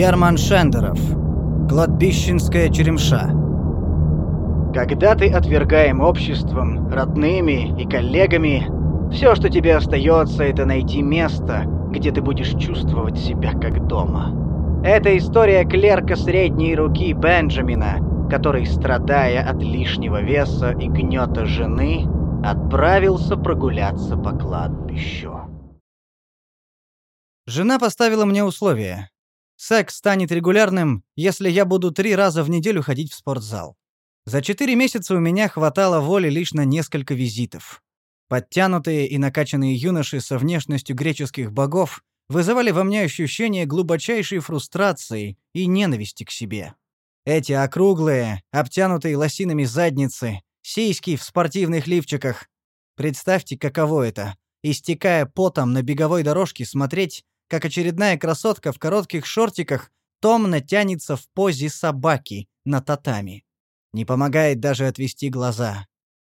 Герман Шендеров. Кладбищенская черемша. Когда ты отвергаем обществом, родными и коллегами, все, что тебе остается, это найти место, где ты будешь чувствовать себя как дома. Это история клерка средней руки Бенджамина, который, страдая от лишнего веса и гнета жены, отправился прогуляться по кладбищу. Жена поставила мне условие. Секс станет регулярным, если я буду три раза в неделю ходить в спортзал. За четыре месяца у меня хватало воли лишь на несколько визитов. Подтянутые и накачанные юноши со внешностью греческих богов вызывали во мне ощущение глубочайшей фрустрации и ненависти к себе. Эти округлые, обтянутые лосинами задницы, сиськи в спортивных лифчиках. Представьте, каково это, истекая потом на беговой дорожке смотреть, как очередная красотка в коротких шортиках томно тянется в позе собаки на татами. Не помогает даже отвести глаза.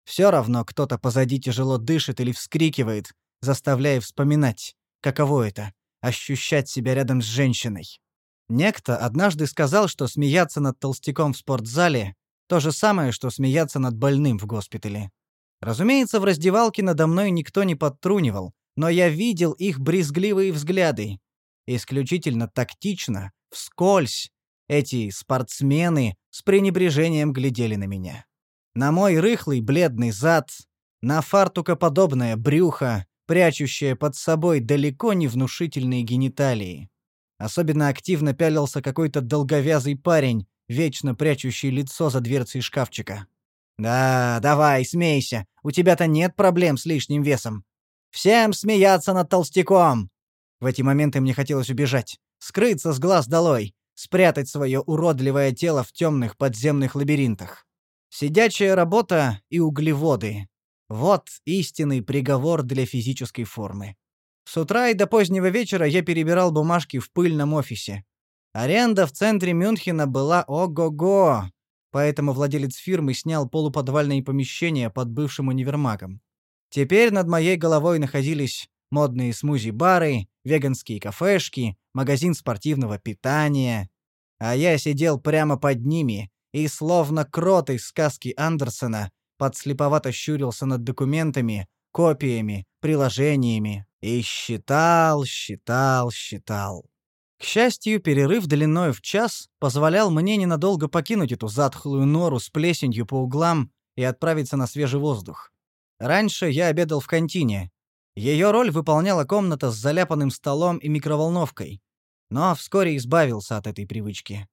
Все равно кто-то позади тяжело дышит или вскрикивает, заставляя вспоминать, каково это — ощущать себя рядом с женщиной. Некто однажды сказал, что смеяться над толстяком в спортзале — то же самое, что смеяться над больным в госпитале. Разумеется, в раздевалке надо мной никто не подтрунивал, но я видел их брезгливые взгляды. Исключительно тактично, вскользь, эти спортсмены с пренебрежением глядели на меня. На мой рыхлый бледный зад, на фартукоподобное брюхо, прячущее под собой далеко не внушительные гениталии. Особенно активно пялился какой-то долговязый парень, вечно прячущий лицо за дверцей шкафчика. «Да, давай, смейся. У тебя-то нет проблем с лишним весом. Всем смеяться над толстяком!» В эти моменты мне хотелось убежать, скрыться с глаз долой, спрятать свое уродливое тело в темных подземных лабиринтах. Сидячая работа и углеводы. Вот истинный приговор для физической формы. С утра и до позднего вечера я перебирал бумажки в пыльном офисе. Аренда в центре Мюнхена была ого-го, поэтому владелец фирмы снял полуподвальные помещения под бывшим универмагом. Теперь над моей головой находились модные смузи-бары, веганские кафешки, магазин спортивного питания. А я сидел прямо под ними и, словно крот из сказки Андерсона, подслеповато щурился над документами, копиями, приложениями и считал, считал, считал. К счастью, перерыв длиной в час позволял мне ненадолго покинуть эту затхлую нору с плесенью по углам и отправиться на свежий воздух. Раньше я обедал в контине. Ее роль выполняла комната с заляпанным столом и микроволновкой. Но вскоре избавился от этой привычки.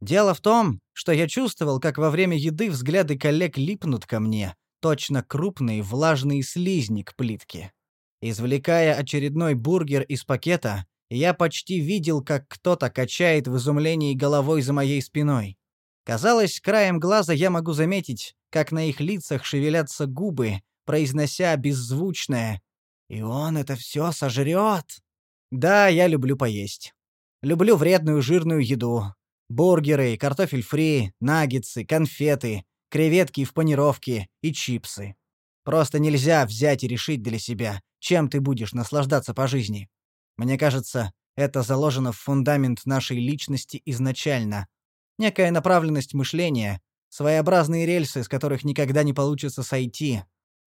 Дело в том, что я чувствовал, как во время еды взгляды коллег липнут ко мне, точно крупные влажные слизни к плитке. Извлекая очередной бургер из пакета, я почти видел, как кто-то качает в изумлении головой за моей спиной. Казалось, краем глаза я могу заметить, как на их лицах шевелятся губы, произнося беззвучное «И он это все сожрет!» Да, я люблю поесть. Люблю вредную жирную еду, Бургеры, картофель фри, наггетсы, конфеты, креветки в панировке и чипсы. Просто нельзя взять и решить для себя, чем ты будешь наслаждаться по жизни. Мне кажется, это заложено в фундамент нашей личности изначально. Некая направленность мышления, своеобразные рельсы, с которых никогда не получится сойти.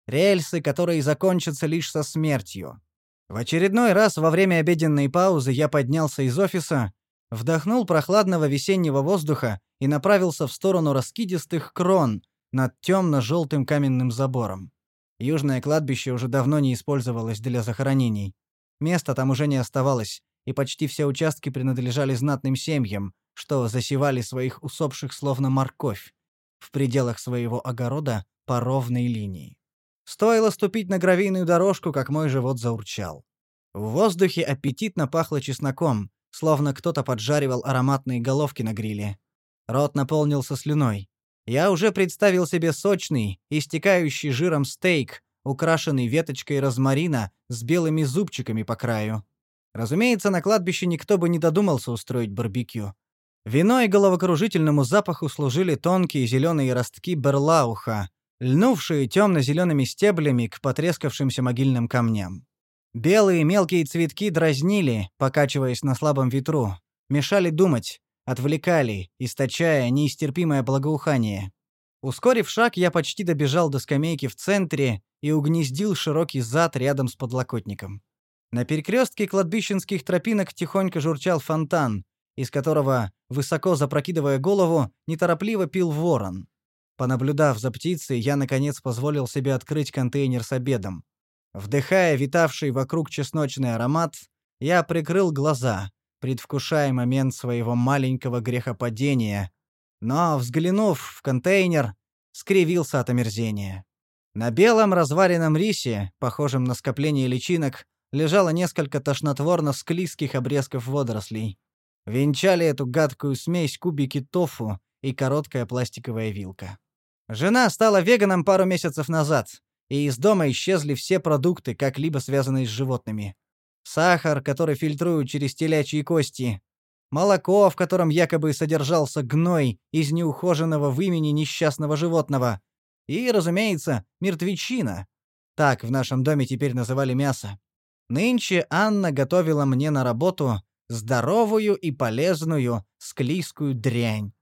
Рельсы, которые закончатся лишь со смертью. В очередной раз во время обеденной паузы я поднялся из офиса вдохнул прохладного весеннего воздуха и направился в сторону раскидистых крон над темно-желтым каменным забором. Южное кладбище уже давно не использовалось для захоронений. Места там уже не оставалось, и почти все участки принадлежали знатным семьям, что засевали своих усопших словно морковь в пределах своего огорода по ровной линии. Стоило ступить на гравийную дорожку, как мой живот заурчал. В воздухе аппетитно пахло чесноком, словно кто-то поджаривал ароматные головки на гриле. Рот наполнился слюной. Я уже представил себе сочный, истекающий жиром стейк, украшенный веточкой розмарина с белыми зубчиками по краю. Разумеется, на кладбище никто бы не додумался устроить барбекю. Виной головокружительному запаху служили тонкие зеленые ростки берлауха, льнувшие темно-зелеными стеблями к потрескавшимся могильным камням. Белые мелкие цветки дразнили, покачиваясь на слабом ветру, мешали думать, отвлекали, источая неистерпимое благоухание. Ускорив шаг, я почти добежал до скамейки в центре и угнездил широкий зад рядом с подлокотником. На перекрестке кладбищенских тропинок тихонько журчал фонтан, из которого, высоко запрокидывая голову, неторопливо пил ворон. Понаблюдав за птицей, я, наконец, позволил себе открыть контейнер с обедом. Вдыхая витавший вокруг чесночный аромат, я прикрыл глаза, предвкушая момент своего маленького грехопадения, но, взглянув в контейнер, скривился от омерзения. На белом разваренном рисе, похожем на скопление личинок, лежало несколько тошнотворно-склизких обрезков водорослей. Венчали эту гадкую смесь кубики тофу и короткая пластиковая вилка. Жена стала веганом пару месяцев назад, и из дома исчезли все продукты, как-либо связанные с животными. Сахар, который фильтруют через телячьи кости, молоко, в котором якобы содержался гной из неухоженного вымени несчастного животного, и, разумеется, мертвечина. Так в нашем доме теперь называли мясо. Нынче Анна готовила мне на работу здоровую и полезную склизкую дрянь,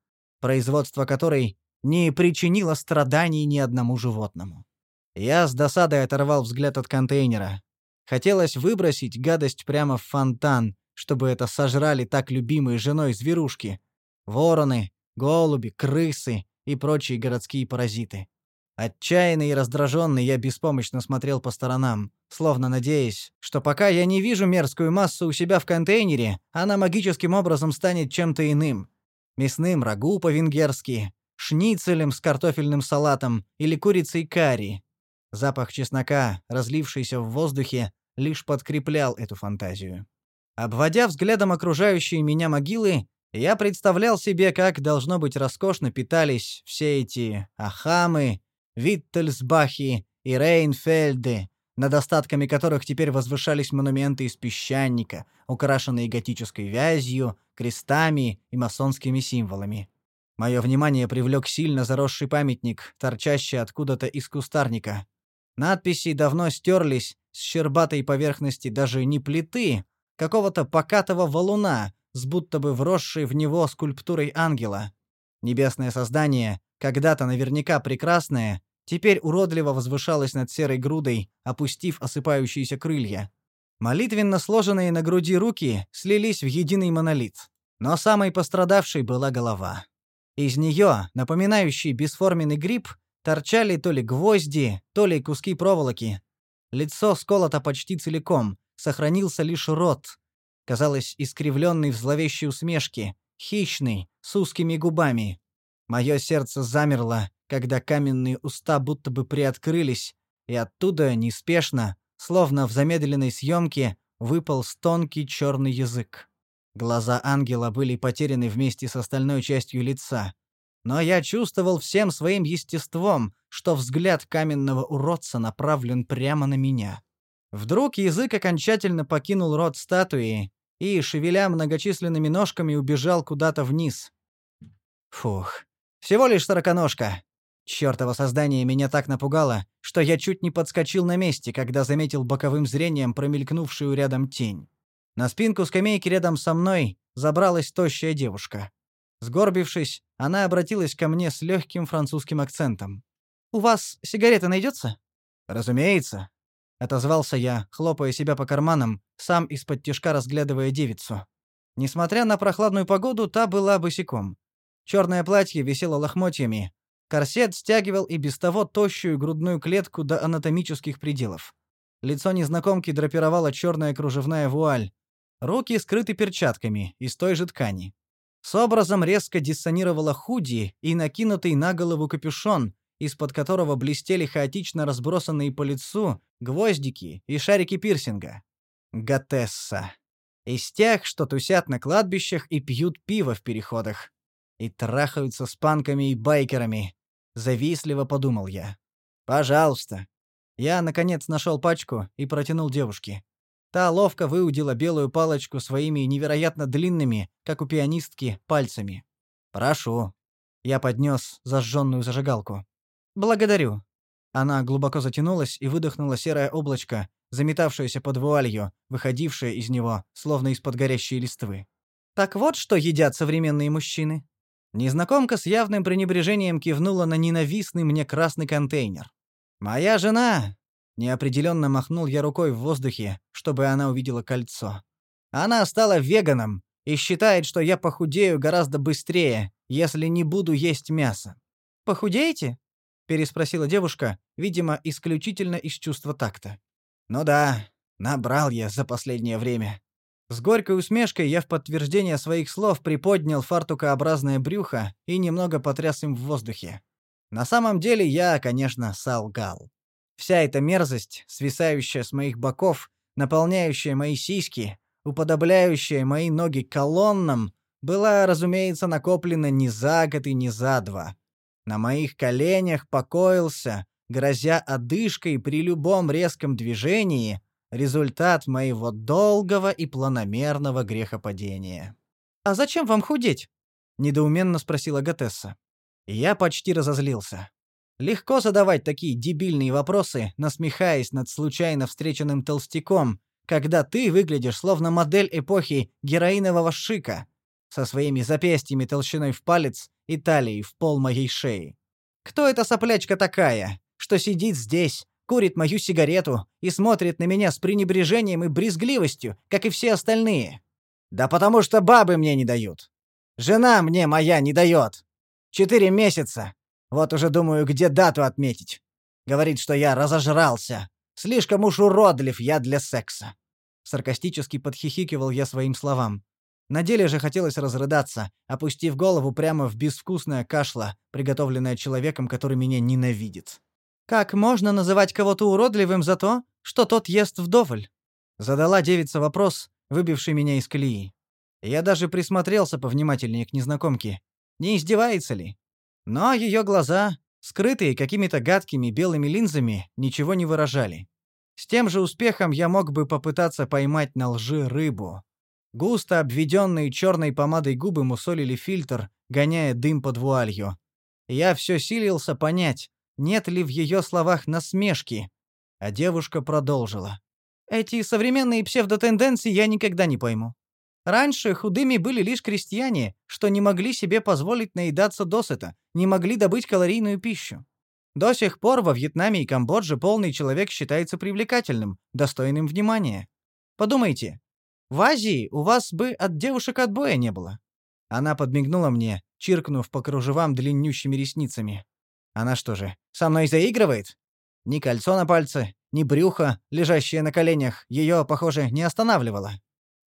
производство которой не причинило страданий ни одному животному. Я с досадой оторвал взгляд от контейнера. Хотелось выбросить гадость прямо в фонтан, чтобы это сожрали так любимые женой зверушки. Вороны, голуби, крысы и прочие городские паразиты. Отчаянный и раздраженный я беспомощно смотрел по сторонам, словно надеясь, что пока я не вижу мерзкую массу у себя в контейнере, она магическим образом станет чем-то иным. Мясным рагу по-венгерски, шницелем с картофельным салатом или курицей карри. Запах чеснока, разлившийся в воздухе, лишь подкреплял эту фантазию. Обводя взглядом окружающие меня могилы, я представлял себе, как, должно быть, роскошно питались все эти ахамы, Виттельсбахи и Рейнфельды, над остатками которых теперь возвышались монументы из песчаника, украшенные готической вязью, крестами и масонскими символами. Мое внимание привлек сильно заросший памятник, торчащий откуда-то из кустарника. Надписи давно стерлись с щербатой поверхности даже не плиты, какого-то покатого валуна с будто бы вросшей в него скульптурой ангела. Небесное создание, когда-то наверняка прекрасное, теперь уродливо возвышалось над серой грудой, опустив осыпающиеся крылья. Молитвенно сложенные на груди руки слились в единый монолит. Но самой пострадавшей была голова. Из нее, напоминающий бесформенный гриб, торчали то ли гвозди, то ли куски проволоки. Лицо сколото почти целиком, сохранился лишь рот. Казалось, искривленный в зловещей усмешке, хищный, с узкими губами. Мое сердце замерло, когда каменные уста будто бы приоткрылись, и оттуда неспешно, словно в замедленной съемке, выпал тонкий черный язык. Глаза ангела были потеряны вместе с остальной частью лица. Но я чувствовал всем своим естеством, что взгляд каменного уродца направлен прямо на меня. Вдруг язык окончательно покинул рот статуи и, шевеля многочисленными ножками, убежал куда-то вниз. Фух. Всего лишь сороконожка. Чёртово создание меня так напугало, что я чуть не подскочил на месте, когда заметил боковым зрением промелькнувшую рядом тень. На спинку скамейки рядом со мной забралась тощая девушка. Сгорбившись, она обратилась ко мне с легким французским акцентом. «У вас сигарета найдется?» «Разумеется», — отозвался я, хлопая себя по карманам, сам из-под тишка разглядывая девицу. Несмотря на прохладную погоду, та была босиком. Черное платье висело лохмотьями. Корсет стягивал и без того тощую грудную клетку до анатомических пределов. Лицо незнакомки драпировала черная кружевная вуаль. Руки скрыты перчатками из той же ткани. С образом резко диссонировала худи и накинутый на голову капюшон, из-под которого блестели хаотично разбросанные по лицу гвоздики и шарики пирсинга. Готесса. Из тех, что тусят на кладбищах и пьют пиво в переходах и трахаются с панками и байкерами. Завистливо подумал я. Пожалуйста. Я, наконец, нашел пачку и протянул девушке. Та ловко выудила белую палочку своими невероятно длинными, как у пианистки, пальцами. «Прошу». Я поднес зажженную зажигалку. «Благодарю». Она глубоко затянулась и выдохнула серое облачко, заметавшееся под вуалью, выходившее из него, словно из-под горящей листвы. Так вот, что едят современные мужчины. Незнакомка с явным пренебрежением кивнула на ненавистный мне красный контейнер. «Моя жена!» — неопределенно махнул я рукой в воздухе, чтобы она увидела кольцо. «Она стала веганом и считает, что я похудею гораздо быстрее, если не буду есть мясо». «Похудеете?» — переспросила девушка, видимо, исключительно из чувства такта. «Ну да, набрал я за последнее время», с горькой усмешкой я в подтверждение своих слов приподнял фартукообразное брюхо и немного потряс им в воздухе. На самом деле я, конечно, солгал. Вся эта мерзость, свисающая с моих боков, наполняющая мои сиськи, уподобляющая мои ноги колоннам, была, разумеется, накоплена не за год и не за два. На моих коленях покоился, грозя одышкой при любом резком движении, Результат моего долгого и планомерного грехопадения. «А зачем вам худеть?» — недоуменно спросила Готесса. Я почти разозлился. Легко задавать такие дебильные вопросы, насмехаясь над случайно встреченным толстяком, когда ты выглядишь словно модель эпохи героинового шика, со своими запястьями толщиной в палец и талией в пол моей шеи. Кто эта соплячка такая, что сидит здесь, курит мою сигарету и смотрит на меня с пренебрежением и брезгливостью, как и все остальные. Да потому что бабы мне не дают. Жена мне моя не дает. Четыре месяца. Вот уже думаю, где дату отметить. Говорит, что я разожрался. Слишком уж уродлив я для секса. Саркастически подхихикивал я своим словам. На деле же хотелось разрыдаться, опустив голову прямо в безвкусное кашло, приготовленное человеком, который меня ненавидит. Как можно называть кого-то уродливым за то, что тот ест вдоволь? Задала девица вопрос, выбивший меня из колеи. Я даже присмотрелся повнимательнее к незнакомке. Не издевается ли? Но ее глаза, скрытые какими-то гадкими белыми линзами, ничего не выражали. С тем же успехом я мог бы попытаться поймать на лжи рыбу. Густо обведенные черной помадой губы мусолили фильтр, гоняя дым под вуалью. Я все силился понять, нет ли в ее словах насмешки. А девушка продолжила. Эти современные псевдотенденции я никогда не пойму. Раньше худыми были лишь крестьяне, что не могли себе позволить наедаться досыта, не могли добыть калорийную пищу. До сих пор во Вьетнаме и Камбодже полный человек считается привлекательным, достойным внимания. Подумайте, в Азии у вас бы от девушек отбоя не было. Она подмигнула мне, чиркнув по кружевам длиннющими ресницами. Она что же, со мной заигрывает? Ни кольцо на пальце, ни брюхо, лежащее на коленях, ее, похоже, не останавливало.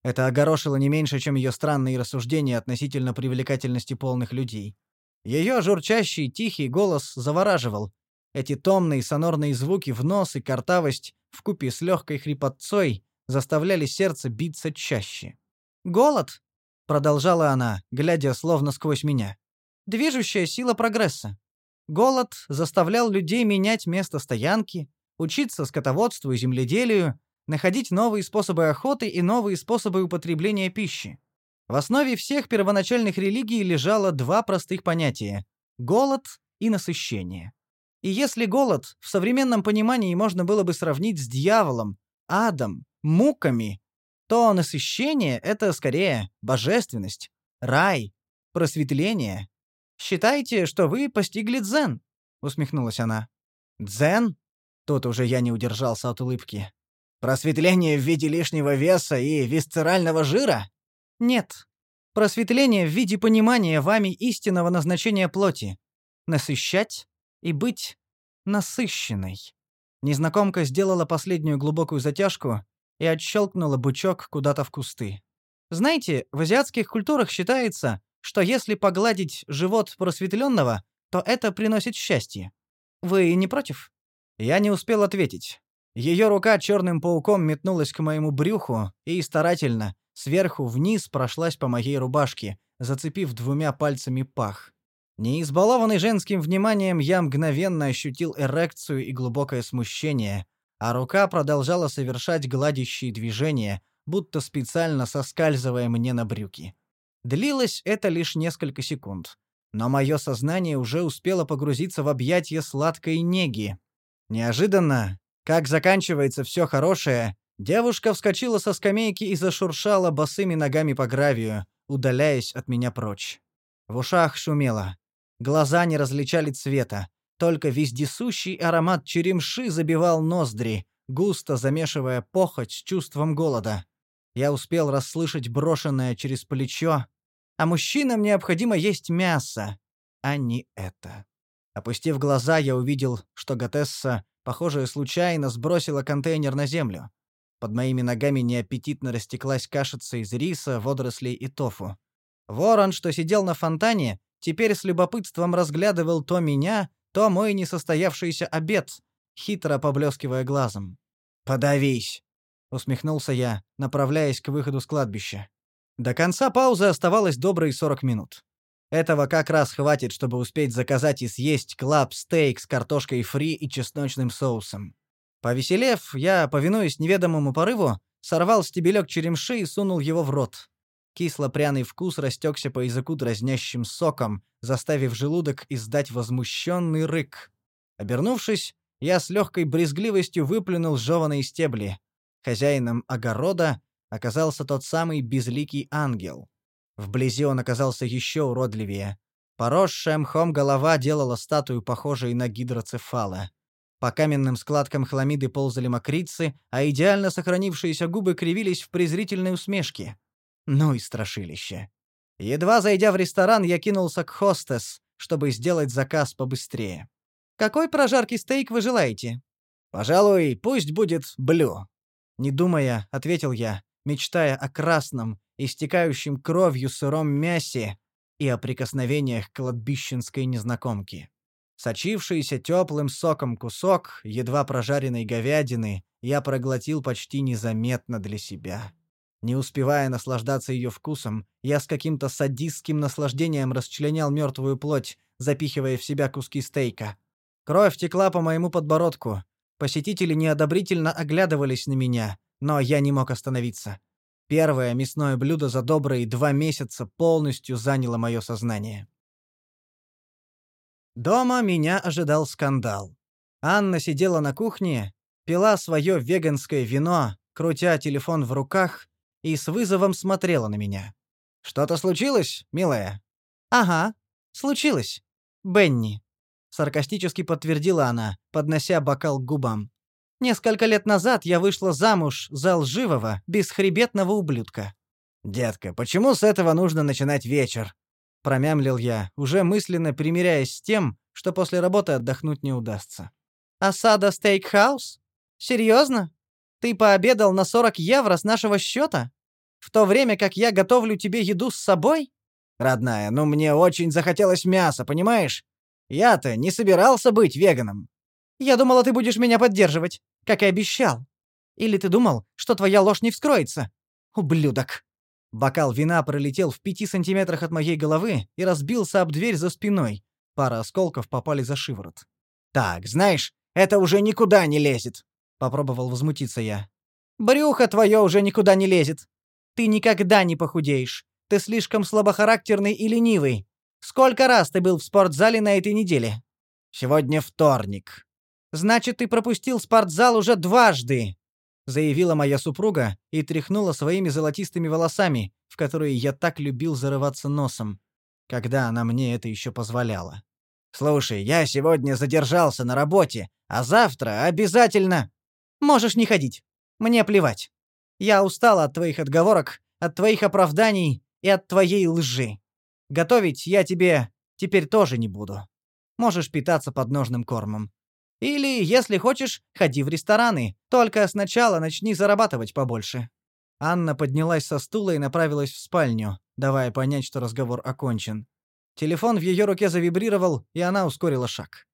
Это огорошило не меньше, чем ее странные рассуждения относительно привлекательности полных людей. Ее журчащий, тихий голос завораживал. Эти томные сонорные звуки в нос и картавость вкупе с легкой хрипотцой заставляли сердце биться чаще. «Голод», — продолжала она, глядя словно сквозь меня, — «движущая сила прогресса. Голод заставлял людей менять место стоянки, учиться скотоводству и земледелию, находить новые способы охоты и новые способы употребления пищи. В основе всех первоначальных религий лежало два простых понятия – голод и насыщение. И если голод в современном понимании можно было бы сравнить с дьяволом, адом, муками, то насыщение – это скорее божественность, рай, просветление, Считайте, что вы постигли дзен, усмехнулась она. Дзен? Тут уже я не удержался от улыбки. Просветление в виде лишнего веса и висцерального жира? Нет. Просветление в виде понимания вами истинного назначения плоти. Насыщать и быть насыщенной. Незнакомка сделала последнюю глубокую затяжку и отщелкнула бычок куда-то в кусты. Знаете, в азиатских культурах считается, что если погладить живот просветленного, то это приносит счастье. Вы не против? Я не успел ответить. Ее рука черным пауком метнулась к моему брюху и старательно, сверху вниз прошлась по моей рубашке, зацепив двумя пальцами пах. Не избалованный женским вниманием, я мгновенно ощутил эрекцию и глубокое смущение, а рука продолжала совершать гладящие движения, будто специально соскальзывая мне на брюки. Длилось это лишь несколько секунд. Но мое сознание уже успело погрузиться в объятия сладкой неги. Неожиданно, как заканчивается все хорошее, девушка вскочила со скамейки и зашуршала босыми ногами по гравию, удаляясь от меня прочь. В ушах шумело. Глаза не различали цвета. Только вездесущий аромат черемши забивал ноздри, густо замешивая похоть с чувством голода. Я успел расслышать брошенное через плечо. А мужчинам необходимо есть мясо, а не это. Опустив глаза, я увидел, что Готесса, похоже, случайно сбросила контейнер на землю. Под моими ногами неаппетитно растеклась кашица из риса, водорослей и тофу. Ворон, что сидел на фонтане, теперь с любопытством разглядывал то меня, то мой несостоявшийся обед, хитро поблескивая глазом. «Подавись!» — усмехнулся я, направляясь к выходу с кладбища. До конца паузы оставалось добрые сорок минут. Этого как раз хватит, чтобы успеть заказать и съесть клаб-стейк с картошкой фри и чесночным соусом. Повеселев, я, повинуясь неведомому порыву, сорвал стебелек черемши и сунул его в рот. Кисло-пряный вкус растекся по языку дразнящим соком, заставив желудок издать возмущенный рык. Обернувшись, я с легкой брезгливостью выплюнул жеваные стебли. Хозяином огорода оказался тот самый безликий ангел. Вблизи он оказался еще уродливее. Поросшая мхом голова делала статую похожей на гидроцефала. По каменным складкам хламиды ползали мокрицы, а идеально сохранившиеся губы кривились в презрительной усмешке. Ну и страшилище. Едва зайдя в ресторан, я кинулся к хостес, чтобы сделать заказ побыстрее. «Какой прожарки стейк вы желаете?» «Пожалуй, пусть будет блю». Не думая, ответил я, мечтая о красном, истекающем кровью сыром мясе и о прикосновениях кладбищенской незнакомки. Сочившийся теплым соком кусок, едва прожаренной говядины, я проглотил почти незаметно для себя. Не успевая наслаждаться ее вкусом, я с каким-то садистским наслаждением расчленял мертвую плоть, запихивая в себя куски стейка. Кровь текла по моему подбородку. Посетители неодобрительно оглядывались на меня, но я не мог остановиться. Первое мясное блюдо за добрые два месяца полностью заняло мое сознание. Дома меня ожидал скандал. Анна сидела на кухне, пила свое веганское вино, крутя телефон в руках и с вызовом смотрела на меня. «Что-то случилось, милая?» «Ага, случилось. Бенни», — саркастически подтвердила она, поднося бокал к губам. «Несколько лет назад я вышла замуж за лживого, бесхребетного ублюдка». «Детка, почему с этого нужно начинать вечер?» — промямлил я, уже мысленно примиряясь с тем, что после работы отдохнуть не удастся. «Осада стейкхаус? Серьезно? Ты пообедал на 40 евро с нашего счета? В то время как я готовлю тебе еду с собой? Родная, ну мне очень захотелось мяса, понимаешь? Я-то не собирался быть веганом. Я думала, ты будешь меня поддерживать, как и обещал. Или ты думал, что твоя ложь не вскроется? Ублюдок. Бокал вина пролетел в пяти сантиметрах от моей головы и разбился об дверь за спиной. Пара осколков попали за шиворот. «Так, знаешь, это уже никуда не лезет», — попробовал возмутиться я. «Брюхо твое уже никуда не лезет. Ты никогда не похудеешь. Ты слишком слабохарактерный и ленивый. Сколько раз ты был в спортзале на этой неделе? Сегодня вторник. Значит, ты пропустил спортзал уже дважды, заявила моя супруга и тряхнула своими золотистыми волосами, в которые я так любил зарываться носом, когда она мне это еще позволяла. Слушай, я сегодня задержался на работе, а завтра обязательно можешь не ходить. Мне плевать. Я устала от твоих отговорок, от твоих оправданий и от твоей лжи. Готовить я тебе теперь тоже не буду. Можешь питаться подножным кормом. Или, если хочешь, ходи в рестораны, только сначала начни зарабатывать побольше». Анна поднялась со стула и направилась в спальню, давая понять, что разговор окончен. Телефон в ее руке завибрировал, и она ускорила шаг.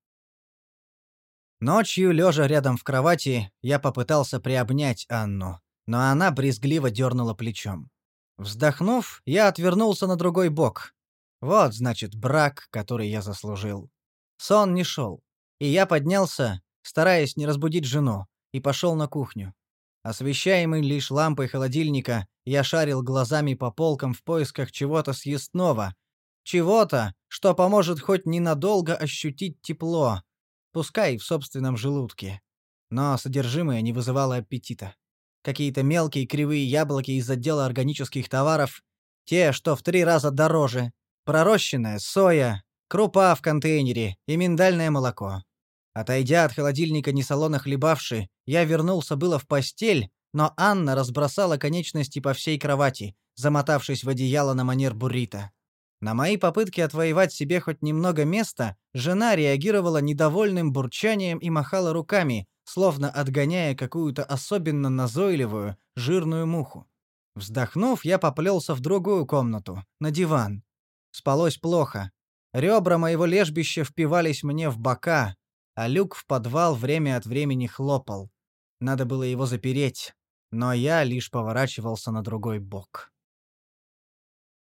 Ночью, лежа рядом в кровати, я попытался приобнять Анну, но она брезгливо дернула плечом. Вздохнув, я отвернулся на другой бок. Вот, значит, брак, который я заслужил. Сон не шел. И я поднялся, стараясь не разбудить жену, и пошел на кухню. Освещаемый лишь лампой холодильника, я шарил глазами по полкам в поисках чего-то съестного. Чего-то, что поможет хоть ненадолго ощутить тепло, пускай в собственном желудке. Но содержимое не вызывало аппетита какие-то мелкие кривые яблоки из отдела органических товаров Те, что в три раза дороже. Пророщенная соя, крупа в контейнере и миндальное молоко. Отойдя от холодильника несолоно хлебавши, я вернулся было в постель, но Анна разбросала конечности по всей кровати, замотавшись в одеяло на манер буррито. На мои попытки отвоевать себе хоть немного места, жена реагировала недовольным бурчанием и махала руками, словно отгоняя какую-то особенно назойливую, жирную муху. Вздохнув, я поплелся в другую комнату, на диван. Спалось плохо. Ребра моего лежбища впивались мне в бока, а люк в подвал время от времени хлопал. Надо было его запереть, но я лишь поворачивался на другой бок.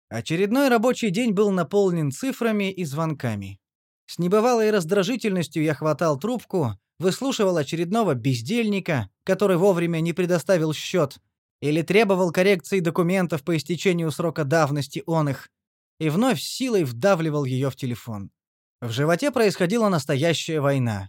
Очередной рабочий день был наполнен цифрами и звонками. С небывалой раздражительностью я хватал трубку, выслушивал очередного бездельника, который вовремя не предоставил счет, или требовал коррекции документов по истечению срока давности он их, и вновь силой вдавливал ее в телефон. В животе происходила настоящая война.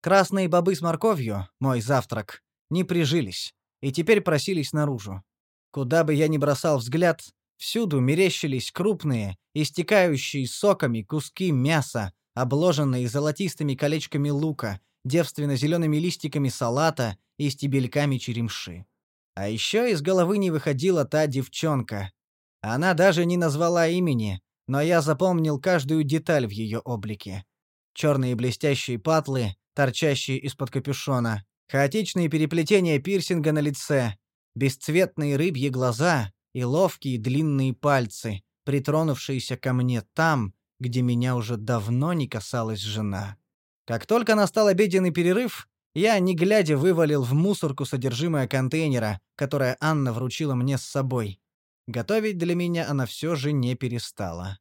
Красные бобы с морковью, мой завтрак, не прижились, и теперь просились наружу. Куда бы я ни бросал взгляд, всюду мерещились крупные, истекающие соками куски мяса, обложенные золотистыми колечками лука, девственно-зелеными листиками салата и стебельками черемши. А еще из головы не выходила та девчонка. Она даже не назвала имени, но я запомнил каждую деталь в ее облике. Черные блестящие патлы, торчащие из-под капюшона, хаотичные переплетения пирсинга на лице, бесцветные рыбьи глаза и ловкие длинные пальцы, притронувшиеся ко мне там, где меня уже давно не касалась жена. Как только настал обеденный перерыв, я, не глядя, вывалил в мусорку содержимое контейнера, которое Анна вручила мне с собой. Готовить для меня она все же не перестала.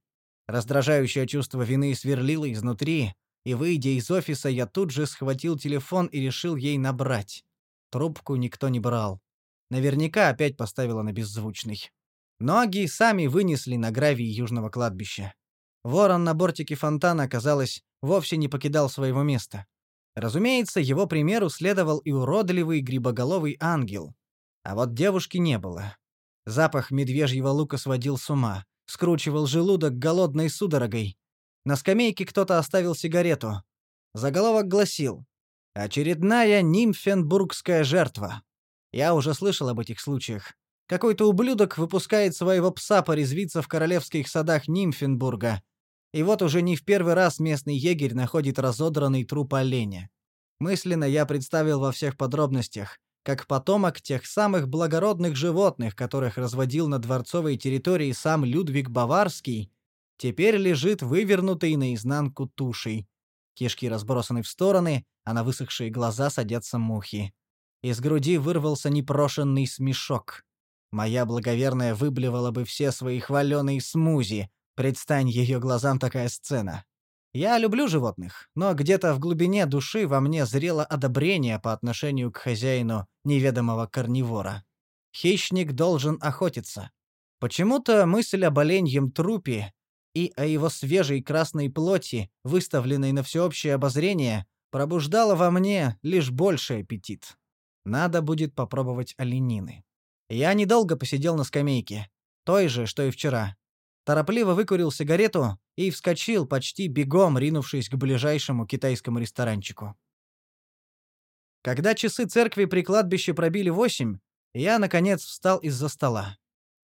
Раздражающее чувство вины сверлило изнутри, и, выйдя из офиса, я тут же схватил телефон и решил ей набрать. Трубку никто не брал. Наверняка опять поставила на беззвучный. Ноги сами вынесли на гравий южного кладбища. Ворон на бортике фонтана, казалось, вовсе не покидал своего места. Разумеется, его примеру следовал и уродливый грибоголовый ангел. А вот девушки не было. Запах медвежьего лука сводил с ума, скручивал желудок голодной судорогой. На скамейке кто-то оставил сигарету. Заголовок гласил «Очередная нимфенбургская жертва». Я уже слышал об этих случаях. Какой-то ублюдок выпускает своего пса порезвиться в королевских садах Нимфенбурга, и вот уже не в первый раз местный егерь находит разодранный труп оленя. Мысленно я представил во всех подробностях, как потомок тех самых благородных животных, которых разводил на дворцовой территории сам Людвиг Баварский, теперь лежит вывернутый наизнанку тушей. Кишки разбросаны в стороны, а на высохшие глаза садятся мухи. Из груди вырвался непрошенный смешок. Моя благоверная выблевала бы все свои хваленые смузи, Предстань ее глазам такая сцена. Я люблю животных, но где-то в глубине души во мне зрело одобрение по отношению к хозяину неведомого карнивора. Хищник должен охотиться. Почему-то мысль об оленьем трупе и о его свежей красной плоти, выставленной на всеобщее обозрение, пробуждала во мне лишь больший аппетит. Надо будет попробовать оленины. Я недолго посидел на скамейке, той же, что и вчера, торопливо выкурил сигарету и вскочил, почти бегом ринувшись к ближайшему китайскому ресторанчику. Когда часы церкви при кладбище пробили восемь, я, наконец, встал из-за стола.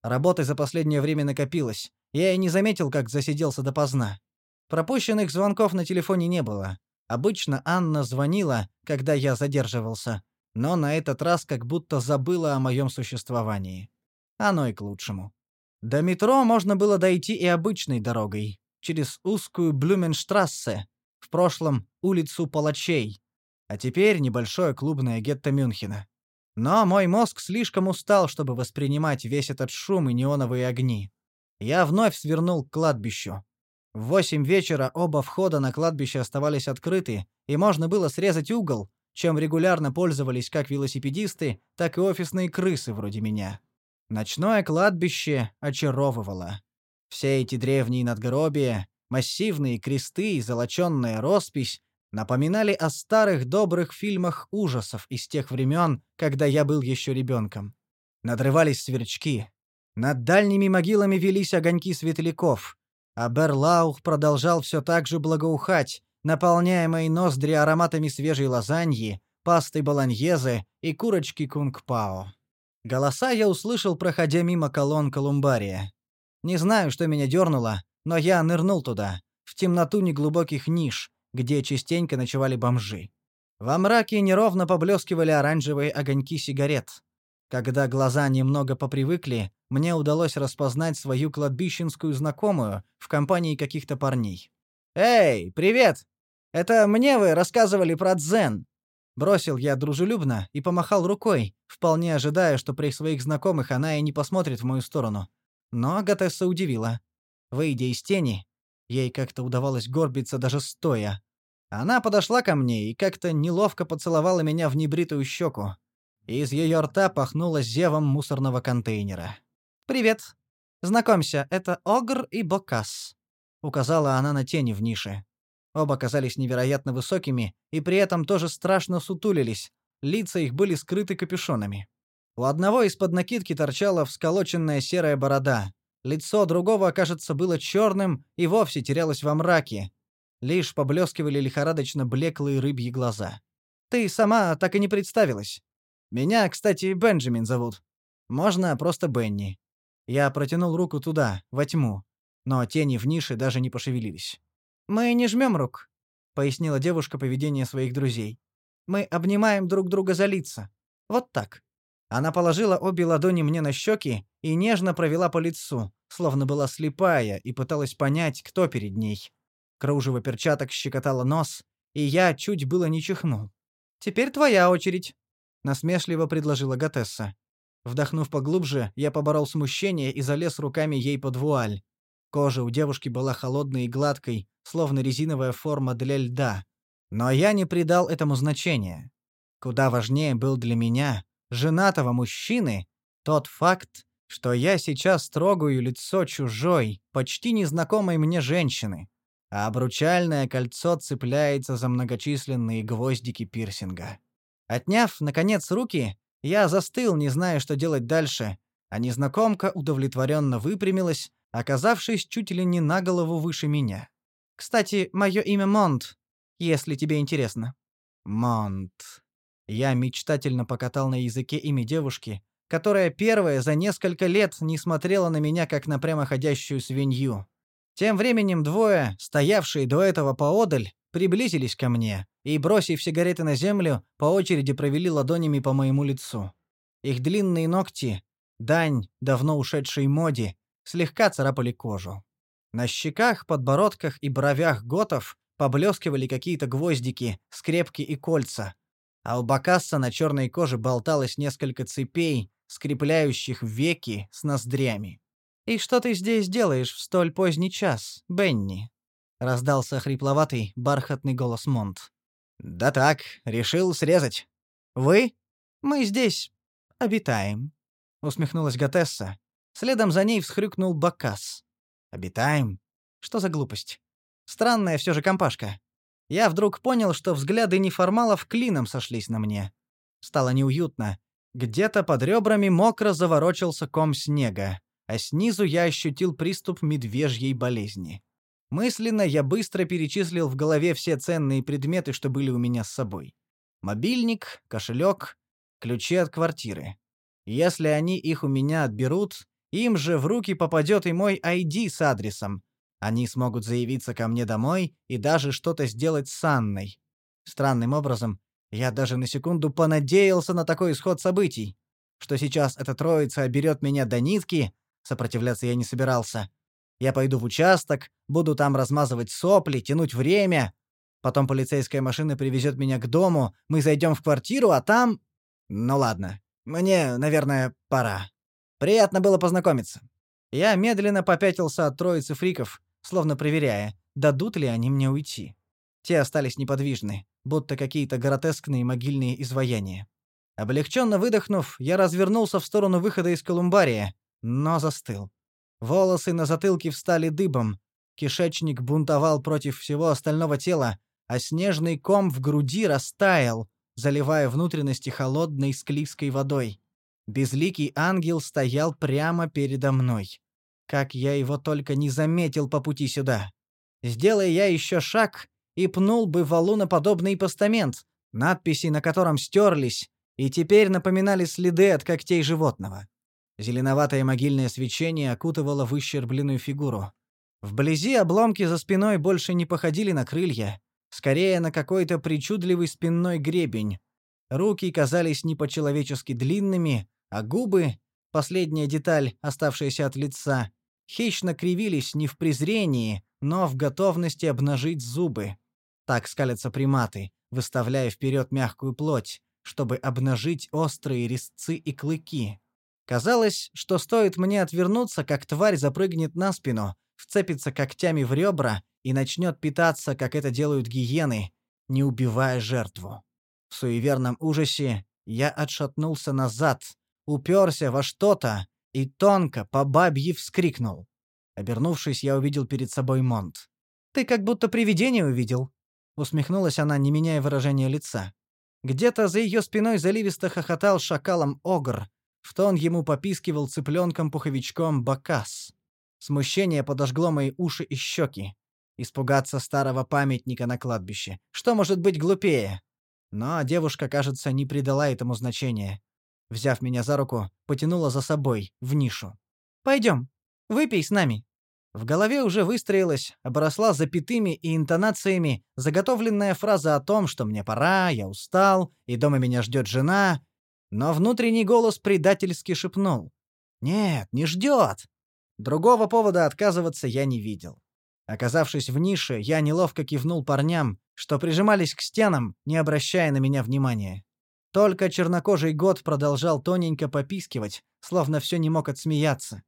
Работы за последнее время накопилось. Я и не заметил, как засиделся допоздна. Пропущенных звонков на телефоне не было. Обычно Анна звонила, когда я задерживался, но на этот раз как будто забыла о моем существовании. Оно и к лучшему. До метро можно было дойти и обычной дорогой, через узкую Блюменштрассе, в прошлом улицу Палачей, а теперь небольшое клубное гетто Мюнхена. Но мой мозг слишком устал, чтобы воспринимать весь этот шум и неоновые огни. Я вновь свернул к кладбищу. В восемь вечера оба входа на кладбище оставались открыты, и можно было срезать угол, чем регулярно пользовались как велосипедисты, так и офисные крысы вроде меня. Ночное кладбище очаровывало. Все эти древние надгробия, массивные кресты и золоченная роспись напоминали о старых добрых фильмах ужасов из тех времен, когда я был еще ребенком. Надрывались сверчки. Над дальними могилами велись огоньки светляков, а Берлаух продолжал все так же благоухать, наполняя мои ноздри ароматами свежей лазаньи, пасты болоньезе и курочки кунг-пао. Голоса я услышал, проходя мимо колонн колумбария. Не знаю, что меня дернуло, но я нырнул туда, в темноту неглубоких ниш, где частенько ночевали бомжи. Во мраке неровно поблескивали оранжевые огоньки сигарет. Когда глаза немного попривыкли, мне удалось распознать свою кладбищенскую знакомую в компании каких-то парней. «Эй, привет! Это мне вы рассказывали про дзен!» Бросил я дружелюбно и помахал рукой, вполне ожидая, что при своих знакомых она и не посмотрит в мою сторону. Но Гатесса удивила. Выйдя из тени, ей как-то удавалось горбиться даже стоя. Она подошла ко мне и как-то неловко поцеловала меня в небритую щеку. Из ее рта пахнуло зевом мусорного контейнера. «Привет. Знакомься, это Огр и Бокас», — указала она на тени в нише. Оба казались невероятно высокими и при этом тоже страшно сутулились, лица их были скрыты капюшонами. У одного из-под накидки торчала всколоченная серая борода. Лицо другого, кажется, было черным и вовсе терялось во мраке. Лишь поблескивали лихорадочно блеклые рыбьи глаза. «Ты сама так и не представилась. Меня, кстати, Бенджамин зовут. Можно просто Бенни». Я протянул руку туда, во тьму, но тени в нише даже не пошевелились. «Мы не жмем рук», — пояснила девушка поведение своих друзей. «Мы обнимаем друг друга за лица. Вот так». Она положила обе ладони мне на щеки и нежно провела по лицу, словно была слепая и пыталась понять, кто перед ней. Кружево перчаток щекотало нос, и я чуть было не чихнул. «Теперь твоя очередь», — насмешливо предложила Гатесса. Вдохнув поглубже, я поборол смущение и залез руками ей под вуаль. Кожа у девушки была холодной и гладкой, словно резиновая форма для льда. Но я не придал этому значения. Куда важнее был для меня, женатого мужчины, тот факт, что я сейчас трогаю лицо чужой, почти незнакомой мне женщины, а обручальное кольцо цепляется за многочисленные гвоздики пирсинга. Отняв, наконец, руки, я застыл, не зная, что делать дальше, а незнакомка удовлетворенно выпрямилась, оказавшись чуть ли не на голову выше меня. Кстати, мое имя Монт, если тебе интересно. Монт. Я мечтательно покатал на языке имя девушки, которая первая за несколько лет не смотрела на меня как на прямоходящую свинью. Тем временем двое, стоявшие до этого поодаль, приблизились ко мне и, бросив сигареты на землю, по очереди провели ладонями по моему лицу. Их длинные ногти, дань давно ушедшей моде, слегка царапали кожу. На щеках, подбородках и бровях готов поблескивали какие-то гвоздики, скрепки и кольца. А у Бакасса на черной коже болталось несколько цепей, скрепляющих веки с ноздрями. «И что ты здесь делаешь в столь поздний час, Бенни?» — раздался хрипловатый, бархатный голос Монт. «Да так, решил срезать. Вы? Мы здесь обитаем», — усмехнулась Гатесса, Следом за ней всхрюкнул Бакас. «Обитаем? Что за глупость? Странная все же компашка. Я вдруг понял, что взгляды неформалов клином сошлись на мне. Стало неуютно. Где-то под ребрами мокро заворочился ком снега, а снизу я ощутил приступ медвежьей болезни. Мысленно я быстро перечислил в голове все ценные предметы, что были у меня с собой. Мобильник, кошелек, ключи от квартиры. Если они их у меня отберут, им же в руки попадет и мой ID с адресом. Они смогут заявиться ко мне домой и даже что-то сделать с Анной. Странным образом, я даже на секунду понадеялся на такой исход событий. Что сейчас эта троица оберет меня до нитки, сопротивляться я не собирался. Я пойду в участок, буду там размазывать сопли, тянуть время. Потом полицейская машина привезет меня к дому, мы зайдем в квартиру, а там... Ну ладно, мне, наверное, пора. Приятно было познакомиться. Я медленно попятился от троицы фриков, словно проверяя, дадут ли они мне уйти. Те остались неподвижны, будто какие-то гротескные могильные изваяния. Облегченно выдохнув, я развернулся в сторону выхода из колумбария, но застыл. Волосы на затылке встали дыбом, кишечник бунтовал против всего остального тела, а снежный ком в груди растаял, заливая внутренности холодной склизкой водой. Безликий ангел стоял прямо передо мной. Как я его только не заметил по пути сюда. Сделая я еще шаг, и пнул бы валуноподобный постамент, надписи на котором стерлись и теперь напоминали следы от когтей животного. Зеленоватое могильное свечение окутывало выщербленную фигуру. Вблизи обломки за спиной больше не походили на крылья, скорее на какой-то причудливый спинной гребень. Руки казались не по-человечески длинными, а губы, последняя деталь, оставшаяся от лица, хищно кривились не в презрении, но в готовности обнажить зубы. Так скалятся приматы, выставляя вперед мягкую плоть, чтобы обнажить острые резцы и клыки. Казалось, что стоит мне отвернуться, как тварь запрыгнет на спину, вцепится когтями в ребра и начнет питаться, как это делают гиены, не убивая жертву. В суеверном ужасе я отшатнулся назад, уперся во что-то и тонко по бабье вскрикнул. Обернувшись, я увидел перед собой Монт. «Ты как будто привидение увидел», — усмехнулась она, не меняя выражения лица. Где-то за ее спиной заливисто хохотал шакалом Огр, в тон ему попискивал цыпленком-пуховичком Бакас. Смущение подожгло мои уши и щеки. Испугаться старого памятника на кладбище. Что может быть глупее? Но девушка, кажется, не придала этому значения. Взяв меня за руку, потянула за собой, в нишу. «Пойдем, выпей с нами». В голове уже выстроилась, обросла запятыми и интонациями заготовленная фраза о том, что мне пора, я устал, и дома меня ждет жена, но внутренний голос предательски шепнул. «Нет, не ждет!» Другого повода отказываться я не видел. Оказавшись в нише, я неловко кивнул парням, что прижимались к стенам, не обращая на меня внимания. Только чернокожий год продолжал тоненько попискивать, словно все не мог отсмеяться.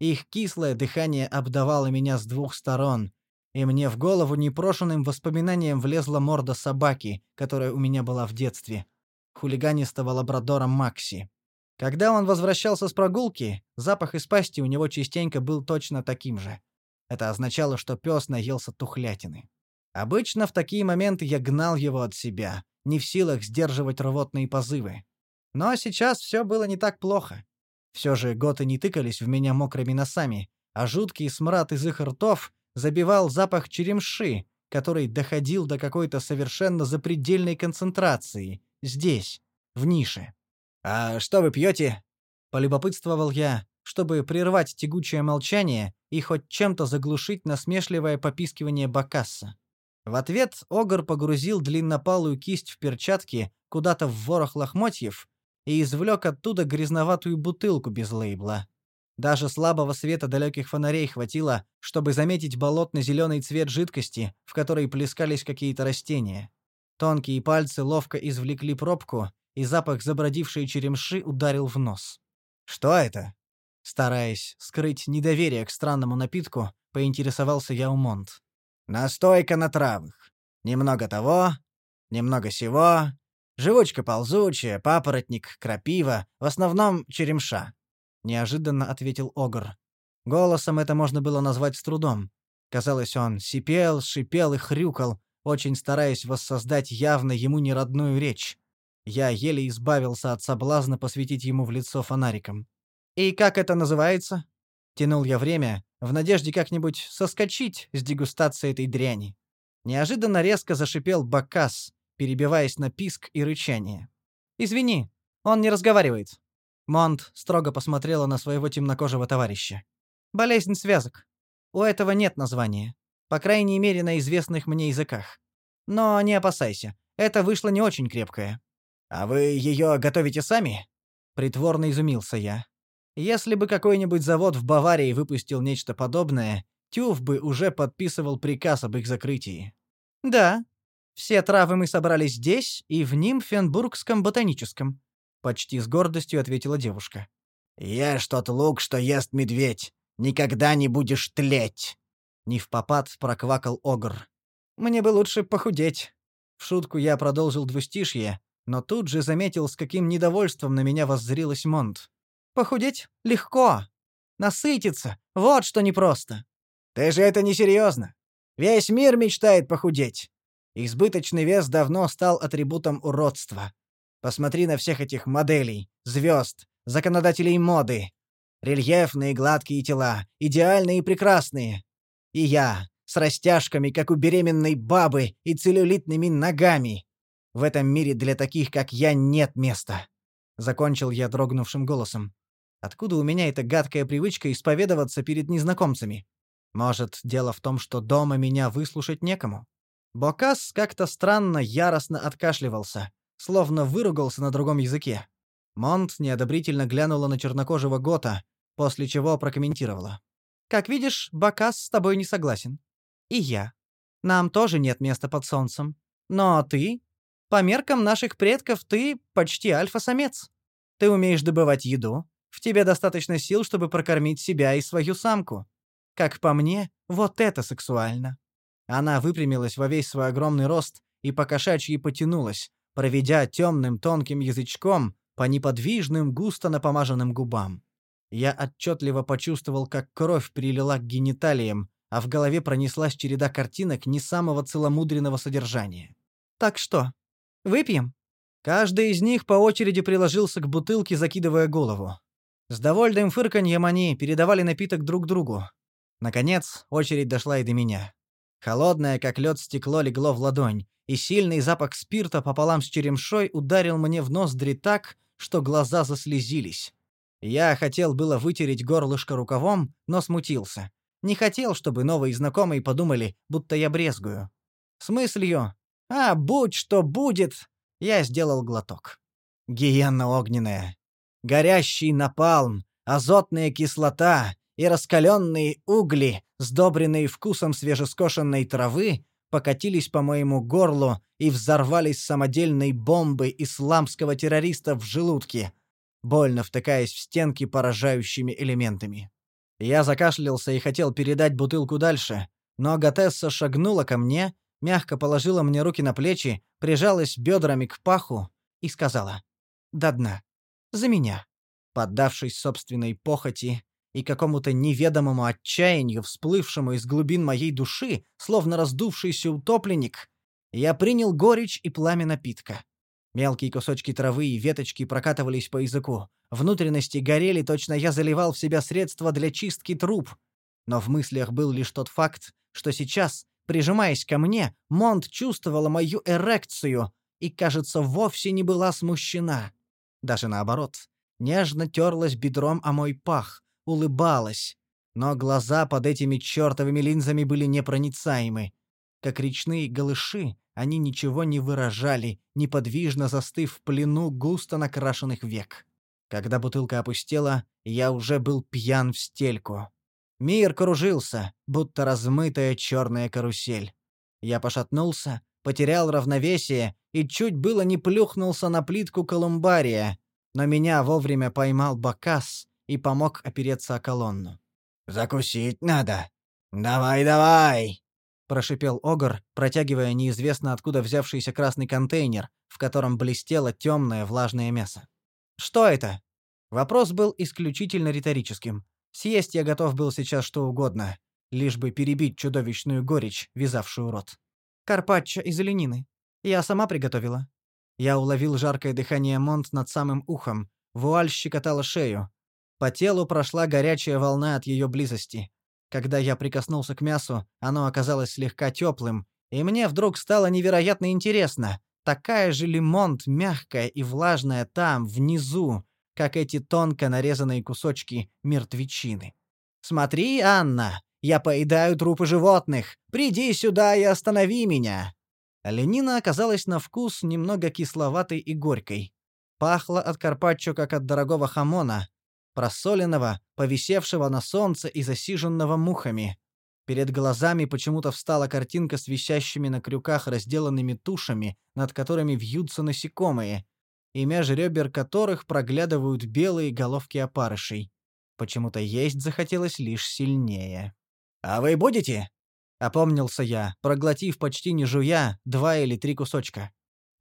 Их кислое дыхание обдавало меня с двух сторон, и мне в голову непрошенным воспоминанием влезла морда собаки, которая у меня была в детстве, хулиганистого лабрадора Макси. Когда он возвращался с прогулки, запах из пасти у него частенько был точно таким же. Это означало, что пес наелся тухлятины. Обычно в такие моменты я гнал его от себя, не в силах сдерживать рвотные позывы. Но сейчас все было не так плохо. Все же готы не тыкались в меня мокрыми носами, а жуткий смрад из их ртов забивал запах черемши, который доходил до какой-то совершенно запредельной концентрации, здесь, в нише. «А что вы пьете?» — полюбопытствовал я, чтобы прервать тягучее молчание и хоть чем-то заглушить насмешливое попискивание Бакасса. В ответ Огр погрузил длиннопалую кисть в перчатки куда-то в ворох лохмотьев и извлек оттуда грязноватую бутылку без лейбла. Даже слабого света далеких фонарей хватило, чтобы заметить болотно-зеленый цвет жидкости, в которой плескались какие-то растения. Тонкие пальцы ловко извлекли пробку, и запах забродившей черемши ударил в нос. «Что это?» Стараясь скрыть недоверие к странному напитку, поинтересовался я у Монт. «Настойка на травах. Немного того, немного сего, Живучка ползучая, папоротник, крапива, в основном черемша», — неожиданно ответил Огр. Голосом это можно было назвать с трудом. Казалось, он сипел, шипел и хрюкал, очень стараясь воссоздать явно ему неродную речь. Я еле избавился от соблазна посветить ему в лицо фонариком. «И как это называется?» Тянул я время, в надежде как-нибудь соскочить с дегустации этой дряни. Неожиданно резко зашипел Бакас, перебиваясь на писк и рычание. «Извини, он не разговаривает». Монт строго посмотрела на своего темнокожего товарища. «Болезнь связок. У этого нет названия. По крайней мере, на известных мне языках. Но не опасайся, это вышло не очень крепкое». «А вы ее готовите сами?» Притворно изумился я. Если бы какой-нибудь завод в Баварии выпустил нечто подобное, Тюф бы уже подписывал приказ об их закрытии. «Да, все травы мы собрали здесь и в Нимфенбургском ботаническом», — почти с гордостью ответила девушка. «Ешь тот лук, что ест медведь. Никогда не будешь тлеть!» Не в попад проквакал Огр. «Мне бы лучше похудеть». В шутку я продолжил двустишье, но тут же заметил, с каким недовольством на меня воззрилась Монт. «Похудеть? Легко. Насытиться. Вот что непросто». «Ты же это несерьезно. Весь мир мечтает похудеть. Избыточный вес давно стал атрибутом уродства. Посмотри на всех этих моделей, звезд, законодателей моды. Рельефные гладкие тела, идеальные и прекрасные. И я, с растяжками, как у беременной бабы, и целлюлитными ногами. В этом мире для таких, как я, нет места. Закончил я дрогнувшим голосом. Откуда у меня эта гадкая привычка исповедоваться перед незнакомцами? Может, дело в том, что дома меня выслушать некому? Бокас как-то странно яростно откашливался, словно выругался на другом языке. Монт неодобрительно глянула на чернокожего Гота, после чего прокомментировала. «Как видишь, Бокас с тобой не согласен. И я. Нам тоже нет места под солнцем. Но ты по меркам наших предков ты почти альфа-самец. Ты умеешь добывать еду. В тебе достаточно сил, чтобы прокормить себя и свою самку. Как по мне, вот это сексуально. Она выпрямилась во весь свой огромный рост и по потянулась, проведя темным тонким язычком по неподвижным, густо напомаженным губам. Я отчетливо почувствовал, как кровь прилила к гениталиям, а в голове пронеслась череда картинок не самого целомудренного содержания. «Так что, Выпьем?» Каждый из них по очереди приложился к бутылке, закидывая голову. С довольным фырканьем они передавали напиток друг другу. Наконец, очередь дошла и до меня. Холодное, как лед, стекло легло в ладонь, и сильный запах спирта пополам с черемшой ударил мне в ноздри так, что глаза заслезились. Я хотел было вытереть горлышко рукавом, но смутился. Не хотел, чтобы новые знакомые подумали, будто я брезгую. С мыслью а будь что будет, я сделал глоток. Гиенна огненная. Горящий напалм, азотная кислота и раскаленные угли, сдобренные вкусом свежескошенной травы, покатились по моему горлу и взорвались самодельной бомбой исламского террориста в желудке, больно втыкаясь в стенки поражающими элементами. Я закашлялся и хотел передать бутылку дальше, но Гатесса шагнула ко мне мягко положила мне руки на плечи, прижалась бедрами к паху и сказала «До дна. За меня». Поддавшись собственной похоти и какому-то неведомому отчаянию, всплывшему из глубин моей души, словно раздувшийся утопленник, я принял горечь и пламя напитка. Мелкие кусочки травы и веточки прокатывались по языку. Внутренности горели, точно я заливал в себя средства для чистки труб. Но в мыслях был лишь тот факт, что сейчас Прижимаясь ко мне, Монт чувствовала мою эрекцию и, кажется, вовсе не была смущена. Даже наоборот, нежно терлась бедром о мой пах, улыбалась. Но глаза под этими чертовыми линзами были непроницаемы. Как речные голыши, они ничего не выражали, неподвижно застыв в плену густо накрашенных век. Когда бутылка опустела, я уже был пьян в стельку. Мир кружился, будто размытая черная карусель. Я пошатнулся, потерял равновесие и чуть было не плюхнулся на плитку колумбария, но меня вовремя поймал Бакас и помог опереться о колонну. «Закусить надо. Давай, давай!» — прошипел Огр, протягивая неизвестно откуда взявшийся красный контейнер, в котором блестело темное влажное мясо. «Что это?» Вопрос был исключительно риторическим. Съесть я готов был сейчас что угодно, лишь бы перебить чудовищную горечь, вязавшую рот. Карпаччо из оленины. Я сама приготовила. Я уловил жаркое дыхание Монт над самым ухом. Вуаль щекотала шею. По телу прошла горячая волна от ее близости. Когда я прикоснулся к мясу, оно оказалось слегка теплым, и мне вдруг стало невероятно интересно. Такая же лимонт мягкая и влажная там, внизу, как эти тонко нарезанные кусочки мертвечины. «Смотри, Анна, я поедаю трупы животных. Приди сюда и останови меня!» Ленина оказалась на вкус немного кисловатой и горькой. Пахло от карпаччо, как от дорогого хамона, просоленного, повисевшего на солнце и засиженного мухами. Перед глазами почему-то встала картинка с висящими на крюках разделанными тушами, над которыми вьются насекомые, и меж ребер которых проглядывают белые головки опарышей. Почему-то есть захотелось лишь сильнее. «А вы будете?» — опомнился я, проглотив почти не жуя два или три кусочка.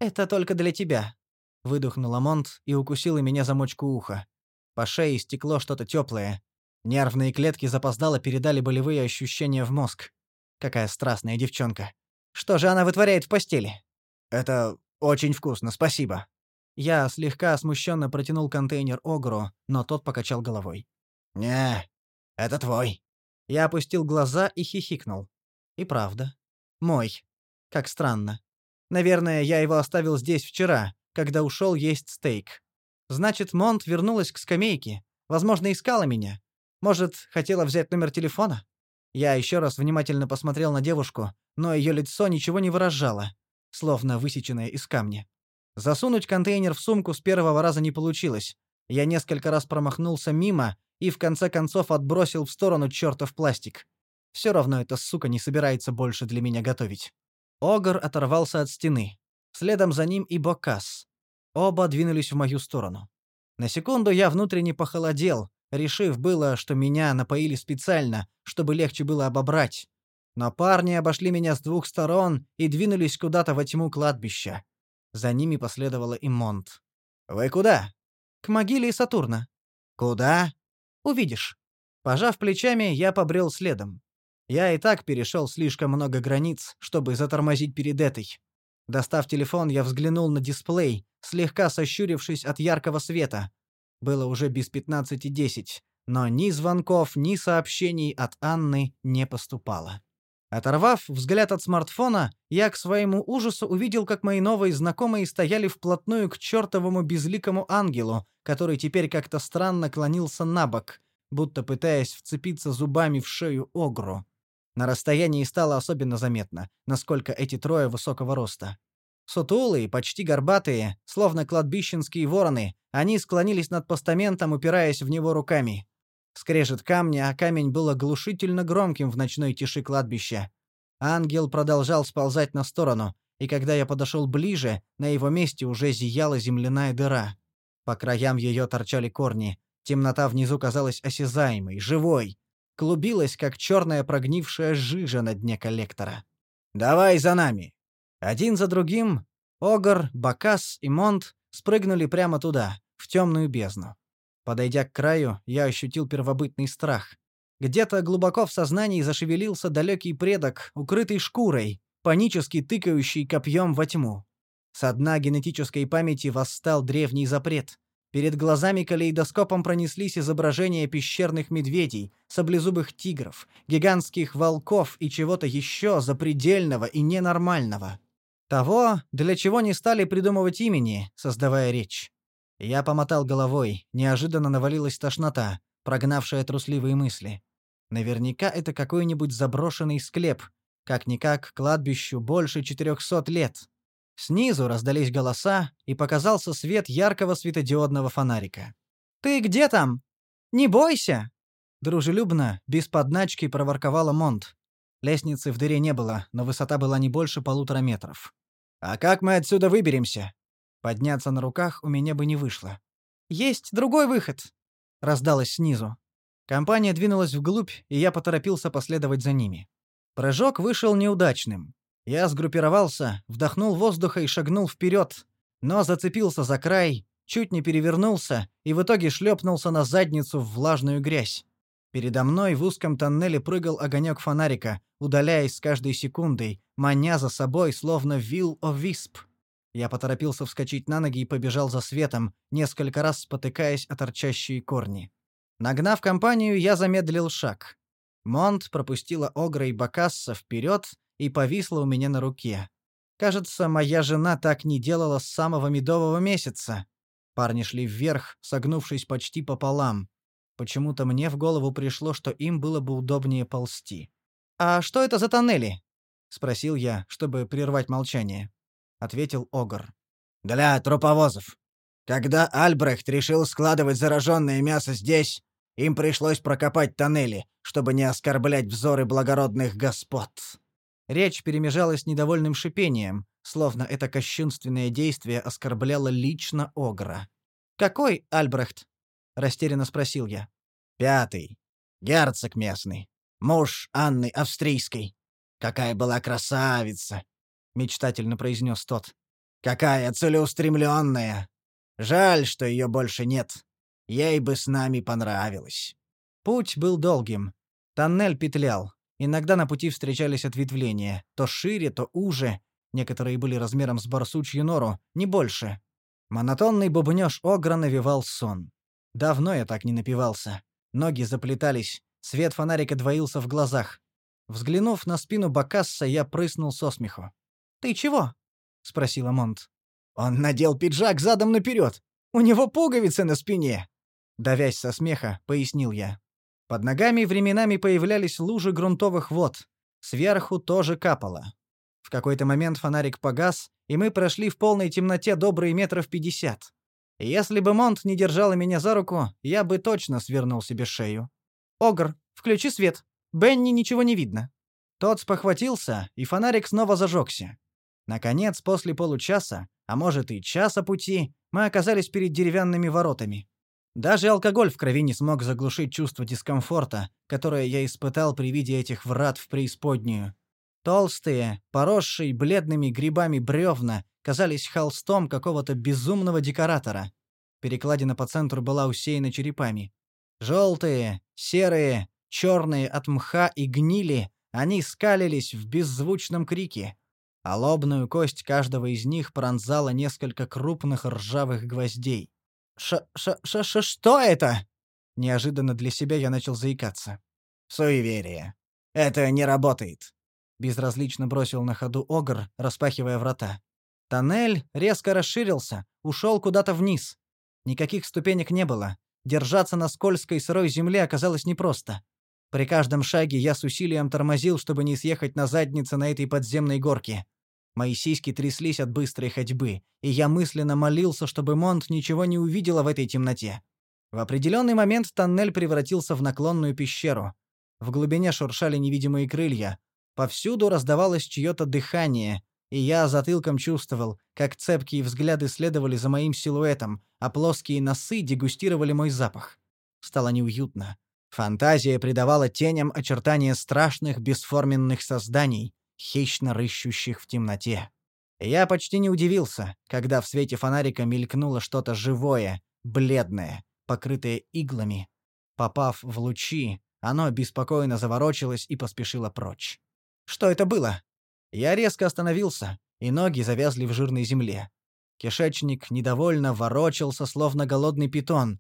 «Это только для тебя», — выдохнула Монт и укусила меня за мочку уха. По шее стекло что-то теплое. Нервные клетки запоздало передали болевые ощущения в мозг. Какая страстная девчонка. Что же она вытворяет в постели? «Это очень вкусно, спасибо», Я слегка смущенно протянул контейнер Огру, но тот покачал головой. «Не, это твой». Я опустил глаза и хихикнул. И правда. Мой. Как странно. Наверное, я его оставил здесь вчера, когда ушел есть стейк. Значит, Монт вернулась к скамейке. Возможно, искала меня. Может, хотела взять номер телефона? Я еще раз внимательно посмотрел на девушку, но ее лицо ничего не выражало, словно высеченное из камня. Засунуть контейнер в сумку с первого раза не получилось. Я несколько раз промахнулся мимо и в конце концов отбросил в сторону чертов пластик. Все равно эта сука не собирается больше для меня готовить. Огр оторвался от стены. Следом за ним и Бокас. Оба двинулись в мою сторону. На секунду я внутренне похолодел, решив было, что меня напоили специально, чтобы легче было обобрать. Но парни обошли меня с двух сторон и двинулись куда-то во тьму кладбища. За ними последовала и Монт. «Вы куда?» «К могиле Сатурна». «Куда?» «Увидишь». Пожав плечами, я побрел следом. Я и так перешел слишком много границ, чтобы затормозить перед этой. Достав телефон, я взглянул на дисплей, слегка сощурившись от яркого света. Было уже без пятнадцати десять, но ни звонков, ни сообщений от Анны не поступало. Оторвав взгляд от смартфона, я к своему ужасу увидел, как мои новые знакомые стояли вплотную к чертовому безликому ангелу, который теперь как-то странно клонился на бок, будто пытаясь вцепиться зубами в шею огру. На расстоянии стало особенно заметно, насколько эти трое высокого роста. Сутулые, почти горбатые, словно кладбищенские вороны, они склонились над постаментом, упираясь в него руками. Скрежет камня, а камень был оглушительно громким в ночной тиши кладбища. Ангел продолжал сползать на сторону, и когда я подошел ближе, на его месте уже зияла земляная дыра. По краям ее торчали корни. Темнота внизу казалась осязаемой, живой клубилась, как черная прогнившая жижа на дне коллектора. «Давай за нами!» Один за другим Огр, Бакас и Монт спрыгнули прямо туда, в темную бездну. Подойдя к краю, я ощутил первобытный страх. Где-то глубоко в сознании зашевелился далекий предок, укрытый шкурой, панически тыкающий копьем во тьму. Со дна генетической памяти восстал древний запрет. Перед глазами калейдоскопом пронеслись изображения пещерных медведей, саблезубых тигров, гигантских волков и чего-то еще запредельного и ненормального. Того, для чего не стали придумывать имени, создавая речь. Я помотал головой, неожиданно навалилась тошнота, прогнавшая трусливые мысли. Наверняка это какой-нибудь заброшенный склеп, как-никак кладбищу больше четырехсот лет. Снизу раздались голоса, и показался свет яркого светодиодного фонарика. «Ты где там? Не бойся!» Дружелюбно, без подначки проворковала Монт. Лестницы в дыре не было, но высота была не больше полутора метров. «А как мы отсюда выберемся?» Подняться на руках у меня бы не вышло. «Есть другой выход!» — раздалось снизу. Компания двинулась вглубь, и я поторопился последовать за ними. Прыжок вышел неудачным. Я сгруппировался, вдохнул воздуха и шагнул вперед, но зацепился за край, чуть не перевернулся и в итоге шлепнулся на задницу в влажную грязь. Передо мной в узком тоннеле прыгал огонек фонарика, удаляясь с каждой секундой, маня за собой, словно вил о висп. Я поторопился вскочить на ноги и побежал за светом, несколько раз спотыкаясь о торчащие корни. Нагнав компанию, я замедлил шаг. Монт пропустила Огра и Бакасса вперед и повисла у меня на руке. Кажется, моя жена так не делала с самого медового месяца. Парни шли вверх, согнувшись почти пополам. Почему-то мне в голову пришло, что им было бы удобнее ползти. «А что это за тоннели?» — спросил я, чтобы прервать молчание. Ответил Огр. «Для труповозов. Когда Альбрехт решил складывать зараженное мясо здесь, им пришлось прокопать тоннели, чтобы не оскорблять взоры благородных господ». Речь перемежалась недовольным шипением, словно это кощунственное действие оскорбляло лично Огра. «Какой Альбрехт?» — растерянно спросил я. «Пятый. Герцог местный. Муж Анны Австрийской. Какая была красавица!» — мечтательно произнес тот. «Какая целеустремленная! Жаль, что ее больше нет. Ей бы с нами понравилось». Путь был долгим. Тоннель петлял. Иногда на пути встречались ответвления, то шире, то уже. Некоторые были размером с барсучью нору, не больше. Монотонный бубнёж огра навевал сон. Давно я так не напивался. Ноги заплетались, свет фонарика двоился в глазах. Взглянув на спину Бакасса, я прыснул со смеху. «Ты чего?» — спросила Монт. «Он надел пиджак задом наперед. У него пуговицы на спине!» Давясь со смеха, пояснил я. Под ногами временами появлялись лужи грунтовых вод. Сверху тоже капало. В какой-то момент фонарик погас, и мы прошли в полной темноте добрые метров пятьдесят. Если бы Монт не держала меня за руку, я бы точно свернул себе шею. «Огр, включи свет. Бенни ничего не видно». Тот спохватился, и фонарик снова зажегся. Наконец, после получаса, а может и часа пути, мы оказались перед деревянными воротами. Даже алкоголь в крови не смог заглушить чувство дискомфорта, которое я испытал при виде этих врат в преисподнюю. Толстые, поросшие бледными грибами бревна казались холстом какого-то безумного декоратора. Перекладина по центру была усеяна черепами. Желтые, серые, черные от мха и гнили, они скалились в беззвучном крике, а лобную кость каждого из них пронзала несколько крупных ржавых гвоздей. «Ш-ш-ш-ш... что это?» Неожиданно для себя я начал заикаться. «Суеверие. Это не работает», — безразлично бросил на ходу Огр, распахивая врата. Тоннель резко расширился, ушел куда-то вниз. Никаких ступенек не было. Держаться на скользкой сырой земле оказалось непросто. При каждом шаге я с усилием тормозил, чтобы не съехать на задницу на этой подземной горке. Мои сиськи тряслись от быстрой ходьбы, и я мысленно молился, чтобы Монт ничего не увидела в этой темноте. В определенный момент тоннель превратился в наклонную пещеру. В глубине шуршали невидимые крылья. Повсюду раздавалось чье-то дыхание, и я затылком чувствовал, как цепкие взгляды следовали за моим силуэтом, а плоские носы дегустировали мой запах. Стало неуютно. Фантазия придавала теням очертания страшных бесформенных созданий, хищно рыщущих в темноте. Я почти не удивился, когда в свете фонарика мелькнуло что-то живое, бледное, покрытое иглами. Попав в лучи, оно беспокойно заворочилось и поспешило прочь. Что это было? Я резко остановился, и ноги завязли в жирной земле. Кишечник недовольно ворочался, словно голодный питон.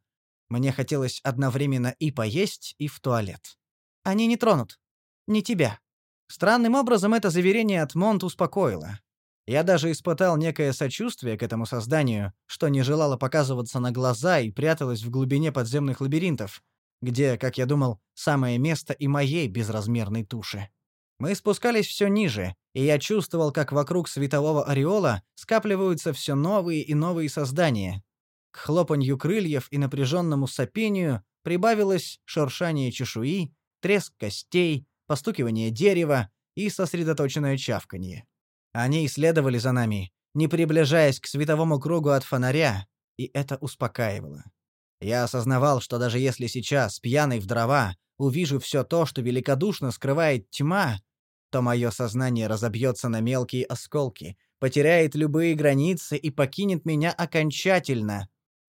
Мне хотелось одновременно и поесть, и в туалет. Они не тронут. Не тебя. Странным образом это заверение от Монт успокоило. Я даже испытал некое сочувствие к этому созданию, что не желало показываться на глаза и пряталось в глубине подземных лабиринтов, где, как я думал, самое место и моей безразмерной туши. Мы спускались все ниже, и я чувствовал, как вокруг светового ореола скапливаются все новые и новые создания. К хлопанью крыльев и напряженному сопению прибавилось шуршание чешуи, треск костей, постукивание дерева и сосредоточенное чавканье. Они исследовали за нами, не приближаясь к световому кругу от фонаря, и это успокаивало. Я осознавал, что даже если сейчас, пьяный в дрова, увижу все то, что великодушно скрывает тьма, то мое сознание разобьется на мелкие осколки, потеряет любые границы и покинет меня окончательно.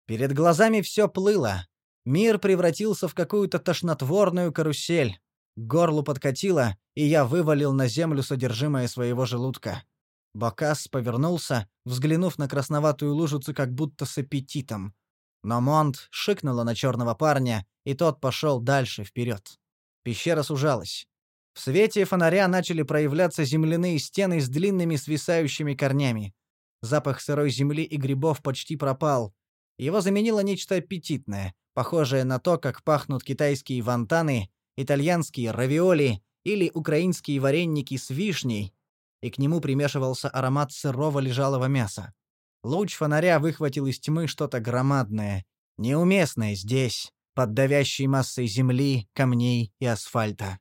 Перед глазами все плыло. Мир превратился в какую-то тошнотворную карусель. Горлу подкатило, и я вывалил на землю содержимое своего желудка. Бокас повернулся, взглянув на красноватую лужицу как будто с аппетитом. Но Монт шикнула на черного парня, и тот пошел дальше, вперед. Пещера сужалась. В свете фонаря начали проявляться земляные стены с длинными свисающими корнями. Запах сырой земли и грибов почти пропал. Его заменило нечто аппетитное, похожее на то, как пахнут китайские вантаны итальянские равиоли или украинские вареники с вишней, и к нему примешивался аромат сырого лежалого мяса. Луч фонаря выхватил из тьмы что-то громадное, неуместное здесь, под давящей массой земли, камней и асфальта.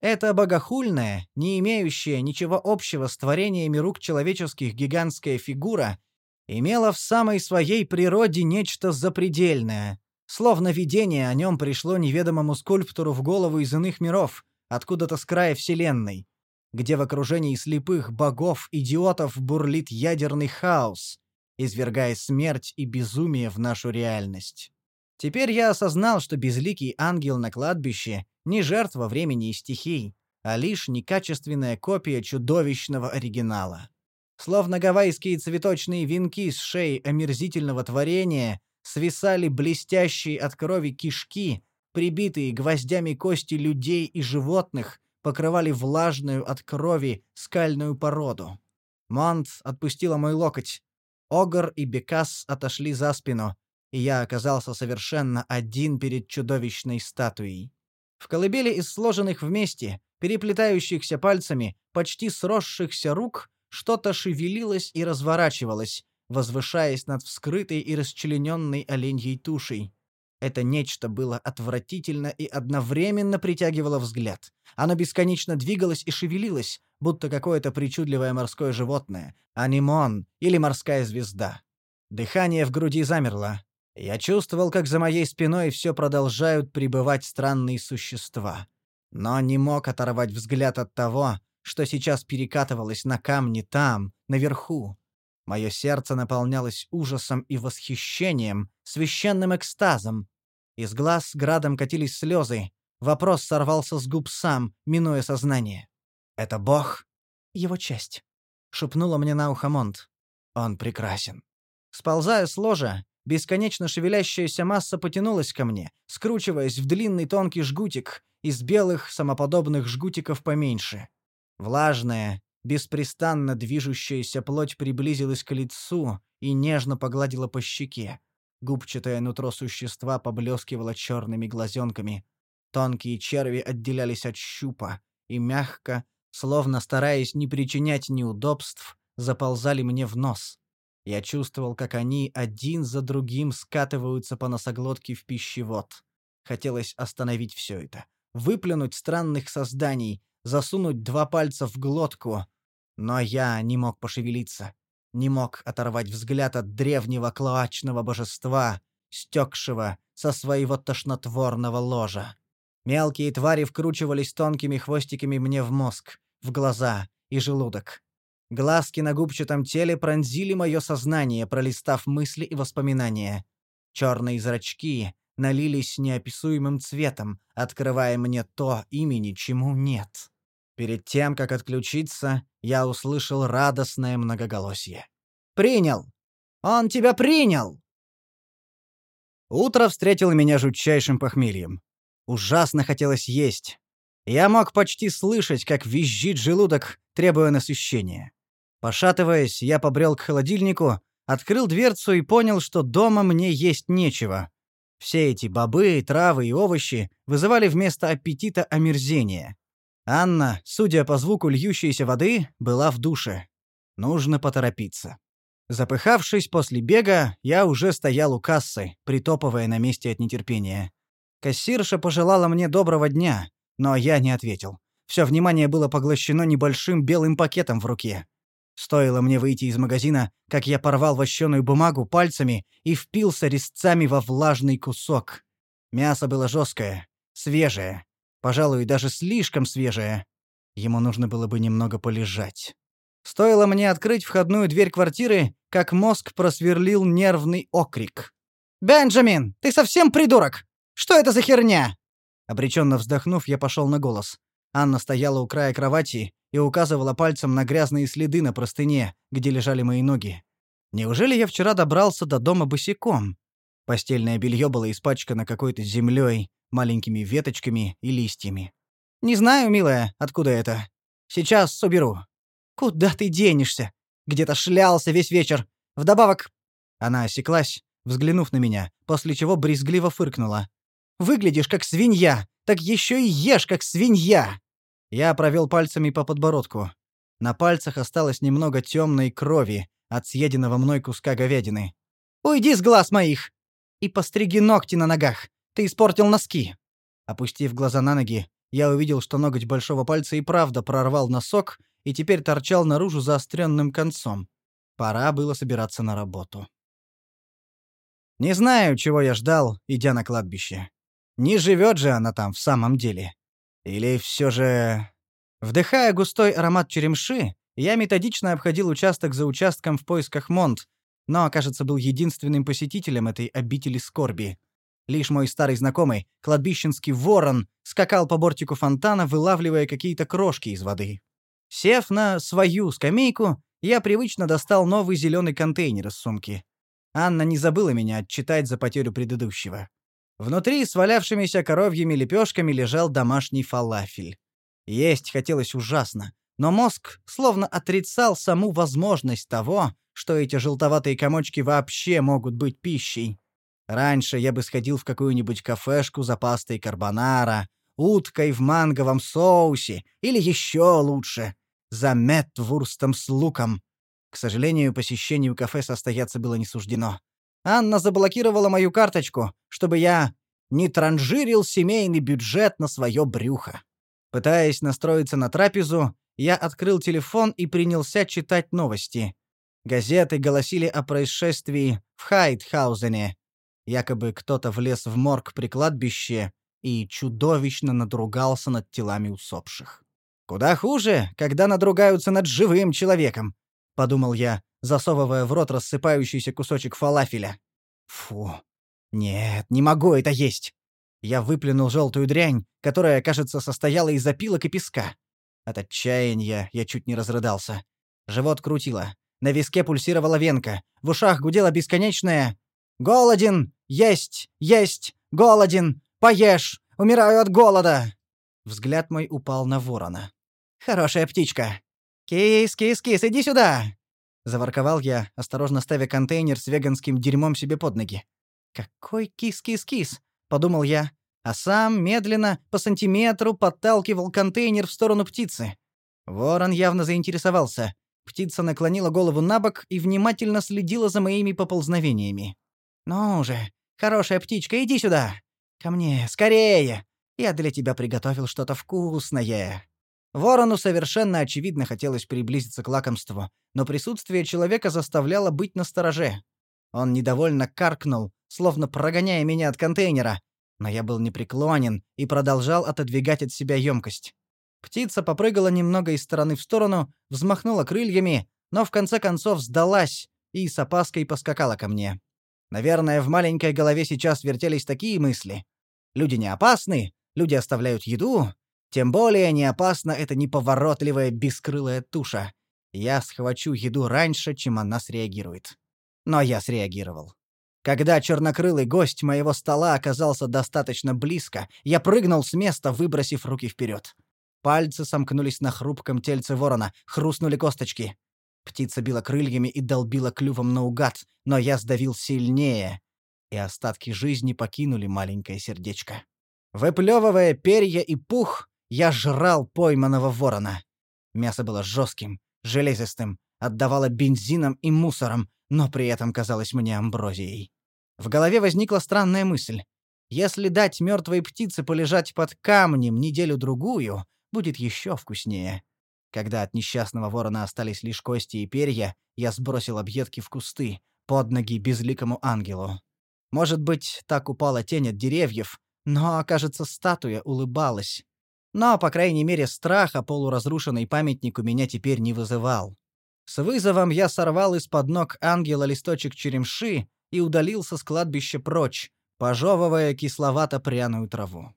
Это богохульная, не имеющая ничего общего с творениями рук человеческих гигантская фигура имела в самой своей природе нечто запредельное, Словно видение о нем пришло неведомому скульптору в голову из иных миров, откуда-то с края Вселенной, где в окружении слепых богов-идиотов бурлит ядерный хаос, извергая смерть и безумие в нашу реальность. Теперь я осознал, что безликий ангел на кладбище не жертва времени и стихий, а лишь некачественная копия чудовищного оригинала. Словно гавайские цветочные венки с шеи омерзительного творения свисали блестящие от крови кишки, прибитые гвоздями кости людей и животных, покрывали влажную от крови скальную породу. Монт отпустила мой локоть. Огр и Бекас отошли за спину, и я оказался совершенно один перед чудовищной статуей. В колыбели из сложенных вместе, переплетающихся пальцами, почти сросшихся рук, что-то шевелилось и разворачивалось, возвышаясь над вскрытой и расчлененной оленьей тушей. Это нечто было отвратительно и одновременно притягивало взгляд. Оно бесконечно двигалось и шевелилось, будто какое-то причудливое морское животное, анимон или морская звезда. Дыхание в груди замерло. Я чувствовал, как за моей спиной все продолжают пребывать странные существа. Но не мог оторвать взгляд от того, что сейчас перекатывалось на камне там, наверху. Мое сердце наполнялось ужасом и восхищением, священным экстазом. Из глаз градом катились слезы. Вопрос сорвался с губ сам, минуя сознание. «Это Бог?» «Его часть», — шепнула мне на ухо Монт. «Он прекрасен». Сползая с ложа, бесконечно шевелящаяся масса потянулась ко мне, скручиваясь в длинный тонкий жгутик из белых самоподобных жгутиков поменьше. Влажная, беспрестанно движущаяся плоть приблизилась к лицу и нежно погладила по щеке. Губчатое нутро существа поблескивало черными глазенками. Тонкие черви отделялись от щупа и мягко, словно стараясь не причинять неудобств, заползали мне в нос. Я чувствовал, как они один за другим скатываются по носоглотке в пищевод. Хотелось остановить все это. Выплюнуть странных созданий, засунуть два пальца в глотку. Но я не мог пошевелиться. Не мог оторвать взгляд от древнего клоачного божества, стекшего со своего тошнотворного ложа. Мелкие твари вкручивались тонкими хвостиками мне в мозг, в глаза и желудок. Глазки на губчатом теле пронзили мое сознание, пролистав мысли и воспоминания. Черные зрачки налились неописуемым цветом, открывая мне то имени, чему нет. Перед тем, как отключиться, я услышал радостное многоголосие. «Принял! Он тебя принял!» Утро встретило меня жутчайшим похмельем. Ужасно хотелось есть. Я мог почти слышать, как визжит желудок, требуя насыщения. Пошатываясь, я побрел к холодильнику, открыл дверцу и понял, что дома мне есть нечего. Все эти бобы, травы и овощи вызывали вместо аппетита омерзение. Анна, судя по звуку льющейся воды, была в душе. Нужно поторопиться. Запыхавшись после бега, я уже стоял у кассы, притопывая на месте от нетерпения. Кассирша пожелала мне доброго дня, но я не ответил. Все внимание было поглощено небольшим белым пакетом в руке. Стоило мне выйти из магазина, как я порвал вощеную бумагу пальцами и впился резцами во влажный кусок. Мясо было жесткое, свежее, пожалуй, даже слишком свежее. Ему нужно было бы немного полежать. Стоило мне открыть входную дверь квартиры, как мозг просверлил нервный окрик. «Бенджамин, ты совсем придурок! Что это за херня?» Обреченно вздохнув, я пошел на голос. Анна стояла у края кровати и указывала пальцем на грязные следы на простыне, где лежали мои ноги. Неужели я вчера добрался до дома босиком? Постельное белье было испачкано какой-то землей, маленькими веточками и листьями. «Не знаю, милая, откуда это. Сейчас соберу». «Куда ты денешься? Где-то шлялся весь вечер. Вдобавок...» Она осеклась, взглянув на меня, после чего брезгливо фыркнула. «Выглядишь как свинья, так еще и ешь как свинья!» Я провел пальцами по подбородку. На пальцах осталось немного темной крови от съеденного мной куска говядины. «Уйди с глаз моих! И постриги ногти на ногах! Ты испортил носки!» Опустив глаза на ноги, я увидел, что ноготь большого пальца и правда прорвал носок и теперь торчал наружу заостренным концом. Пора было собираться на работу. Не знаю, чего я ждал, идя на кладбище. Не живет же она там в самом деле. Или все же... Вдыхая густой аромат черемши, я методично обходил участок за участком в поисках Монт, но, кажется, был единственным посетителем этой обители скорби. Лишь мой старый знакомый, кладбищенский ворон, скакал по бортику фонтана, вылавливая какие-то крошки из воды. Сев на свою скамейку, я привычно достал новый зеленый контейнер из сумки. Анна не забыла меня отчитать за потерю предыдущего. Внутри с валявшимися коровьими лепешками лежал домашний фалафель. Есть хотелось ужасно, но мозг словно отрицал саму возможность того, что эти желтоватые комочки вообще могут быть пищей. Раньше я бы сходил в какую-нибудь кафешку за пастой карбонара, уткой в манговом соусе или еще лучше, за метвурстом с луком. К сожалению, посещению кафе состояться было не суждено. Анна заблокировала мою карточку, чтобы я не транжирил семейный бюджет на свое брюхо. Пытаясь настроиться на трапезу, я открыл телефон и принялся читать новости. Газеты голосили о происшествии в Хайтхаузене. Якобы кто-то влез в морг при кладбище и чудовищно надругался над телами усопших. «Куда хуже, когда надругаются над живым человеком», — подумал я, засовывая в рот рассыпающийся кусочек фалафеля. «Фу, нет, не могу это есть!» Я выплюнул желтую дрянь, которая, кажется, состояла из опилок и песка. От отчаяния я чуть не разрыдался. Живот крутило. На виске пульсировала венка. В ушах гудела бесконечная «Голоден! Есть! Есть! Голоден! Поешь! Умираю от голода!» Взгляд мой упал на ворона. «Хорошая птичка! Кис, кис, кис, иди сюда!» Заворковал я, осторожно ставя контейнер с веганским дерьмом себе под ноги. «Какой кис-кис-кис!» — подумал я, а сам медленно, по сантиметру, подталкивал контейнер в сторону птицы. Ворон явно заинтересовался. Птица наклонила голову на бок и внимательно следила за моими поползновениями. «Ну же, хорошая птичка, иди сюда! Ко мне, скорее! Я для тебя приготовил что-то вкусное!» Ворону совершенно очевидно хотелось приблизиться к лакомству, но присутствие человека заставляло быть настороже. Он недовольно каркнул, словно прогоняя меня от контейнера, но я был непреклонен и продолжал отодвигать от себя емкость. Птица попрыгала немного из стороны в сторону, взмахнула крыльями, но в конце концов сдалась и с опаской поскакала ко мне. Наверное, в маленькой голове сейчас вертелись такие мысли. Люди не опасны, люди оставляют еду, тем более не опасна эта неповоротливая бескрылая туша. Я схвачу еду раньше, чем она среагирует. Но я среагировал. Когда чернокрылый гость моего стола оказался достаточно близко, я прыгнул с места, выбросив руки вперед. Пальцы сомкнулись на хрупком тельце ворона, хрустнули косточки. Птица била крыльями и долбила клювом наугад, но я сдавил сильнее, и остатки жизни покинули маленькое сердечко. Выплевывая перья и пух, я жрал пойманного ворона. Мясо было жестким, железистым, отдавало бензином и мусором, но при этом казалось мне амброзией. В голове возникла странная мысль. Если дать мертвой птице полежать под камнем неделю-другую, будет еще вкуснее. Когда от несчастного ворона остались лишь кости и перья, я сбросил объедки в кусты, под ноги безликому ангелу. Может быть, так упала тень от деревьев, но, кажется, статуя улыбалась. Но, по крайней мере, страха полуразрушенный памятник у меня теперь не вызывал. С вызовом я сорвал из-под ног ангела листочек черемши и удалился с кладбища прочь, пожевывая кисловато-пряную траву.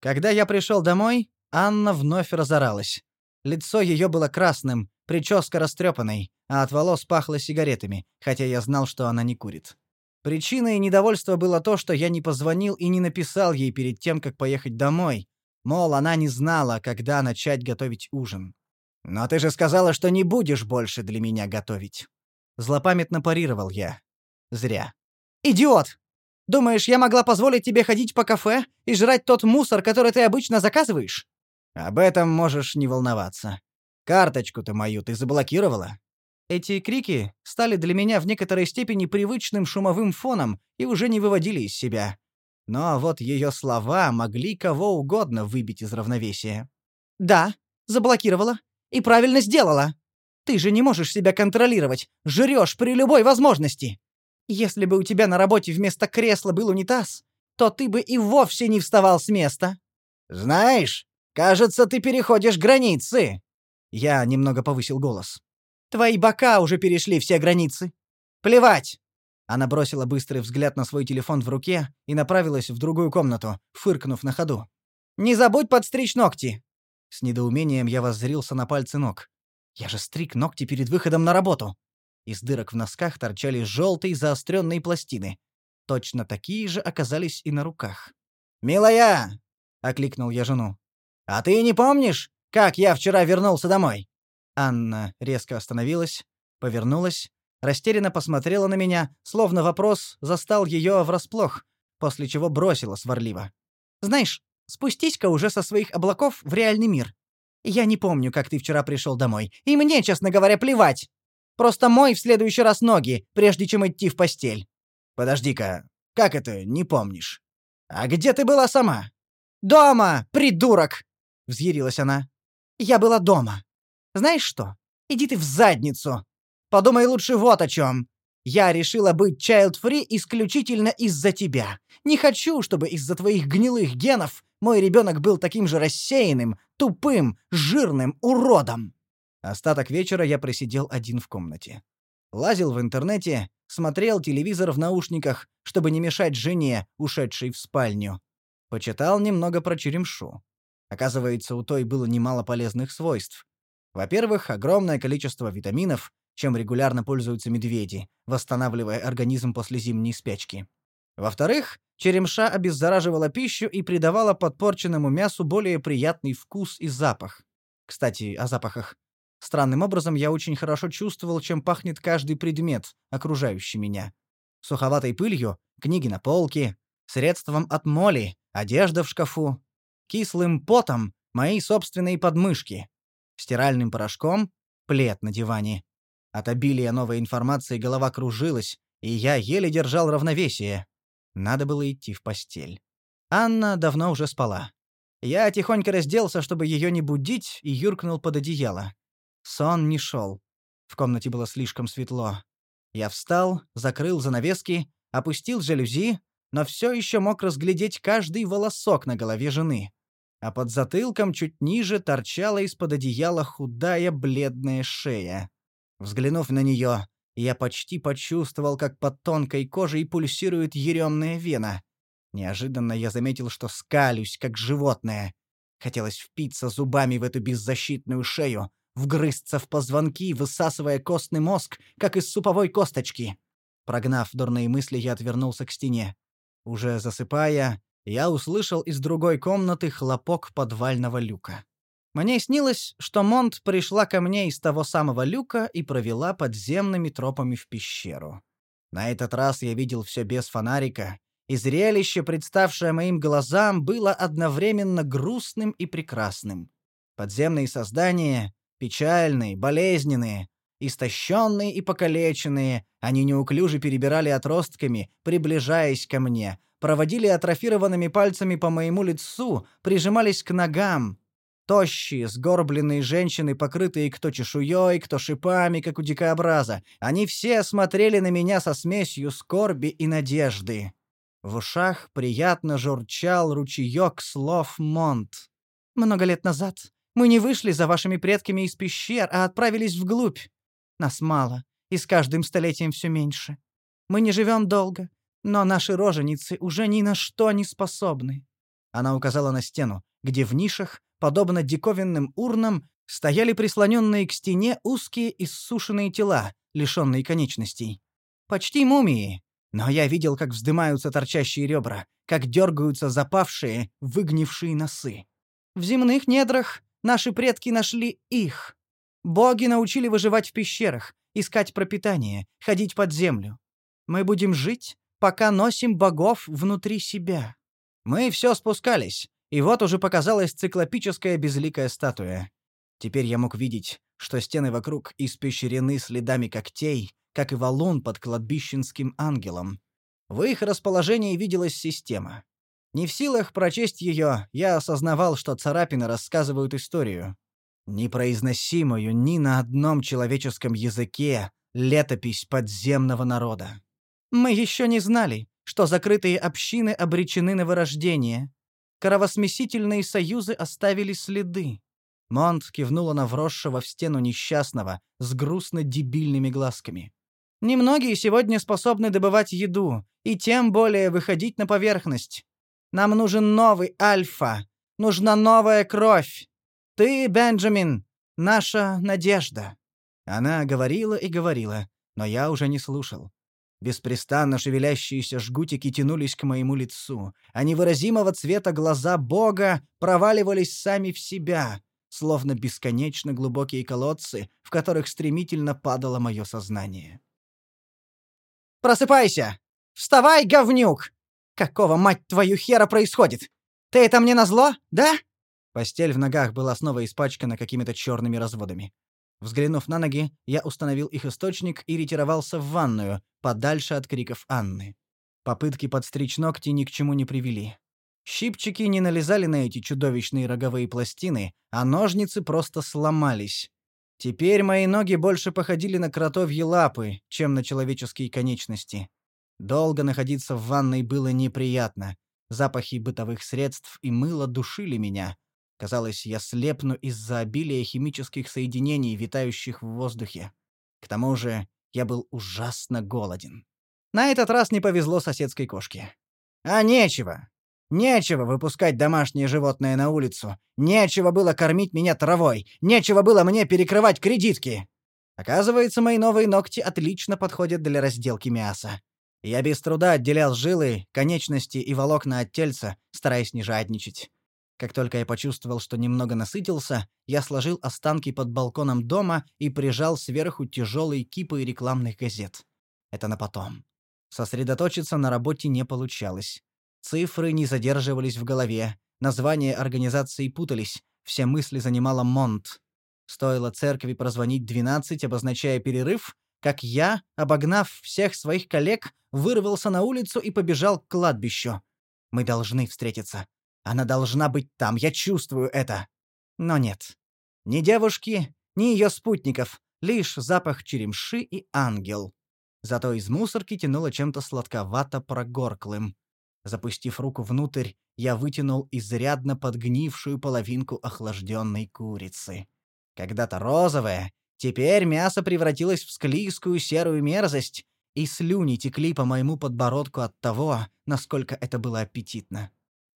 Когда я пришел домой, Анна вновь разоралась. Лицо ее было красным, прическа растрепанной, а от волос пахло сигаретами, хотя я знал, что она не курит. Причиной недовольства было то, что я не позвонил и не написал ей перед тем, как поехать домой. Мол, она не знала, когда начать готовить ужин. «Но ты же сказала, что не будешь больше для меня готовить». Злопамятно парировал я. Зря. «Идиот! Думаешь, я могла позволить тебе ходить по кафе и жрать тот мусор, который ты обычно заказываешь?» «Об этом можешь не волноваться. Карточку-то мою ты заблокировала?» Эти крики стали для меня в некоторой степени привычным шумовым фоном и уже не выводили из себя. Но вот ее слова могли кого угодно выбить из равновесия. «Да, заблокировала. И правильно сделала. Ты же не можешь себя контролировать, жрешь при любой возможности. Если бы у тебя на работе вместо кресла был унитаз, то ты бы и вовсе не вставал с места. Знаешь, кажется, ты переходишь границы. Я немного повысил голос. Твои бока уже перешли все границы. Плевать. Она бросила быстрый взгляд на свой телефон в руке и направилась в другую комнату, фыркнув на ходу. «Не забудь подстричь ногти!» С недоумением я воззрился на пальцы ног. Я же стриг ногти перед выходом на работу. Из дырок в носках торчали желтые заостренные пластины. Точно такие же оказались и на руках. «Милая!» — окликнул я жену. «А ты не помнишь, как я вчера вернулся домой?» Анна резко остановилась, повернулась, растерянно посмотрела на меня, словно вопрос застал ее врасплох, после чего бросила сварливо. «Знаешь, спустись-ка уже со своих облаков в реальный мир. Я не помню, как ты вчера пришел домой, и мне, честно говоря, плевать. Просто мой в следующий раз ноги, прежде чем идти в постель». «Подожди-ка, как это не помнишь? А где ты была сама?» «Дома, придурок!» — взъярилась она. «Я была дома. Знаешь что? Иди ты в задницу. Подумай лучше вот о чем. Я решила быть child-free исключительно из-за тебя. Не хочу, чтобы из-за твоих гнилых генов мой ребенок был таким же рассеянным, тупым, жирным уродом. Остаток вечера я просидел один в комнате. Лазил в интернете, смотрел телевизор в наушниках, чтобы не мешать жене, ушедшей в спальню. Почитал немного про черемшу. Оказывается, у той было немало полезных свойств. Во-первых, огромное количество витаминов, чем регулярно пользуются медведи, восстанавливая организм после зимней спячки. Во-вторых, черемша обеззараживала пищу и придавала подпорченному мясу более приятный вкус и запах. Кстати, о запахах. Странным образом я очень хорошо чувствовал, чем пахнет каждый предмет, окружающий меня. Суховатой пылью, книги на полке, средством от моли, одежда в шкафу, кислым потом, мои собственные подмышки, стиральным порошком, плед на диване. От обилия новой информации голова кружилась, и я еле держал равновесие. Надо было идти в постель. Анна давно уже спала. Я тихонько разделся, чтобы ее не будить, и юркнул под одеяло. Сон не шел. В комнате было слишком светло. Я встал, закрыл занавески, опустил жалюзи, но все еще мог разглядеть каждый волосок на голове жены. А под затылком чуть ниже торчала из-под одеяла худая бледная шея. Взглянув на нее, я почти почувствовал, как под тонкой кожей пульсирует еремная вена. Неожиданно я заметил, что скалюсь, как животное. Хотелось впиться зубами в эту беззащитную шею, вгрызться в позвонки, высасывая костный мозг, как из суповой косточки. Прогнав дурные мысли, я отвернулся к стене. Уже засыпая, я услышал из другой комнаты хлопок подвального люка. Мне снилось, что Монт пришла ко мне из того самого люка и провела подземными тропами в пещеру. На этот раз я видел все без фонарика, и зрелище, представшее моим глазам, было одновременно грустным и прекрасным. Подземные создания, печальные, болезненные, истощенные и покалеченные, они неуклюже перебирали отростками, приближаясь ко мне, проводили атрофированными пальцами по моему лицу, прижимались к ногам, Тощие, сгорбленные женщины, покрытые кто чешуей, кто шипами, как у дикообраза. Они все смотрели на меня со смесью скорби и надежды. В ушах приятно журчал ручеек слов Монт. «Много лет назад мы не вышли за вашими предками из пещер, а отправились вглубь. Нас мало, и с каждым столетием все меньше. Мы не живем долго, но наши роженицы уже ни на что не способны». Она указала на стену, где в нишах подобно диковинным урнам, стояли прислоненные к стене узкие иссушенные тела, лишенные конечностей. Почти мумии, но я видел, как вздымаются торчащие ребра, как дергаются запавшие, выгнившие носы. В земных недрах наши предки нашли их. Боги научили выживать в пещерах, искать пропитание, ходить под землю. Мы будем жить, пока носим богов внутри себя. Мы все спускались, и вот уже показалась циклопическая безликая статуя. Теперь я мог видеть, что стены вокруг испещрены следами когтей, как и валун под кладбищенским ангелом. В их расположении виделась система. Не в силах прочесть ее, я осознавал, что царапины рассказывают историю. Непроизносимую ни на одном человеческом языке летопись подземного народа. Мы еще не знали, что закрытые общины обречены на вырождение, Кровосмесительные союзы оставили следы. Монт кивнула на вросшего в стену несчастного с грустно-дебильными глазками. «Немногие сегодня способны добывать еду, и тем более выходить на поверхность. Нам нужен новый Альфа, нужна новая кровь. Ты, Бенджамин, Наша надежда». Она говорила и говорила, но я уже не слушал. Беспрестанно шевелящиеся жгутики тянулись к моему лицу, а невыразимого цвета глаза Бога проваливались сами в себя, словно бесконечно глубокие колодцы, в которых стремительно падало мое сознание. «Просыпайся! Вставай, говнюк! Какого, мать твою, хера происходит? Ты это мне назло, да?» Постель в ногах была снова испачкана какими-то черными разводами. Взглянув на ноги, я установил их источник и ретировался в ванную, подальше от криков Анны. Попытки подстричь ногти ни к чему не привели. Щипчики не налезали на эти чудовищные роговые пластины, а ножницы просто сломались. Теперь мои ноги больше походили на кротовьи лапы, чем на человеческие конечности. Долго находиться в ванной было неприятно. Запахи бытовых средств и мыла душили меня, Казалось, я слепну из-за обилия химических соединений, витающих в воздухе. К тому же я был ужасно голоден. На этот раз не повезло соседской кошке. А нечего. Нечего выпускать домашнее животное на улицу. Нечего было кормить меня травой. Нечего было мне перекрывать кредитки. Оказывается, мои новые ногти отлично подходят для разделки мяса. Я без труда отделял жилы, конечности и волокна от тельца, стараясь не жадничать. Как только я почувствовал, что немного насытился, я сложил останки под балконом дома и прижал сверху тяжелые кипы рекламных газет. Это на потом. Сосредоточиться на работе не получалось. Цифры не задерживались в голове, названия организации путались, все мысли занимала Монт. Стоило церкви прозвонить 12, обозначая перерыв, как я, обогнав всех своих коллег, вырвался на улицу и побежал к кладбищу. Мы должны встретиться. Она должна быть там, я чувствую это. Но нет. Ни девушки, ни ее спутников, лишь запах черемши и ангел. Зато из мусорки тянуло чем-то сладковато-прогорклым. Запустив руку внутрь, я вытянул изрядно подгнившую половинку охлажденной курицы. Когда-то розовая, теперь мясо превратилось в склизкую серую мерзость, и слюни текли по моему подбородку от того, насколько это было аппетитно.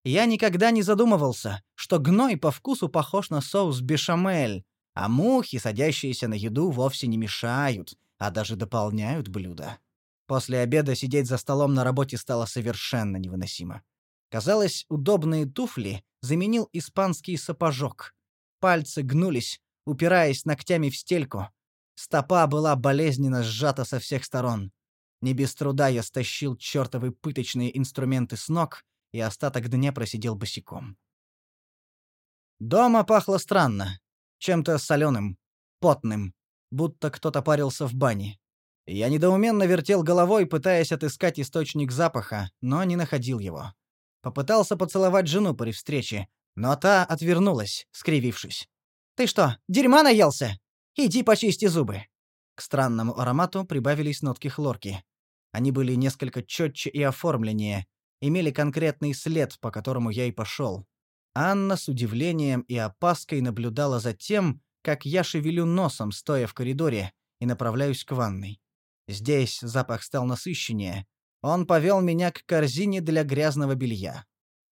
Я никогда не задумывался, что гной по вкусу похож на соус бешамель, а мухи, садящиеся на еду, вовсе не мешают, а даже дополняют блюдо. После обеда сидеть за столом на работе стало совершенно невыносимо. Казалось, удобные туфли заменил испанский сапожок. Пальцы гнулись, упираясь ногтями в стельку. Стопа была болезненно сжата со всех сторон. Не без труда я стащил чертовы пыточные инструменты с ног и остаток дня просидел босиком. Дома пахло странно. Чем-то соленым, потным, будто кто-то парился в бане. Я недоуменно вертел головой, пытаясь отыскать источник запаха, но не находил его. Попытался поцеловать жену при встрече, но та отвернулась, скривившись. «Ты что, дерьма наелся? Иди почисти зубы!» К странному аромату прибавились нотки хлорки. Они были несколько четче и оформленнее, имели конкретный след, по которому я и пошел. Анна с удивлением и опаской наблюдала за тем, как я шевелю носом, стоя в коридоре, и направляюсь к ванной. Здесь запах стал насыщеннее. Он повел меня к корзине для грязного белья.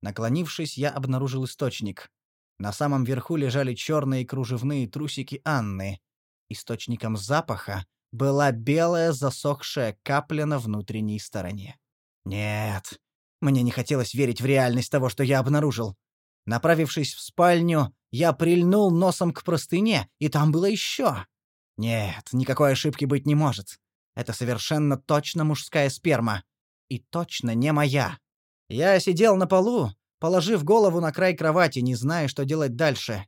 Наклонившись, я обнаружил источник. На самом верху лежали черные кружевные трусики Анны. Источником запаха была белая засохшая капля на внутренней стороне. Нет, мне не хотелось верить в реальность того, что я обнаружил. Направившись в спальню, я прильнул носом к простыне, и там было еще. Нет, никакой ошибки быть не может. Это совершенно точно мужская сперма. И точно не моя. Я сидел на полу, положив голову на край кровати, не зная, что делать дальше.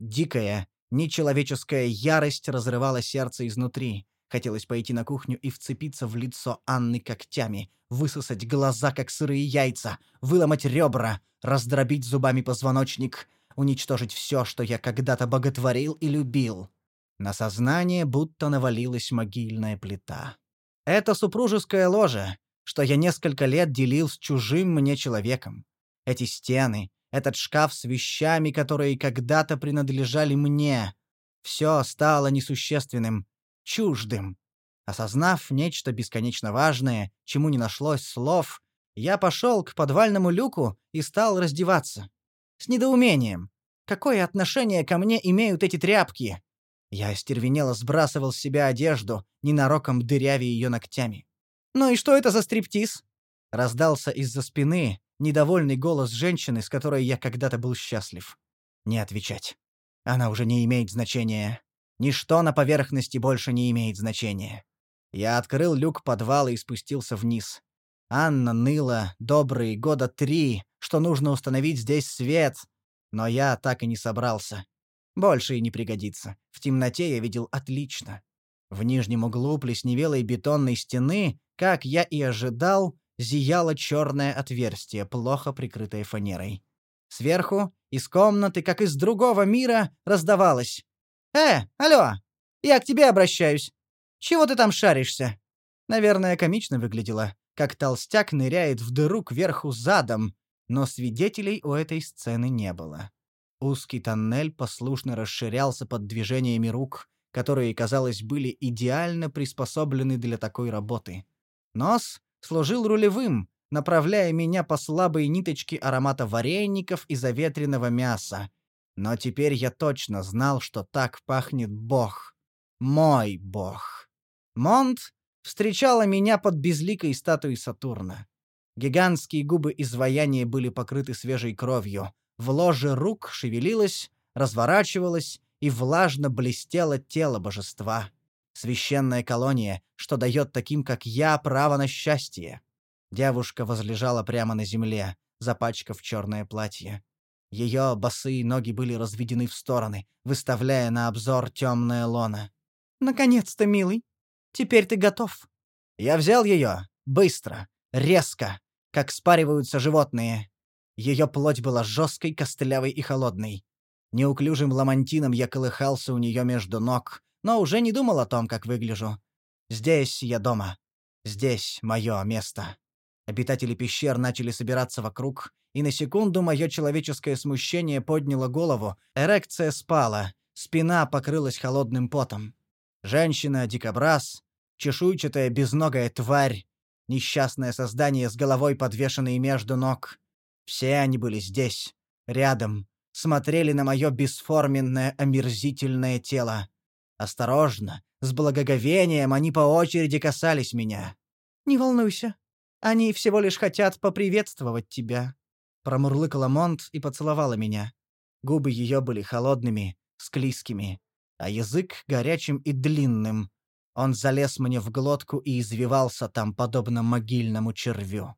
Дикая, нечеловеческая ярость разрывала сердце изнутри. Хотелось пойти на кухню и вцепиться в лицо Анны когтями, высосать глаза, как сырые яйца, выломать ребра, раздробить зубами позвоночник, уничтожить все, что я когда-то боготворил и любил. На сознание будто навалилась могильная плита. Это супружеское ложе, что я несколько лет делил с чужим мне человеком. Эти стены, этот шкаф с вещами, которые когда-то принадлежали мне. Все стало несущественным, чуждым. Осознав нечто бесконечно важное, чему не нашлось слов, я пошел к подвальному люку и стал раздеваться. С недоумением. Какое отношение ко мне имеют эти тряпки? Я остервенело сбрасывал с себя одежду, ненароком дырявя ее ногтями. «Ну и что это за стриптиз?» Раздался из-за спины недовольный голос женщины, с которой я когда-то был счастлив. Не отвечать. Она уже не имеет значения. Ничто на поверхности больше не имеет значения. Я открыл люк подвала и спустился вниз. Анна ныла добрые года три, что нужно установить здесь свет, но я так и не собрался. Больше и не пригодится. В темноте я видел отлично. В нижнем углу плесневелой бетонной стены, как я и ожидал, зияло черное отверстие, плохо прикрытое фанерой. Сверху, из комнаты, как из другого мира, раздавалось. «Э, алло! Я к тебе обращаюсь. Чего ты там шаришься?» Наверное, комично выглядело, как толстяк ныряет в дыру кверху задом, но свидетелей у этой сцены не было. Узкий тоннель послушно расширялся под движениями рук, которые, казалось, были идеально приспособлены для такой работы. Нос служил рулевым, направляя меня по слабой ниточке аромата вареников и заветренного мяса. Но теперь я точно знал, что так пахнет Бог. Мой Бог. Монт встречала меня под безликой статуей Сатурна. Гигантские губы изваяния были покрыты свежей кровью, в ложе рук шевелилось, разворачивалось и влажно блестело тело божества. Священная колония, что дает таким, как я, право на счастье. Девушка возлежала прямо на земле, запачкав черное платье. Ее босые ноги были разведены в стороны, выставляя на обзор темное лоно. «Наконец-то, милый! Теперь ты готов!» Я взял ее, быстро, резко, как спариваются животные, ее плоть была жесткой, костлявой и холодной. Неуклюжим ламантином я колыхался у нее между ног, но уже не думал о том, как выгляжу. Здесь я дома. Здесь мое место. Обитатели пещер начали собираться вокруг, и на секунду мое человеческое смущение подняло голову, эрекция спала, спина покрылась холодным потом. Женщина, дикобраз, чешуйчатая безногая тварь, несчастное создание с головой, подвешенной между ног. Все они были здесь, рядом, смотрели на мое бесформенное, омерзительное тело. Осторожно, с благоговением они по очереди касались меня. «Не волнуйся. Они всего лишь хотят поприветствовать тебя», — промурлыкала Монт и поцеловала меня. Губы ее были холодными, склизкими, а язык горячим и длинным. Он залез мне в глотку и извивался там, подобно могильному червю.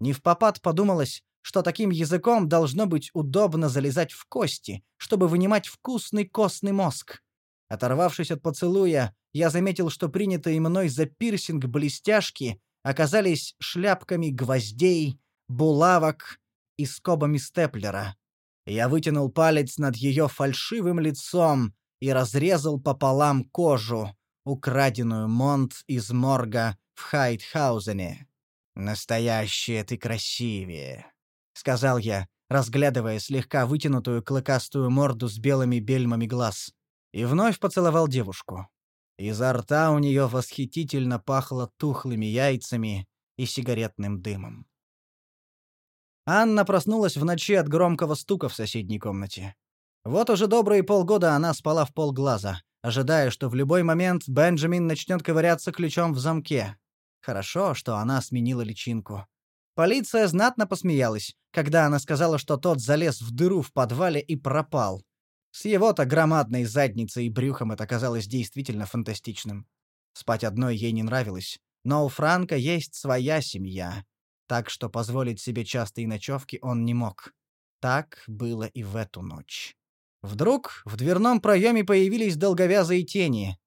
Не в попад подумалось, что таким языком должно быть удобно залезать в кости, чтобы вынимать вкусный костный мозг. Оторвавшись от поцелуя, я заметил, что принятые мной за пирсинг блестяшки оказались шляпками гвоздей, булавок и скобами степлера. Я вытянул палец над ее фальшивым лицом и разрезал пополам кожу, украденную Монт из морга в Хайтхаузене. «Настоящая ты красивее», — сказал я, разглядывая слегка вытянутую клыкастую морду с белыми бельмами глаз. И вновь поцеловал девушку. Изо рта у нее восхитительно пахло тухлыми яйцами и сигаретным дымом. Анна проснулась в ночи от громкого стука в соседней комнате. Вот уже добрые полгода она спала в полглаза, ожидая, что в любой момент Бенджамин начнет ковыряться ключом в замке. Хорошо, что она сменила личинку. Полиция знатно посмеялась, когда она сказала, что тот залез в дыру в подвале и пропал. С его-то громадной задницей и брюхом это казалось действительно фантастичным. Спать одной ей не нравилось, но у Франка есть своя семья, так что позволить себе частые ночевки он не мог. Так было и в эту ночь. Вдруг в дверном проеме появились долговязые тени.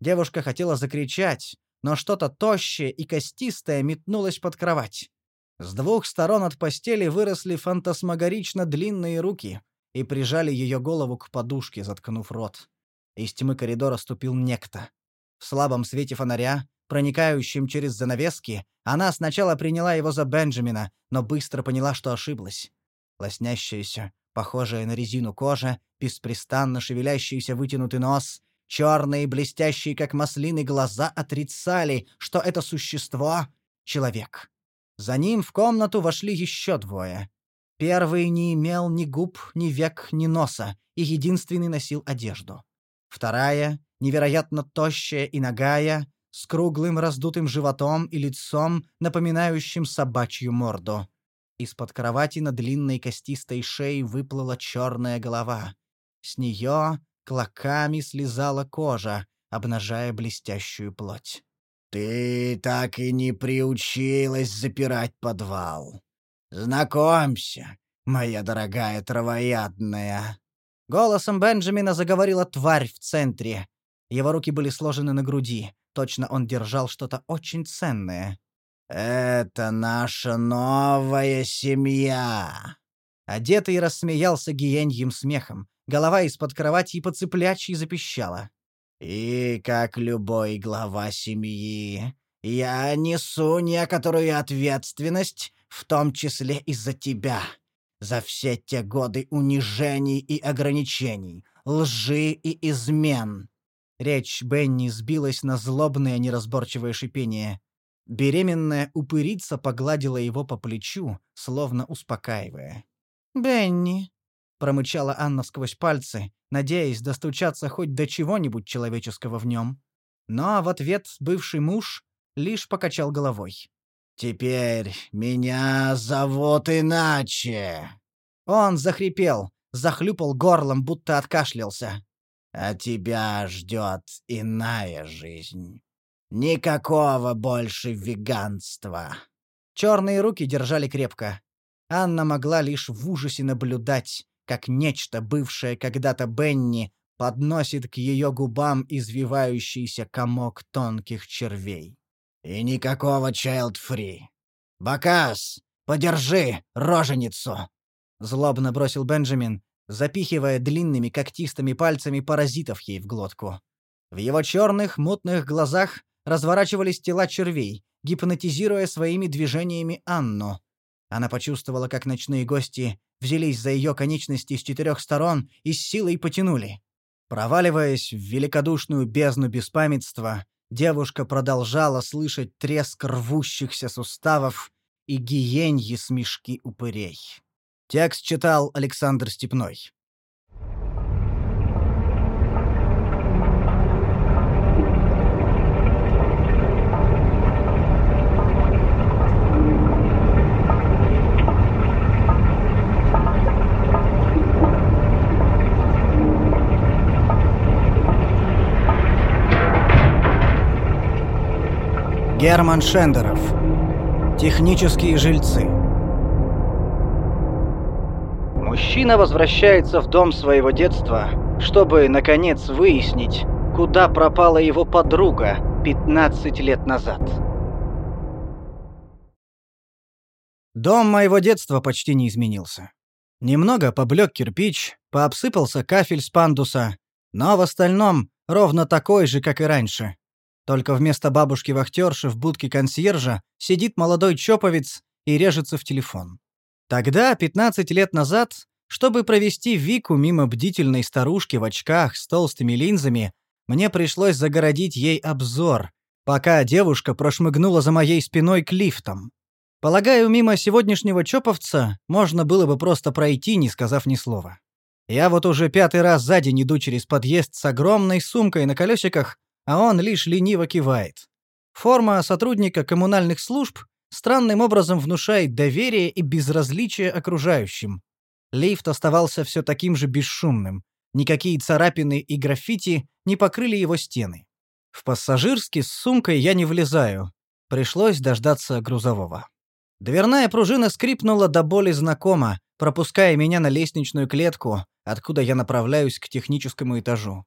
Девушка хотела закричать, но что-то тощее и костистое метнулось под кровать. С двух сторон от постели выросли фантасмагорично длинные руки и прижали ее голову к подушке, заткнув рот. Из тьмы коридора ступил некто. В слабом свете фонаря, проникающем через занавески, она сначала приняла его за Бенджамина, но быстро поняла, что ошиблась. Лоснящаяся, похожая на резину кожа, беспрестанно шевелящийся вытянутый нос, черные, блестящие, как маслины, глаза отрицали, что это существо — человек. За ним в комнату вошли еще двое. Первый не имел ни губ, ни век, ни носа, и единственный носил одежду. Вторая, невероятно тощая и нагая, с круглым раздутым животом и лицом, напоминающим собачью морду. Из-под кровати на длинной костистой шее выплыла черная голова. С нее клоками слезала кожа, обнажая блестящую плоть. «Ты так и не приучилась запирать подвал. Знакомься, моя дорогая травоядная». Голосом Бенджамина заговорила тварь в центре. Его руки были сложены на груди. Точно он держал что-то очень ценное. «Это наша новая семья!» Одетый рассмеялся гиеньим смехом. Голова из-под кровати по цыплячьи запищала. И, как любой глава семьи, я несу некоторую ответственность, в том числе из-за тебя, за все те годы унижений и ограничений, лжи и измен». Речь Бенни сбилась на злобное неразборчивое шипение. Беременная упырица погладила его по плечу, словно успокаивая. «Бенни», — промычала Анна сквозь пальцы, надеясь достучаться хоть до чего-нибудь человеческого в нем. Но в ответ бывший муж лишь покачал головой. «Теперь меня зовут иначе!» Он захрипел, захлюпал горлом, будто откашлялся. «А тебя ждет иная жизнь. Никакого больше веганства!» Черные руки держали крепко. Анна могла лишь в ужасе наблюдать, как нечто, бывшее когда-то Бенни, подносит к ее губам извивающийся комок тонких червей. «И никакого child-free. Бакас, подержи роженицу!» Злобно бросил Бенджамин, запихивая длинными когтистыми пальцами паразитов ей в глотку. В его черных, мутных глазах разворачивались тела червей, гипнотизируя своими движениями Анну. Она почувствовала, как ночные гости взялись за ее конечности с четырех сторон и с силой потянули. Проваливаясь в великодушную бездну беспамятства, девушка продолжала слышать треск рвущихся суставов и гиеньи смешки упырей. Текст читал Александр Степной. Герман Шендеров. Технические жильцы. Мужчина возвращается в дом своего детства, чтобы, наконец, выяснить, куда пропала его подруга 15 лет назад. Дом моего детства почти не изменился. Немного поблек кирпич, пообсыпался кафель с пандуса, но в остальном ровно такой же, как и раньше. Только вместо бабушки-вахтерши в будке консьержа сидит молодой чоповец и режется в телефон. Тогда, 15 лет назад, чтобы провести Вику мимо бдительной старушки в очках с толстыми линзами, мне пришлось загородить ей обзор, пока девушка прошмыгнула за моей спиной к лифтам. Полагаю, мимо сегодняшнего чоповца можно было бы просто пройти, не сказав ни слова. Я вот уже пятый раз за день иду через подъезд с огромной сумкой на колесиках, а он лишь лениво кивает. Форма сотрудника коммунальных служб странным образом внушает доверие и безразличие окружающим. Лифт оставался все таким же бесшумным. Никакие царапины и граффити не покрыли его стены. В пассажирский с сумкой я не влезаю. Пришлось дождаться грузового. Дверная пружина скрипнула до боли знакомо, пропуская меня на лестничную клетку, откуда я направляюсь к техническому этажу.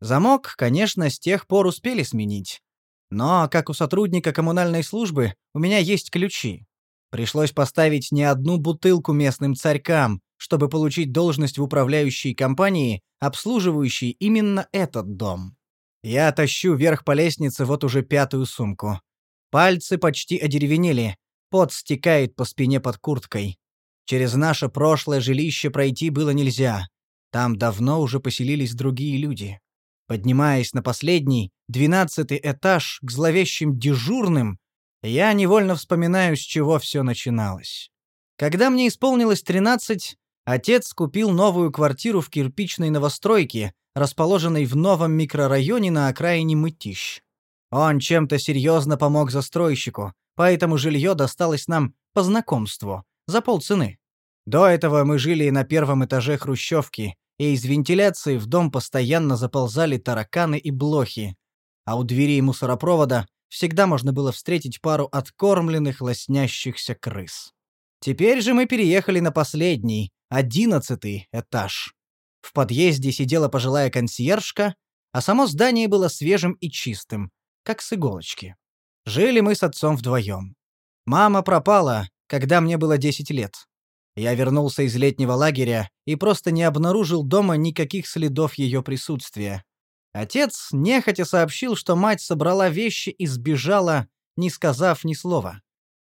Замок, конечно, с тех пор успели сменить. Но, как у сотрудника коммунальной службы, у меня есть ключи. Пришлось поставить не одну бутылку местным царькам, чтобы получить должность в управляющей компании, обслуживающей именно этот дом. Я тащу вверх по лестнице вот уже пятую сумку. Пальцы почти одеревенели, пот стекает по спине под курткой. Через наше прошлое жилище пройти было нельзя. Там давно уже поселились другие люди. Поднимаясь на последний, двенадцатый этаж к зловещим дежурным, я невольно вспоминаю, с чего все начиналось. Когда мне исполнилось тринадцать, отец купил новую квартиру в кирпичной новостройке, расположенный в новом микрорайоне на окраине Мытищ. Он чем-то серьезно помог застройщику, поэтому жилье досталось нам по знакомству, за полцены. До этого мы жили на первом этаже хрущевки, и из вентиляции в дом постоянно заползали тараканы и блохи, а у двери мусоропровода всегда можно было встретить пару откормленных лоснящихся крыс. Теперь же мы переехали на последний, одиннадцатый этаж. В подъезде сидела пожилая консьержка, а само здание было свежим и чистым, как с иголочки. Жили мы с отцом вдвоем. Мама пропала, когда мне было 10 лет. Я вернулся из летнего лагеря и просто не обнаружил дома никаких следов ее присутствия. Отец нехотя сообщил, что мать собрала вещи и сбежала, не сказав ни слова.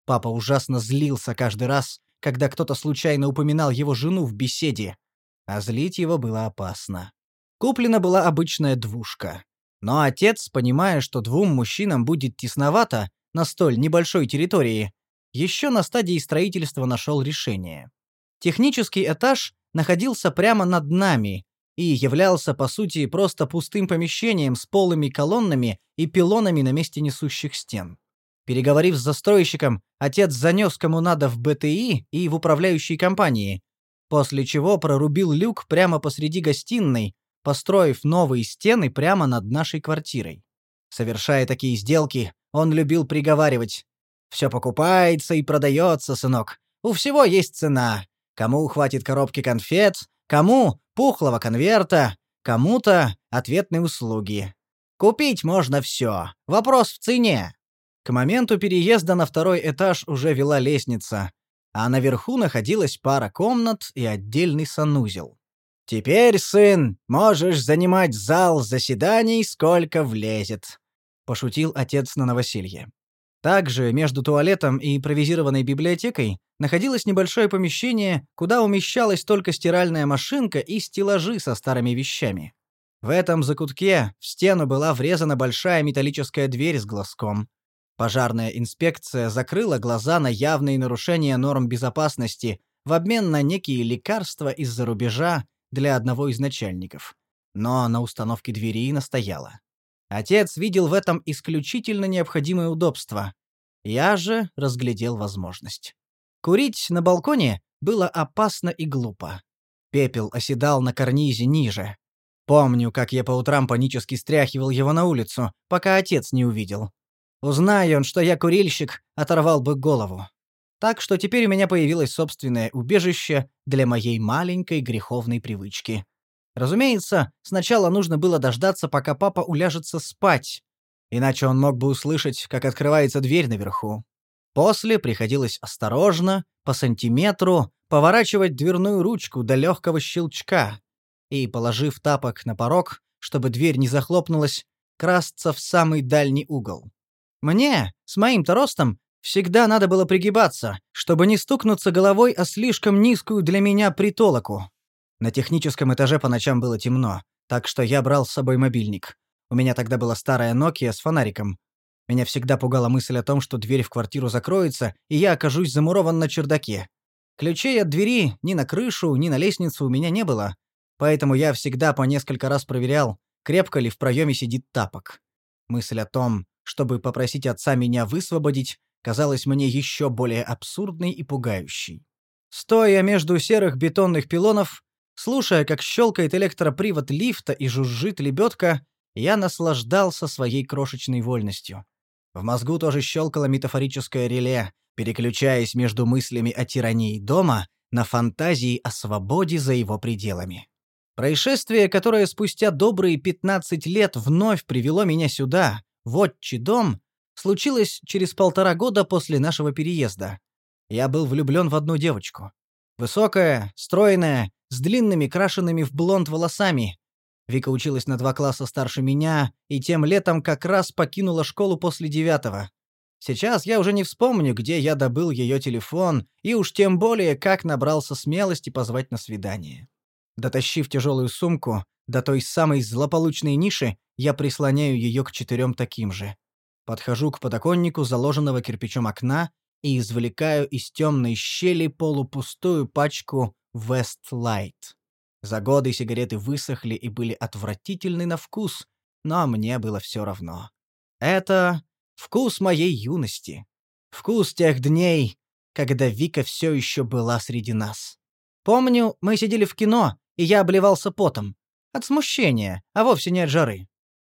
Папа ужасно злился каждый раз, когда кто-то случайно упоминал его жену в беседе, а злить его было опасно. Куплена была обычная двушка. Но отец, понимая, что двум мужчинам будет тесновато на столь небольшой территории, еще на стадии строительства нашел решение. Технический этаж находился прямо над нами и являлся, по сути, просто пустым помещением с полыми колоннами и пилонами на месте несущих стен. Переговорив с застройщиком, отец занес кому надо в БТИ и в управляющей компании, после чего прорубил люк прямо посреди гостиной, построив новые стены прямо над нашей квартирой. Совершая такие сделки, он любил приговаривать «Все покупается и продается, сынок. У всего есть цена. Кому хватит коробки конфет, кому пухлого конверта, кому-то ответной услуги. Купить можно все. Вопрос в цене. К моменту переезда на второй этаж уже вела лестница, а наверху находилась пара комнат и отдельный санузел. «Теперь, сын, можешь занимать зал заседаний, сколько влезет», — пошутил отец на новоселье. Также между туалетом и импровизированной библиотекой находилось небольшое помещение, куда умещалась только стиральная машинка и стеллажи со старыми вещами. В этом закутке в стену была врезана большая металлическая дверь с глазком. Пожарная инспекция закрыла глаза на явные нарушения норм безопасности в обмен на некие лекарства из-за рубежа для одного из начальников. Но на установке двери настояла. Отец видел в этом исключительно необходимое удобство. Я же разглядел возможность. Курить на балконе было опасно и глупо. Пепел оседал на карнизе ниже. Помню, как я по утрам панически стряхивал его на улицу, пока отец не увидел. Узнай он, что я курильщик, оторвал бы голову. Так что теперь у меня появилось собственное убежище для моей маленькой греховной привычки. Разумеется, сначала нужно было дождаться, пока папа уляжется спать, иначе он мог бы услышать, как открывается дверь наверху. После приходилось осторожно, по сантиметру, поворачивать дверную ручку до легкого щелчка и, положив тапок на порог, чтобы дверь не захлопнулась, красться в самый дальний угол. Мне, с моим-то ростом, всегда надо было пригибаться, чтобы не стукнуться головой о слишком низкую для меня притолоку. На техническом этаже по ночам было темно, так что я брал с собой мобильник. У меня тогда была старая Nokia с фонариком. Меня всегда пугала мысль о том, что дверь в квартиру закроется, и я окажусь замурован на чердаке. Ключей от двери ни на крышу, ни на лестницу у меня не было, поэтому я всегда по несколько раз проверял, крепко ли в проеме сидит тапок. Мысль о том, чтобы попросить отца меня высвободить, казалась мне еще более абсурдной и пугающей. Стоя между серых бетонных пилонов, Слушая, как щелкает электропривод лифта и жужжит лебедка, я наслаждался своей крошечной вольностью. В мозгу тоже щелкало метафорическое реле, переключаясь между мыслями о тирании дома на фантазии о свободе за его пределами. Происшествие, которое спустя добрые 15 лет вновь привело меня сюда, в отчий дом, случилось через полтора года после нашего переезда. Я был влюблен в одну девочку. Высокая, стройная, с длинными крашенными в блонд волосами. Вика училась на два класса старше меня и тем летом как раз покинула школу после девятого. Сейчас я уже не вспомню, где я добыл ее телефон, и уж тем более, как набрался смелости позвать на свидание. Дотащив тяжелую сумку до той самой злополучной ниши, я прислоняю ее к четырем таким же. Подхожу к подоконнику заложенного кирпичом окна и извлекаю из темной щели полупустую пачку Westlight. За годы сигареты высохли и были отвратительны на вкус, но мне было все равно. Это вкус моей юности. Вкус тех дней, когда Вика все еще была среди нас. Помню, мы сидели в кино, и я обливался потом. От смущения, а вовсе не от жары.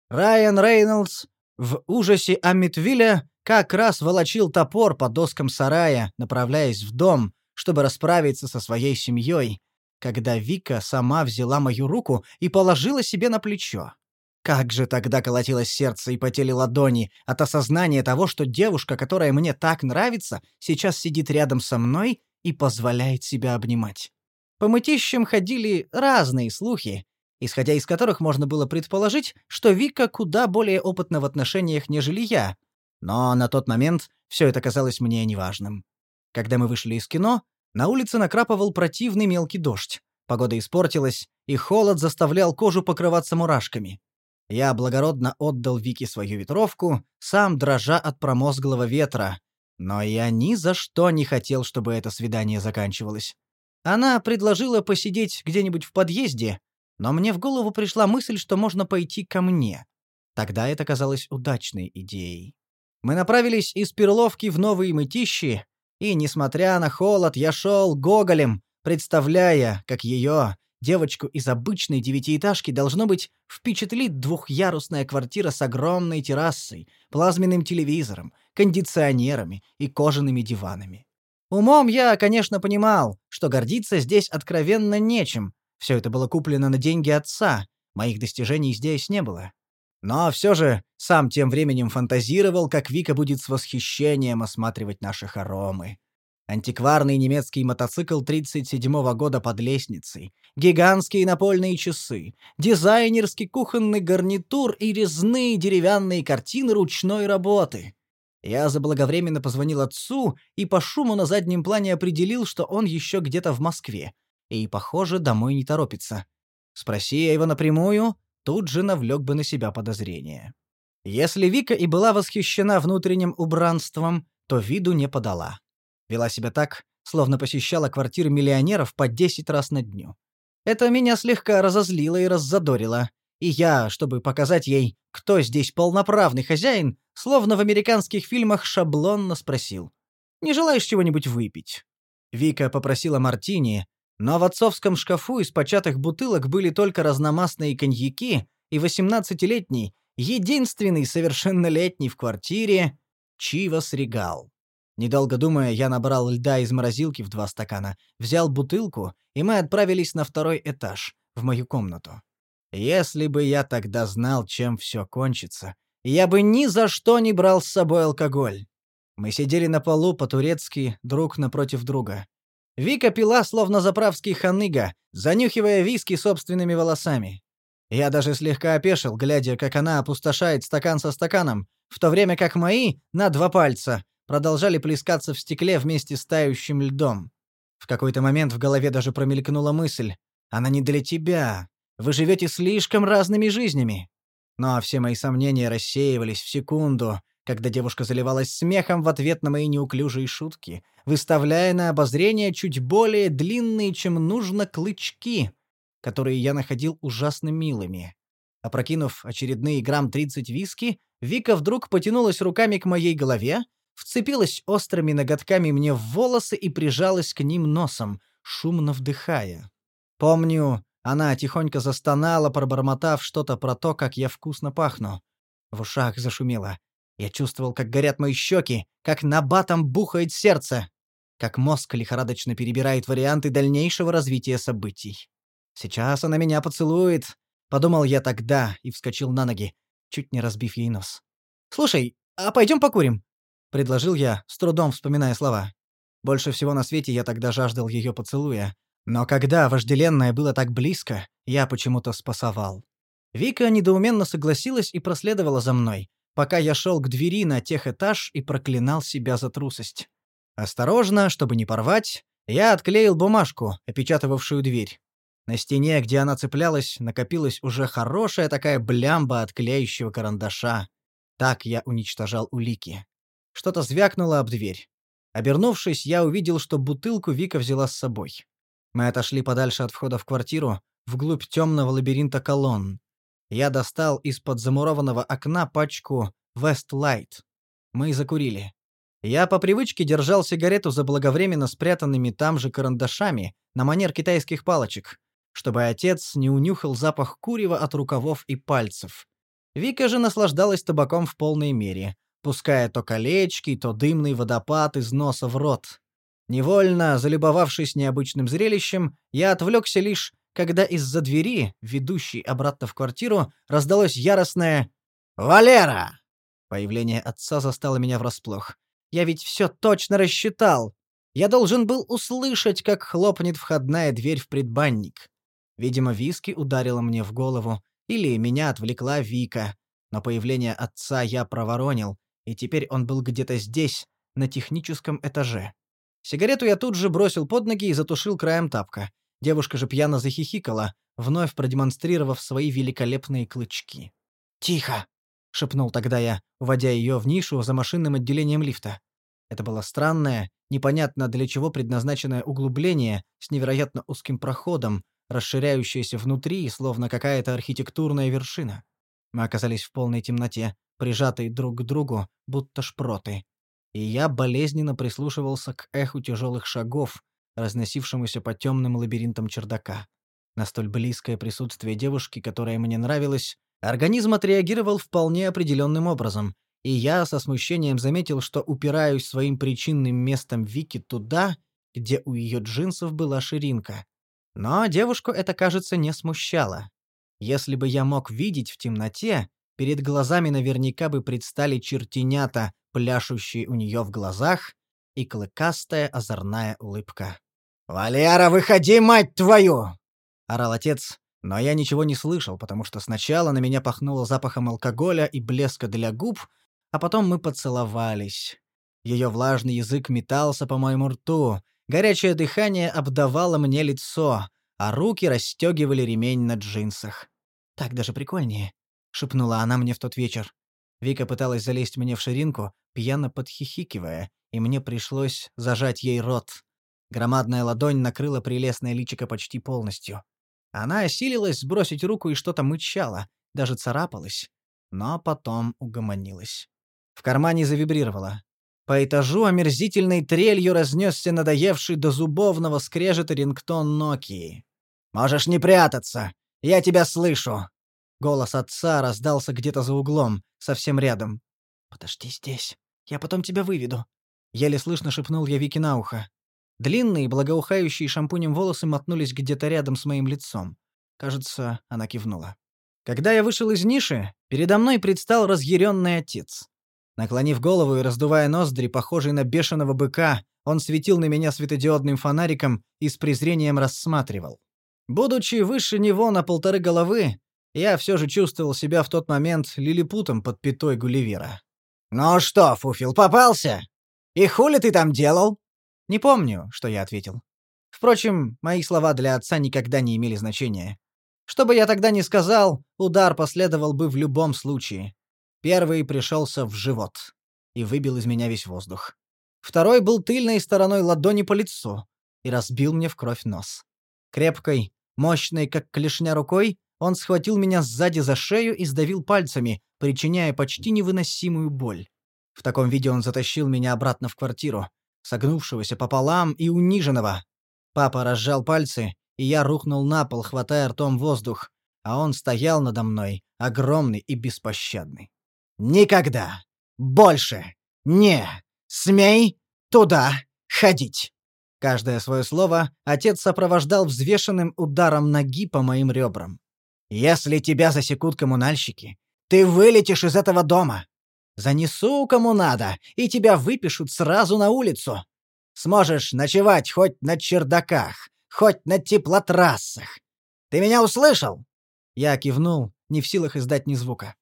Райан Рейнольдс в ужасе Амитвилля как раз волочил топор по доскам сарая, направляясь в дом, чтобы расправиться со своей семьей, когда Вика сама взяла мою руку и положила себе на плечо. Как же тогда колотилось сердце и потели ладони от осознания того, что девушка, которая мне так нравится, сейчас сидит рядом со мной и позволяет себя обнимать. По мытищам ходили разные слухи, исходя из которых можно было предположить, что Вика куда более опытна в отношениях, нежели я. Но на тот момент все это казалось мне неважным. Когда мы вышли из кино, на улице накрапывал противный мелкий дождь. Погода испортилась, и холод заставлял кожу покрываться мурашками. Я благородно отдал Вике свою ветровку, сам дрожа от промозглого ветра, но я ни за что не хотел, чтобы это свидание заканчивалось. Она предложила посидеть где-нибудь в подъезде, но мне в голову пришла мысль, что можно пойти ко мне. Тогда это казалось удачной идеей. Мы направились из Перловки в Новые Мытищи, и, несмотря на холод, я шел гоголем, представляя, как ее, девочку из обычной девятиэтажки, должно быть, впечатлит двухъярусная квартира с огромной террасой, плазменным телевизором, кондиционерами и кожаными диванами. Умом я, конечно, понимал, что гордиться здесь откровенно нечем. Все это было куплено на деньги отца, моих достижений здесь не было. Но все же сам тем временем фантазировал, как Вика будет с восхищением осматривать наши хоромы. Антикварный немецкий мотоцикл 37-го года под лестницей, гигантские напольные часы, дизайнерский кухонный гарнитур и резные деревянные картины ручной работы. Я заблаговременно позвонил отцу и по шуму на заднем плане определил, что он еще где-то в Москве, и, похоже, домой не торопится. Спроси я его напрямую, тут же навлек бы на себя подозрение. Если Вика и была восхищена внутренним убранством, то виду не подала. Вела себя так, словно посещала квартиры миллионеров по 10 раз на дню. Это меня слегка разозлило и раззадорило. И я, чтобы показать ей, кто здесь полноправный хозяин, словно в американских фильмах шаблонно спросил. «Не желаешь чего-нибудь выпить?» Вика попросила мартини, но в отцовском шкафу из початых бутылок были только разномастные коньяки и восемнадцатилетний, единственный совершеннолетний в квартире Чивас Регал. Недолго думая, я набрал льда из морозилки в два стакана, взял бутылку, и мы отправились на второй этаж, в мою комнату. Если бы я тогда знал, чем все кончится, я бы ни за что не брал с собой алкоголь. Мы сидели на полу по-турецки, друг напротив друга. Вика пила, словно заправский ханыга, занюхивая виски собственными волосами. Я даже слегка опешил, глядя, как она опустошает стакан со стаканом, в то время как мои, на два пальца, продолжали плескаться в стекле вместе с тающим льдом. В какой-то момент в голове даже промелькнула мысль «Она не для тебя. Вы живете слишком разными жизнями». Но все мои сомнения рассеивались в секунду, когда девушка заливалась смехом в ответ на мои неуклюжие шутки, выставляя на обозрение чуть более длинные, чем нужно, клычки, которые я находил ужасно милыми. Опрокинув очередные грамм 30 виски, Вика вдруг потянулась руками к моей голове, вцепилась острыми ноготками мне в волосы и прижалась к ним носом, шумно вдыхая. Помню, она тихонько застонала, пробормотав что-то про то, как я вкусно пахну. В ушах зашумело. Я чувствовал, как горят мои щеки, как на батом бухает сердце, как мозг лихорадочно перебирает варианты дальнейшего развития событий. «Сейчас она меня поцелует», — подумал я тогда и вскочил на ноги, чуть не разбив ей нос. «Слушай, а пойдем покурим?» — предложил я, с трудом вспоминая слова. Больше всего на свете я тогда жаждал ее поцелуя. Но когда вожделенное было так близко, я почему-то спасовал. Вика недоуменно согласилась и проследовала за мной, пока я шел к двери на тех этаж и проклинал себя за трусость. Осторожно, чтобы не порвать, я отклеил бумажку, опечатывавшую дверь. На стене, где она цеплялась, накопилась уже хорошая такая блямба от клеящего карандаша. Так я уничтожал улики. Что-то звякнуло об дверь. Обернувшись, я увидел, что бутылку Вика взяла с собой. Мы отошли подальше от входа в квартиру, вглубь темного лабиринта колонн. Я достал из-под замурованного окна пачку Westlight. Мы закурили. Я по привычке держал сигарету за благовременно спрятанными там же карандашами на манер китайских палочек, чтобы отец не унюхал запах курева от рукавов и пальцев. Вика же наслаждалась табаком в полной мере, пуская то колечки, то дымный водопад из носа в рот. Невольно, залюбовавшись необычным зрелищем, я отвлекся лишь, когда из-за двери, ведущей обратно в квартиру, раздалось яростное «Валера!». Появление отца застало меня врасплох. Я ведь все точно рассчитал. Я должен был услышать, как хлопнет входная дверь в предбанник. Видимо, виски ударила мне в голову, или меня отвлекла Вика. Но появление отца я проворонил, и теперь он был где-то здесь, на техническом этаже. Сигарету я тут же бросил под ноги и затушил краем тапка. Девушка же пьяно захихикала, вновь продемонстрировав свои великолепные клычки. «Тихо!» — шепнул тогда я, уводя ее в нишу за машинным отделением лифта. Это было странное, непонятно для чего предназначенное углубление с невероятно узким проходом, расширяющееся внутри, словно какая-то архитектурная вершина. Мы оказались в полной темноте, прижатые друг к другу, будто шпроты. И я болезненно прислушивался к эху тяжелых шагов, разносившемуся по темным лабиринтам чердака. На столь близкое присутствие девушки, которая мне нравилась, организм отреагировал вполне определенным образом, и я со смущением заметил, что упираюсь своим причинным местом Вики туда, где у ее джинсов была ширинка. Но девушку это, кажется, не смущало. Если бы я мог видеть в темноте, Перед глазами наверняка бы предстали чертенята, пляшущие у нее в глазах, и клыкастая озорная улыбка. «Валера, выходи, мать твою!» — орал отец, но я ничего не слышал, потому что сначала на меня пахнуло запахом алкоголя и блеска для губ, а потом мы поцеловались. Ее влажный язык метался по моему рту, горячее дыхание обдавало мне лицо, а руки расстегивали ремень на джинсах. Так даже прикольнее. — шепнула она мне в тот вечер. Вика пыталась залезть мне в ширинку, пьяно подхихикивая, и мне пришлось зажать ей рот. Громадная ладонь накрыла прелестное личико почти полностью. Она осилилась сбросить руку и что-то мычала, даже царапалась, но потом угомонилась. В кармане завибрировала. По этажу омерзительной трелью разнесся надоевший до зубовного скрежета рингтон Нокии. «Можешь не прятаться! Я тебя слышу!» Голос отца раздался где-то за углом, совсем рядом. «Подожди здесь. Я потом тебя выведу». Еле слышно шепнул я Вике на ухо. Длинные, благоухающие шампунем волосы мотнулись где-то рядом с моим лицом. Кажется, она кивнула. Когда я вышел из ниши, передо мной предстал разъяренный отец. Наклонив голову и раздувая ноздри, похожий на бешеного быка, он светил на меня светодиодным фонариком и с презрением рассматривал. Будучи выше него на полторы головы, я все же чувствовал себя в тот момент лилипутом под пятой Гулливера. «Ну что, Фуфил, попался? И хули ты там делал?» Не помню, что я ответил. Впрочем, мои слова для отца никогда не имели значения. Что бы я тогда ни сказал, удар последовал бы в любом случае. Первый пришелся в живот и выбил из меня весь воздух. Второй был тыльной стороной ладони по лицу и разбил мне в кровь нос. Крепкой, мощной, как клешня рукой, он схватил меня сзади за шею и сдавил пальцами, причиняя почти невыносимую боль. В таком виде он затащил меня обратно в квартиру, согнувшегося пополам и униженного. Папа разжал пальцы, и я рухнул на пол, хватая ртом воздух, а он стоял надо мной, огромный и беспощадный. «Никогда! Больше! Не! Смей туда ходить!» Каждое свое слово отец сопровождал взвешенным ударом ноги по моим ребрам. Если тебя засекут коммунальщики, ты вылетишь из этого дома. Занесу кому надо, и тебя выпишут сразу на улицу. Сможешь ночевать хоть на чердаках, хоть на теплотрассах. Ты меня услышал?» Я кивнул, не в силах издать ни звука.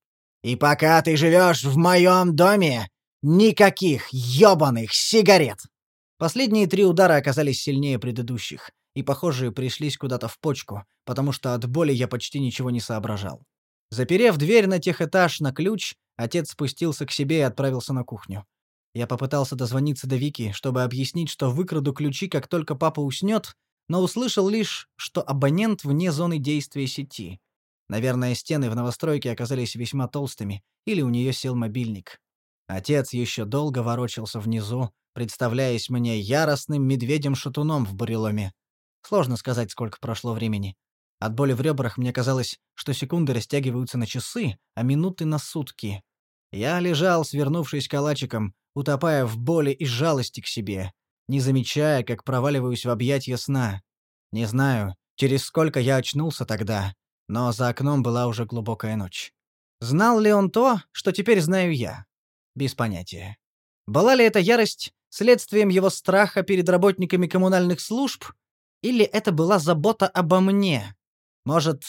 «И пока ты живешь в моем доме, никаких ёбаных сигарет!» Последние три удара оказались сильнее предыдущих и, похоже, пришлись куда-то в почку, потому что от боли я почти ничего не соображал. Заперев дверь на техэтаж на ключ, отец спустился к себе и отправился на кухню. Я попытался дозвониться до Вики, чтобы объяснить, что выкраду ключи, как только папа уснет, но услышал лишь, что абонент вне зоны действия сети. Наверное, стены в новостройке оказались весьма толстыми, или у нее сел мобильник. Отец еще долго ворочался внизу, представляясь мне яростным медведем-шатуном в буреломе. Сложно сказать, сколько прошло времени. От боли в ребрах мне казалось, что секунды растягиваются на часы, а минуты на сутки. Я лежал, свернувшись калачиком, утопая в боли и жалости к себе, не замечая, как проваливаюсь в объятья сна. Не знаю, через сколько я очнулся тогда, но за окном была уже глубокая ночь. Знал ли он то, что теперь знаю я? Без понятия. Была ли эта ярость следствием его страха перед работниками коммунальных служб, или это была забота обо мне? Может,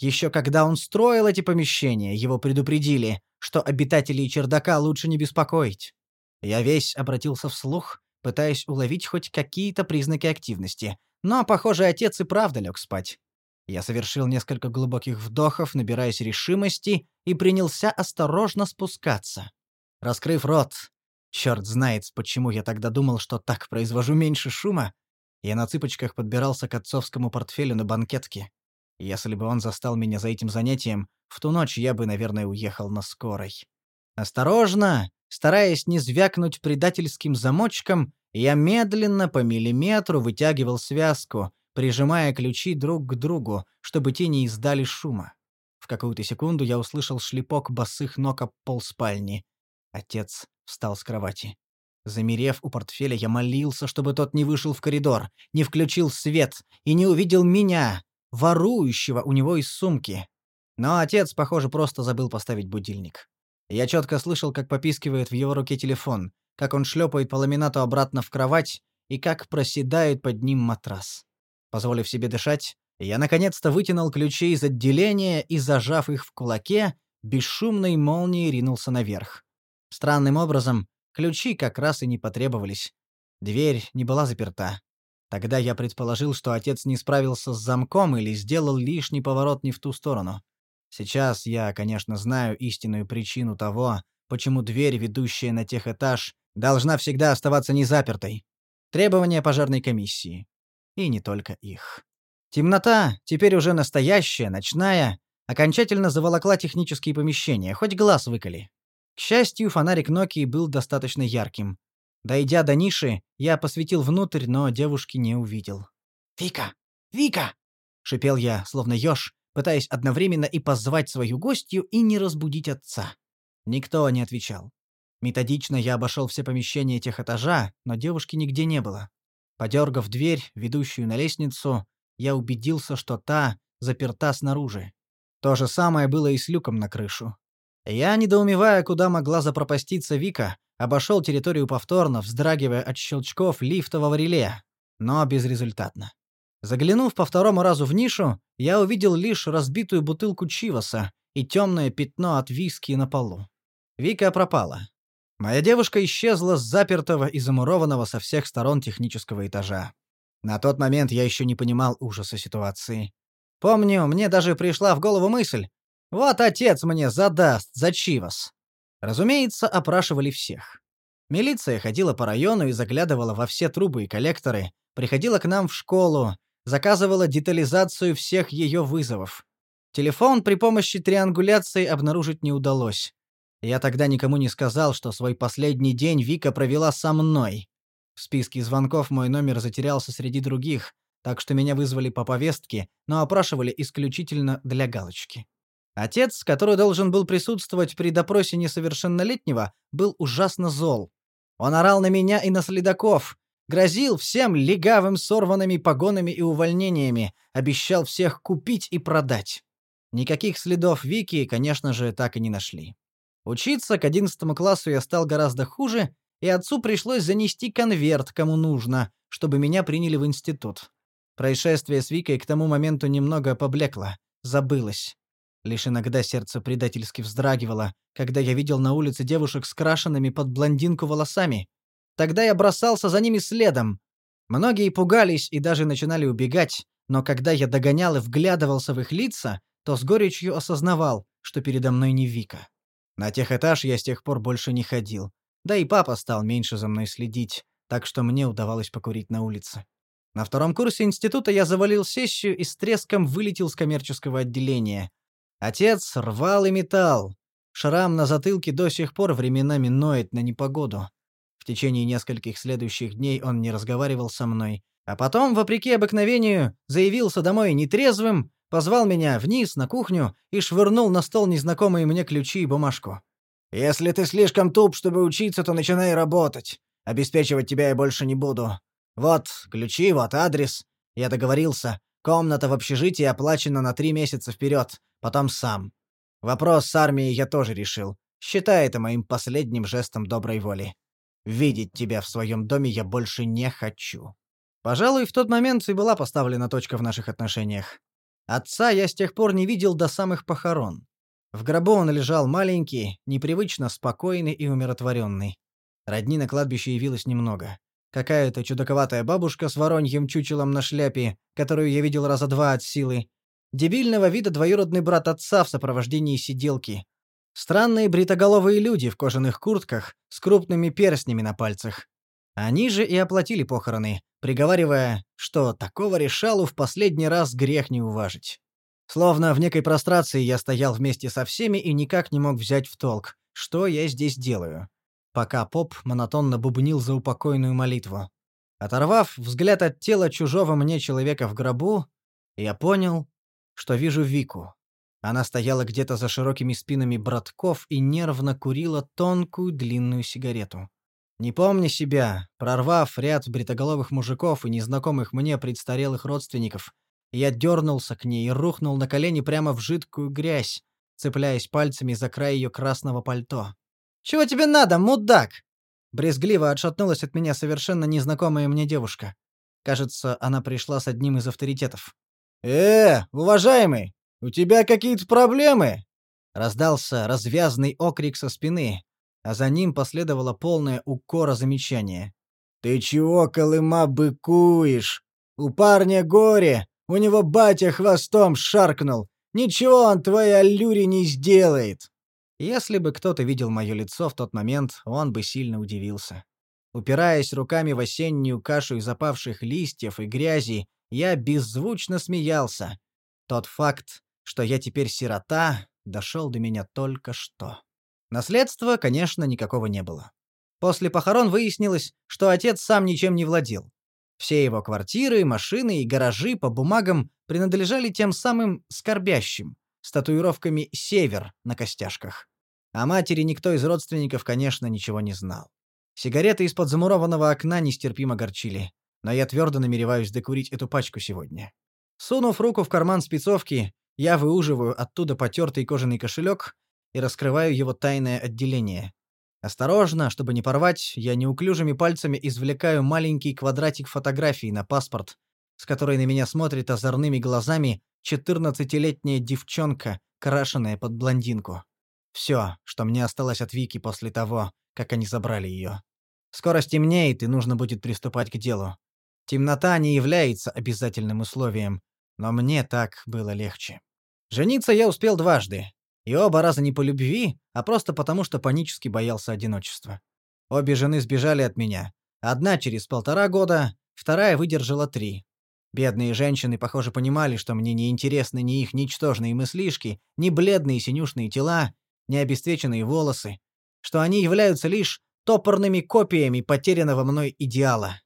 еще когда он строил эти помещения, его предупредили, что обитателей чердака лучше не беспокоить. Я весь обратился вслух, пытаясь уловить хоть какие-то признаки активности, но, похоже, отец и правда лег спать. Я совершил несколько глубоких вдохов, набираясь решимости, и принялся осторожно спускаться. Раскрыв рот, черт знает, почему я тогда думал, что так произвожу меньше шума, я на цыпочках подбирался к отцовскому портфелю на банкетке. Если бы он застал меня за этим занятием, в ту ночь я бы, наверное, уехал на скорой. Осторожно, стараясь не звякнуть предательским замочком, я медленно по миллиметру вытягивал связку, прижимая ключи друг к другу, чтобы те не издали шума. В какую-то секунду я услышал шлепок босых ног об пол спальни. Отец встал с кровати. Замерев у портфеля, я молился, чтобы тот не вышел в коридор, не включил свет и не увидел меня, ворующего у него из сумки. Но отец, похоже, просто забыл поставить будильник. Я четко слышал, как попискивает в его руке телефон, как он шлепает по ламинату обратно в кровать и как проседает под ним матрас. Позволив себе дышать, я наконец-то вытянул ключи из отделения и, зажав их в кулаке, бесшумной молнией ринулся наверх. Странным образом, ключи как раз и не потребовались. Дверь не была заперта. Тогда я предположил, что отец не справился с замком или сделал лишний поворот не в ту сторону. Сейчас я, конечно, знаю истинную причину того, почему дверь, ведущая на тех этаж, должна всегда оставаться незапертой. Требования пожарной комиссии. И не только их. Темнота, теперь уже настоящая, ночная, окончательно заволокла технические помещения, хоть глаз выколи. К счастью, фонарик Nokia был достаточно ярким. Дойдя до ниши, я посветил внутрь, но девушки не увидел. «Вика! Вика!» — шипел я, словно ёж, пытаясь одновременно и позвать свою гостью, и не разбудить отца. Никто не отвечал. Методично я обошел все помещения тех этажа, но девушки нигде не было. Подергав дверь, ведущую на лестницу, я убедился, что та заперта снаружи. То же самое было и с люком на крышу. Я, недоумевая, куда могла запропаститься Вика, обошел территорию повторно, вздрагивая от щелчков лифтового реле, но безрезультатно. Заглянув по второму разу в нишу, я увидел лишь разбитую бутылку Чиваса и темное пятно от виски на полу. Вика пропала. Моя девушка исчезла с запертого и замурованного со всех сторон технического этажа. На тот момент я еще не понимал ужаса ситуации. Помню, мне даже пришла в голову мысль. Вот отец мне задаст за Чивас. Разумеется, опрашивали всех. Милиция ходила по району и заглядывала во все трубы и коллекторы, приходила к нам в школу, заказывала детализацию всех ее вызовов. Телефон при помощи триангуляции обнаружить не удалось. Я тогда никому не сказал, что свой последний день Вика провела со мной. В списке звонков мой номер затерялся среди других, так что меня вызвали по повестке, но опрашивали исключительно для галочки. Отец, который должен был присутствовать при допросе несовершеннолетнего, был ужасно зол. Он орал на меня и на следаков, Грозил всем легавым сорванными погонами и увольнениями, обещал всех купить и продать. Никаких следов Вики, конечно же, так и не нашли. Учиться к одиннадцатому классу я стал гораздо хуже, и отцу пришлось занести конверт кому нужно, чтобы меня приняли в институт. Происшествие с Викой к тому моменту немного поблекло, забылось. Лишь иногда сердце предательски вздрагивало, когда я видел на улице девушек с крашенными под блондинку волосами, Тогда я бросался за ними следом. Многие пугались и даже начинали убегать, но когда я догонял и вглядывался в их лица, то с горечью осознавал, что передо мной не Вика. На тех этаж я с тех пор больше не ходил. Да и папа стал меньше за мной следить, так что мне удавалось покурить на улице. На втором курсе института я завалил сессию и с треском вылетел с коммерческого отделения. Отец рвал и металл. Шрам на затылке до сих пор временами ноет на непогоду. В течение нескольких следующих дней он не разговаривал со мной, а потом, вопреки обыкновению, заявился домой нетрезвым, позвал меня вниз на кухню и швырнул на стол незнакомые мне ключи и бумажку. «Если ты слишком туп, чтобы учиться, то начинай работать. Обеспечивать тебя я больше не буду. Вот ключи, вот адрес. Я договорился. Комната в общежитии оплачена на три месяца вперед, потом сам. Вопрос с армией я тоже решил. Считай это моим последним жестом доброй воли. Видеть тебя в своем доме я больше не хочу. Пожалуй, в тот момент и была поставлена точка в наших отношениях. Отца я с тех пор не видел до самых похорон. В гробу он лежал маленький, непривычно спокойный и умиротворенный. Родни на кладбище явилось немного. Какая-то чудаковатая бабушка с вороньим чучелом на шляпе, которую я видел раза два от силы. Дебильного вида двоюродный брат отца в сопровождении сиделки. Странные бритоголовые люди в кожаных куртках с крупными перстнями на пальцах. Они же и оплатили похороны, приговаривая, что такого решалу в последний раз грех не уважить. Словно в некой прострации я стоял вместе со всеми и никак не мог взять в толк, что я здесь делаю. Пока поп монотонно бубнил за упокойную молитву. Оторвав взгляд от тела чужого мне человека в гробу, я понял, что вижу Вику. Она стояла где-то за широкими спинами братков и нервно курила тонкую длинную сигарету. Не помня себя, прорвав ряд бритоголовых мужиков и незнакомых мне предстарелых родственников, я дернулся к ней и рухнул на колени прямо в жидкую грязь, цепляясь пальцами за край ее красного пальто. «Чего тебе надо, мудак?» Брезгливо отшатнулась от меня совершенно незнакомая мне девушка. Кажется, она пришла с одним из авторитетов. «Э, уважаемый, у тебя какие-то проблемы?» Раздался развязный окрик со спины, а за ним последовало полное укора замечание. «Ты чего, Колыма, быкуешь? У парня горе, у него батя хвостом шаркнул. Ничего он твоей аллюре не сделает!» Если бы кто-то видел мое лицо в тот момент, он бы сильно удивился. Упираясь руками в осеннюю кашу из опавших листьев и грязи, я беззвучно смеялся. Тот факт, что я теперь сирота, дошел до меня только что. Наследства, конечно, никакого не было. После похорон выяснилось, что отец сам ничем не владел. Все его квартиры, машины и гаражи по бумагам принадлежали тем самым скорбящим, с татуировками «Север» на костяшках. О матери никто из родственников, конечно, ничего не знал. Сигареты из-под замурованного окна нестерпимо горчили, но я твердо намереваюсь докурить эту пачку сегодня. Сунув руку в карман спецовки, я выуживаю оттуда потертый кожаный кошелек и раскрываю его тайное отделение. Осторожно, чтобы не порвать, я неуклюжими пальцами извлекаю маленький квадратик фотографии на паспорт, с которой на меня смотрит озорными глазами четырнадцатилетняя девчонка, крашеная под блондинку. Все, что мне осталось от Вики после того, как они забрали ее. Скоро стемнеет, и нужно будет приступать к делу. Темнота не является обязательным условием, но мне так было легче. Жениться я успел дважды, и оба раза не по любви, а просто потому, что панически боялся одиночества. Обе жены сбежали от меня. Одна через полтора года, вторая выдержала три. Бедные женщины, похоже, понимали, что мне не интересны ни их ничтожные мыслишки, ни бледные синюшные тела, ни обесцвеченные волосы, что они являются лишь топорными копиями потерянного мной идеала.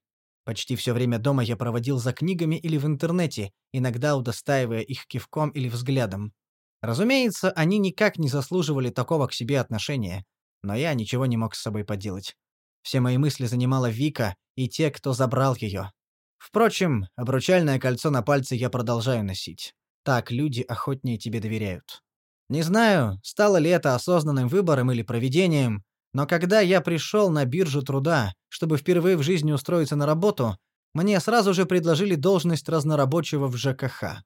Почти все время дома я проводил за книгами или в интернете, иногда удостаивая их кивком или взглядом. Разумеется, они никак не заслуживали такого к себе отношения, но я ничего не мог с собой поделать. Все мои мысли занимала Вика и те, кто забрал ее. Впрочем, обручальное кольцо на пальце я продолжаю носить. Так люди охотнее тебе доверяют. Не знаю, стало ли это осознанным выбором или проведением, но когда я пришел на биржу труда, чтобы впервые в жизни устроиться на работу, мне сразу же предложили должность разнорабочего в ЖКХ.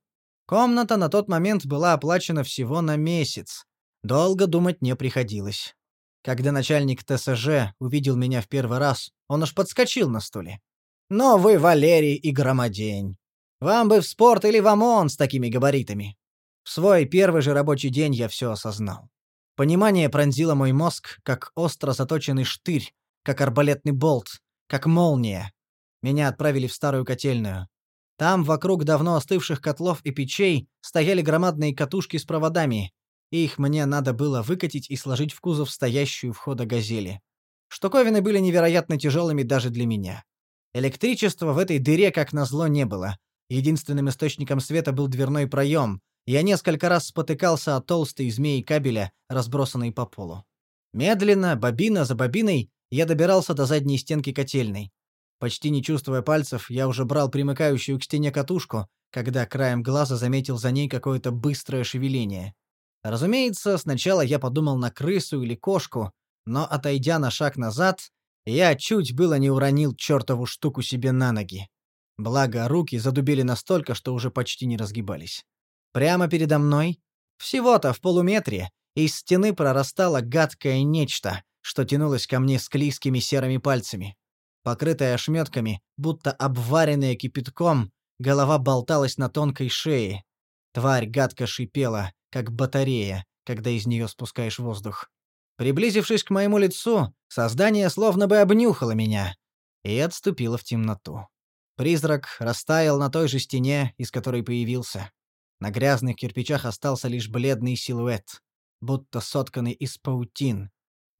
Комната на тот момент была оплачена всего на месяц. Долго думать не приходилось. Когда начальник ТСЖ увидел меня в первый раз, он аж подскочил на стуле. «Но вы Валерий и Громодень. Вам бы в спорт или в ОМОН с такими габаритами». В свой первый же рабочий день я все осознал. Понимание пронзило мой мозг, как остро заточенный штырь, как арбалетный болт, как молния. Меня отправили в старую котельную, Там, вокруг давно остывших котлов и печей, стояли громадные катушки с проводами. Их мне надо было выкатить и сложить в кузов стоящую входа газели. Штуковины были невероятно тяжелыми даже для меня. Электричества в этой дыре, как назло, не было. Единственным источником света был дверной проем. Я несколько раз спотыкался о толстые змеи кабеля, разбросанные по полу. Медленно, бобина за бобиной, я добирался до задней стенки котельной. Почти не чувствуя пальцев, я уже брал примыкающую к стене катушку, когда краем глаза заметил за ней какое-то быстрое шевеление. Разумеется, сначала я подумал на крысу или кошку, но, отойдя на шаг назад, я чуть было не уронил чертову штуку себе на ноги. Благо, руки задубели настолько, что уже почти не разгибались. Прямо передо мной, всего-то в полуметре, из стены прорастало гадкое нечто, что тянулось ко мне склизкими серыми пальцами. Покрытая ошметками, будто обваренная кипятком, голова болталась на тонкой шее. Тварь гадко шипела, как батарея, когда из нее спускаешь воздух. Приблизившись к моему лицу, создание словно бы обнюхало меня и отступило в темноту. Призрак растаял на той же стене, из которой появился. На грязных кирпичах остался лишь бледный силуэт, будто сотканный из паутин.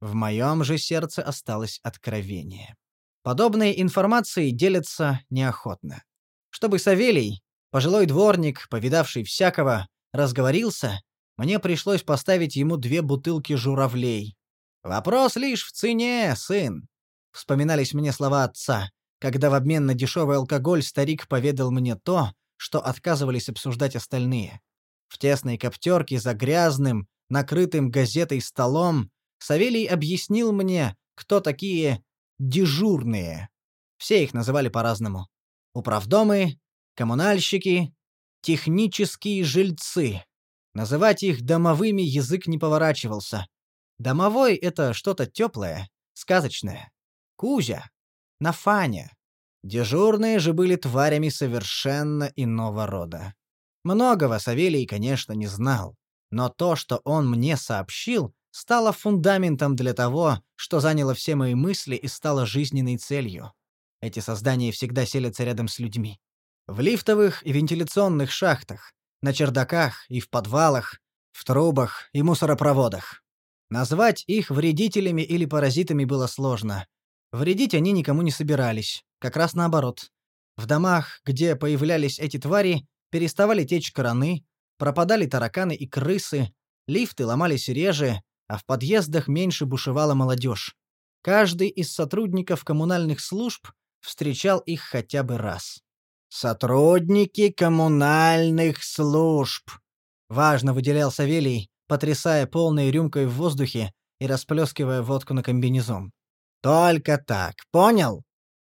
В моем же сердце осталось откровение. Подобные информации делятся неохотно. Чтобы Савелий, пожилой дворник, повидавший всякого, разговорился, мне пришлось поставить ему две бутылки журавлей. «Вопрос лишь в цене, сын», — вспоминались мне слова отца, когда в обмен на дешевый алкоголь старик поведал мне то, что отказывались обсуждать остальные. В тесной коптерке за грязным, накрытым газетой столом Савелий объяснил мне, кто такие «дежурные». Все их называли по-разному. Управдомы, коммунальщики, технические жильцы. Называть их домовыми язык не поворачивался. Домовой — это что-то теплое, сказочное. Кузя. Нафаня. Дежурные же были тварями совершенно иного рода. Многого Савелий, конечно, не знал. Но то, что он мне сообщил, стало фундаментом для того, что заняло все мои мысли и стало жизненной целью. Эти создания всегда селятся рядом с людьми. В лифтовых и вентиляционных шахтах, на чердаках и в подвалах, в трубах и мусоропроводах. Назвать их вредителями или паразитами было сложно. Вредить они никому не собирались, как раз наоборот. В домах, где появлялись эти твари, переставали течь краны, пропадали тараканы и крысы, лифты ломались реже, а в подъездах меньше бушевала молодежь. Каждый из сотрудников коммунальных служб встречал их хотя бы раз. «Сотрудники коммунальных служб», — важно выделял Савелий, потрясая полной рюмкой в воздухе и расплескивая водку на комбинезон. «Только так, понял?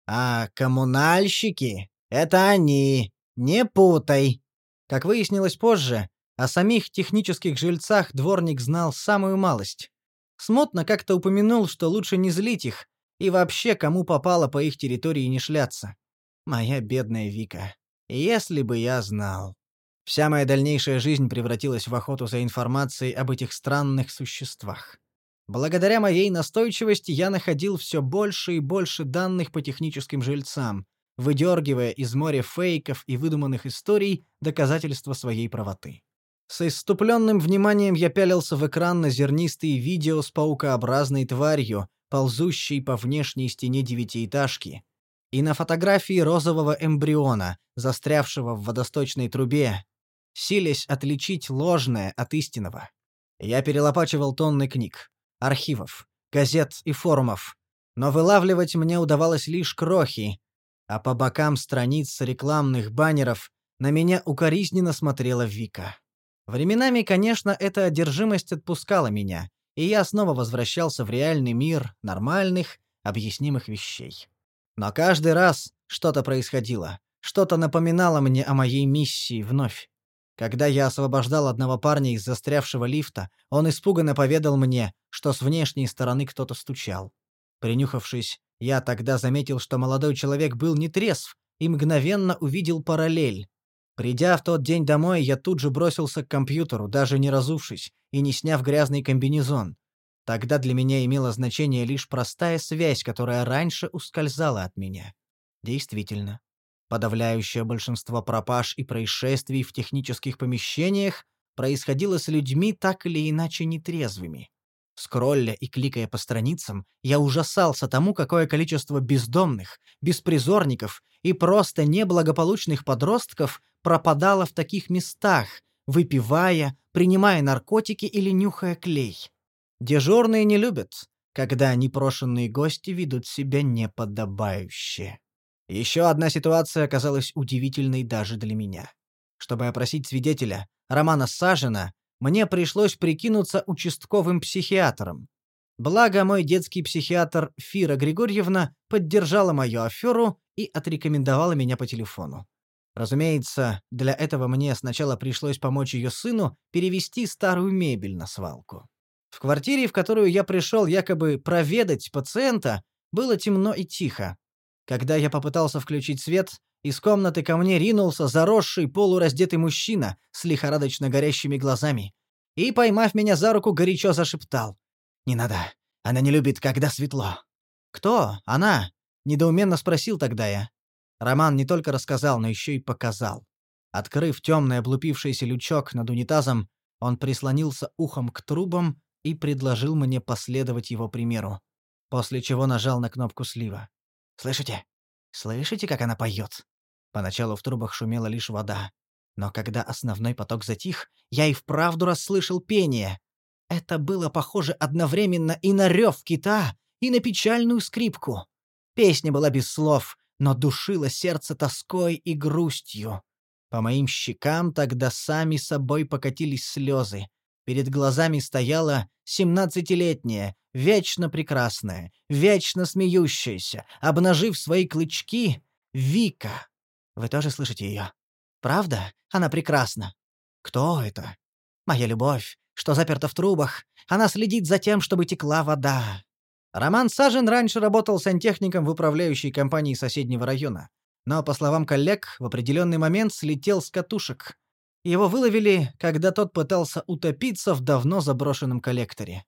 А коммунальщики — это они, не путай». Как выяснилось позже, о самих технических жильцах дворник знал самую малость. Смутно как-то упомянул, что лучше не злить их и вообще кому попало по их территории не шляться. Моя бедная Вика. Если бы я знал. Вся моя дальнейшая жизнь превратилась в охоту за информацией об этих странных существах. Благодаря моей настойчивости я находил все больше и больше данных по техническим жильцам, выдергивая из моря фейков и выдуманных историй доказательства своей правоты. С иступленным вниманием я пялился в экран на зернистые видео с паукообразной тварью, ползущей по внешней стене девятиэтажки, и на фотографии розового эмбриона, застрявшего в водосточной трубе, силясь отличить ложное от истинного. Я перелопачивал тонны книг, архивов, газет и форумов, но вылавливать мне удавалось лишь крохи, а по бокам страниц рекламных баннеров на меня укоризненно смотрела Вика. Временами, конечно, эта одержимость отпускала меня, и я снова возвращался в реальный мир нормальных, объяснимых вещей. Но каждый раз что-то происходило, что-то напоминало мне о моей миссии вновь. Когда я освобождал одного парня из застрявшего лифта, он испуганно поведал мне, что с внешней стороны кто-то стучал. Принюхавшись, я тогда заметил, что молодой человек был нетрезв и мгновенно увидел параллель. Придя в тот день домой, я тут же бросился к компьютеру, даже не разувшись и не сняв грязный комбинезон. Тогда для меня имела значение лишь простая связь, которая раньше ускользала от меня. Действительно. Подавляющее большинство пропаж и происшествий в технических помещениях происходило с людьми так или иначе нетрезвыми. Скролля и кликая по страницам, я ужасался тому, какое количество бездомных, беспризорников и просто неблагополучных подростков пропадало в таких местах, выпивая, принимая наркотики или нюхая клей. Дежурные не любят, когда непрошенные гости ведут себя неподобающе. Еще одна ситуация оказалась удивительной даже для меня. Чтобы опросить свидетеля, Романа Сажина, мне пришлось прикинуться участковым психиатром. Благо, мой детский психиатр Фира Григорьевна поддержала мою аферу и отрекомендовала меня по телефону. Разумеется, для этого мне сначала пришлось помочь ее сыну перевести старую мебель на свалку. В квартире, в которую я пришел якобы проведать пациента, было темно и тихо. Когда я попытался включить свет, из комнаты ко мне ринулся заросший полураздетый мужчина с лихорадочно горящими глазами и, поймав меня за руку, горячо зашептал. «Не надо. Она не любит, когда светло». «Кто? Она?» — недоуменно спросил тогда я. Роман не только рассказал, но еще и показал. Открыв темный облупившийся лючок над унитазом, он прислонился ухом к трубам и предложил мне последовать его примеру, после чего нажал на кнопку слива. «Слышите? Слышите, как она поет?» Поначалу в трубах шумела лишь вода. Но когда основной поток затих, я и вправду расслышал пение. Это было похоже одновременно и на рев кита, и на печальную скрипку. Песня была без слов, но душила сердце тоской и грустью. По моим щекам тогда сами собой покатились слезы. Перед глазами стояла семнадцатилетняя, вечно прекрасная, вечно смеющаяся, обнажив свои клычки, Вика. Вы тоже слышите ее? Правда? Она прекрасна. Кто это? Моя любовь, что заперта в трубах. Она следит за тем, чтобы текла вода. Роман Сажин раньше работал сантехником в управляющей компании соседнего района. Но, по словам коллег, в определенный момент слетел с катушек. Его выловили, когда тот пытался утопиться в давно заброшенном коллекторе.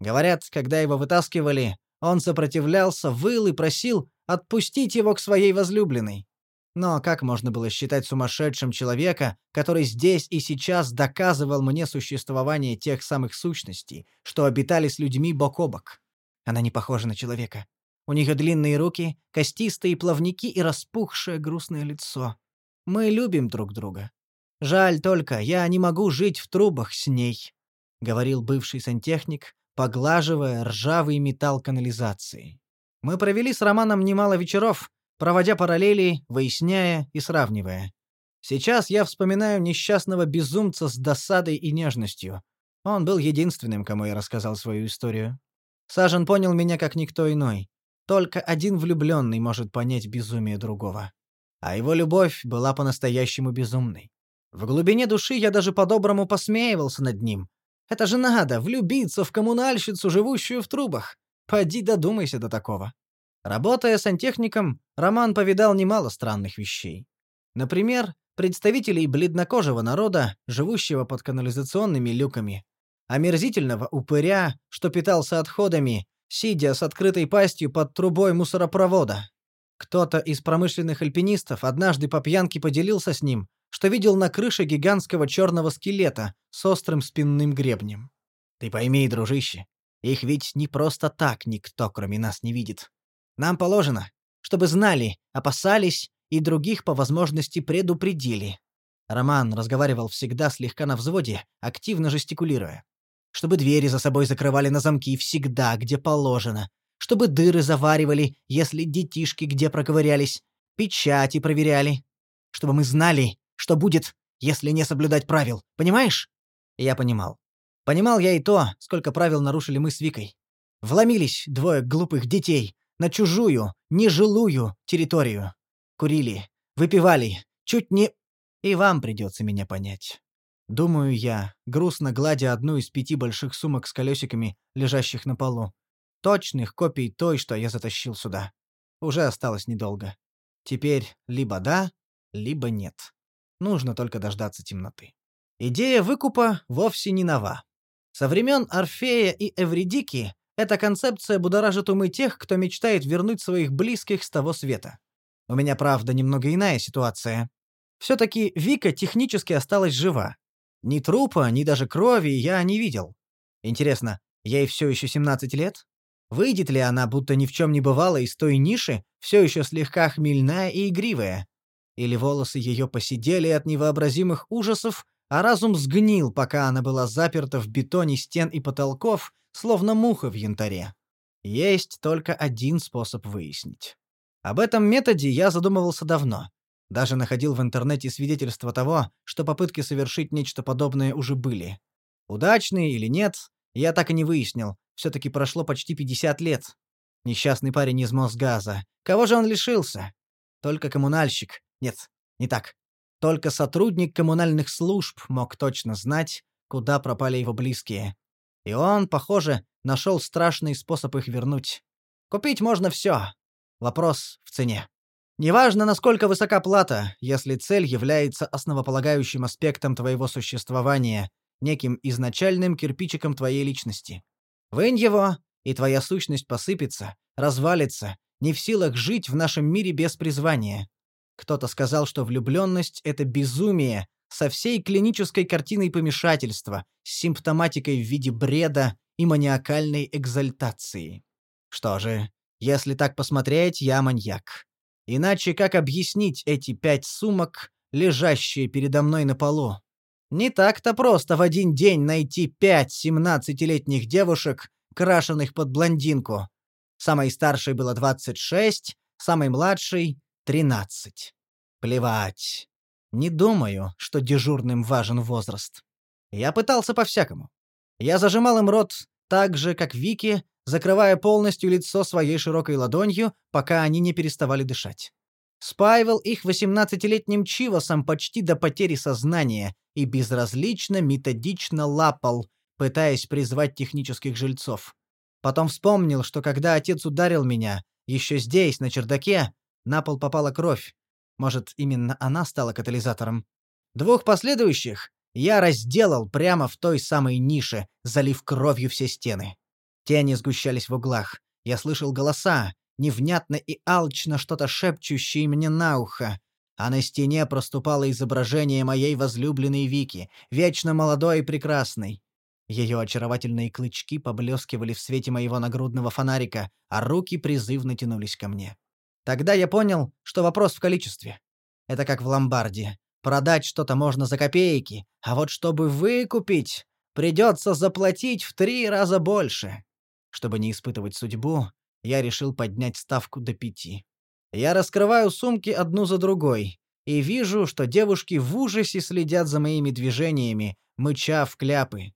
Говорят, когда его вытаскивали, он сопротивлялся, выл и просил отпустить его к своей возлюбленной. Но как можно было считать сумасшедшим человека, который здесь и сейчас доказывал мне существование тех самых сущностей, что обитали с людьми бок о бок? Она не похожа на человека. У нее длинные руки, костистые плавники и распухшее грустное лицо. Мы любим друг друга. Жаль только, я не могу жить в трубах с ней, — говорил бывший сантехник, поглаживая ржавый металл канализации. Мы провели с Романом немало вечеров, проводя параллели, выясняя и сравнивая. Сейчас я вспоминаю несчастного безумца с досадой и нежностью. Он был единственным, кому я рассказал свою историю. Сажен понял меня как никто иной. Только один влюбленный может понять безумие другого. А его любовь была по-настоящему безумной. В глубине души я даже по-доброму посмеивался над ним. Это же надо, влюбиться в коммунальщицу, живущую в трубах. Поди додумайся до такого. Работая сантехником, Роман повидал немало странных вещей. Например, представителей бледнокожего народа, живущего под канализационными люками, омерзительного упыря, что питался отходами, сидя с открытой пастью под трубой мусоропровода. Кто-то из промышленных альпинистов однажды по пьянке поделился с ним, что видел на крыше гигантского черного скелета с острым спинным гребнем. Ты пойми, дружище, их ведь не просто так никто, кроме нас, не видит. Нам положено, чтобы знали, опасались и других по возможности предупредили. Роман разговаривал всегда слегка на взводе, активно жестикулируя. Чтобы двери за собой закрывали на замки всегда, где положено. Чтобы дыры заваривали, если детишки где проковырялись. Печати проверяли. Чтобы мы знали, что будет, если не соблюдать правил. Понимаешь? Я понимал. Понимал я и то, сколько правил нарушили мы с Викой. Вломились двое глупых детей, на чужую, нежилую территорию. Курили, выпивали, чуть не... И вам придется меня понять. Думаю я, грустно гладя одну из пяти больших сумок с колесиками, лежащих на полу. Точных копий той, что я затащил сюда. Уже осталось недолго. Теперь либо да, либо нет. Нужно только дождаться темноты. Идея выкупа вовсе не нова. Со времен Орфея и Эвридики эта концепция будоражит умы тех, кто мечтает вернуть своих близких с того света. У меня, правда, немного иная ситуация. Все-таки Вика технически осталась жива. Ни трупа, ни даже крови я не видел. Интересно, ей все еще 17 лет? Выйдет ли она, будто ни в чем не бывало, из той ниши, все еще слегка хмельная и игривая? Или волосы ее посидели от невообразимых ужасов, а разум сгнил, пока она была заперта в бетоне стен и потолков, словно муха в янтаре? Есть только один способ выяснить. Об этом методе я задумывался давно. Даже находил в интернете свидетельства того, что попытки совершить нечто подобное уже были. Удачные или нет, я так и не выяснил. Все-таки прошло почти 50 лет. Несчастный парень из Мосгаза. Кого же он лишился? Только коммунальщик. Нет, не так. Только сотрудник коммунальных служб мог точно знать, куда пропали его близкие. И он, похоже, нашел страшный способ их вернуть. Купить можно все. Вопрос в цене. Неважно, насколько высока плата, если цель является основополагающим аспектом твоего существования, неким изначальным кирпичиком твоей личности. Вынь его, и твоя сущность посыпется, развалится, не в силах жить в нашем мире без призвания. Кто-то сказал, что влюбленность — это безумие со всей клинической картиной помешательства, с симптоматикой в виде бреда и маниакальной экзальтации. Что же, если так посмотреть, я маньяк. Иначе как объяснить эти пять сумок, лежащие передо мной на полу? Не так-то просто в один день найти пять семнадцатилетних девушек, крашеных под блондинку. Самой старшей было 26, самой младшей — 13. Плевать. Не думаю, что дежурным важен возраст. Я пытался по-всякому. Я зажимал им рот так же, как Вики, закрывая полностью лицо своей широкой ладонью, пока они не переставали дышать. Спаивал их восемнадцатилетним чивосом почти до потери сознания, и безразлично, методично лапал, пытаясь призвать технических жильцов. Потом вспомнил, что когда отец ударил меня, еще здесь, на чердаке, на пол попала кровь. Может, именно она стала катализатором. Двух последующих я разделал прямо в той самой нише, залив кровью все стены. Тени сгущались в углах. Я слышал голоса, невнятно и алчно что-то шепчущие мне на ухо а на стене проступало изображение моей возлюбленной Вики, вечно молодой и прекрасной. Ее очаровательные клычки поблескивали в свете моего нагрудного фонарика, а руки призывно тянулись ко мне. Тогда я понял, что вопрос в количестве. Это как в ломбарде. Продать что-то можно за копейки, а вот чтобы выкупить, придется заплатить в три раза больше. Чтобы не испытывать судьбу, я решил поднять ставку до пяти. Я раскрываю сумки одну за другой и вижу, что девушки в ужасе следят за моими движениями, мыча в кляпы.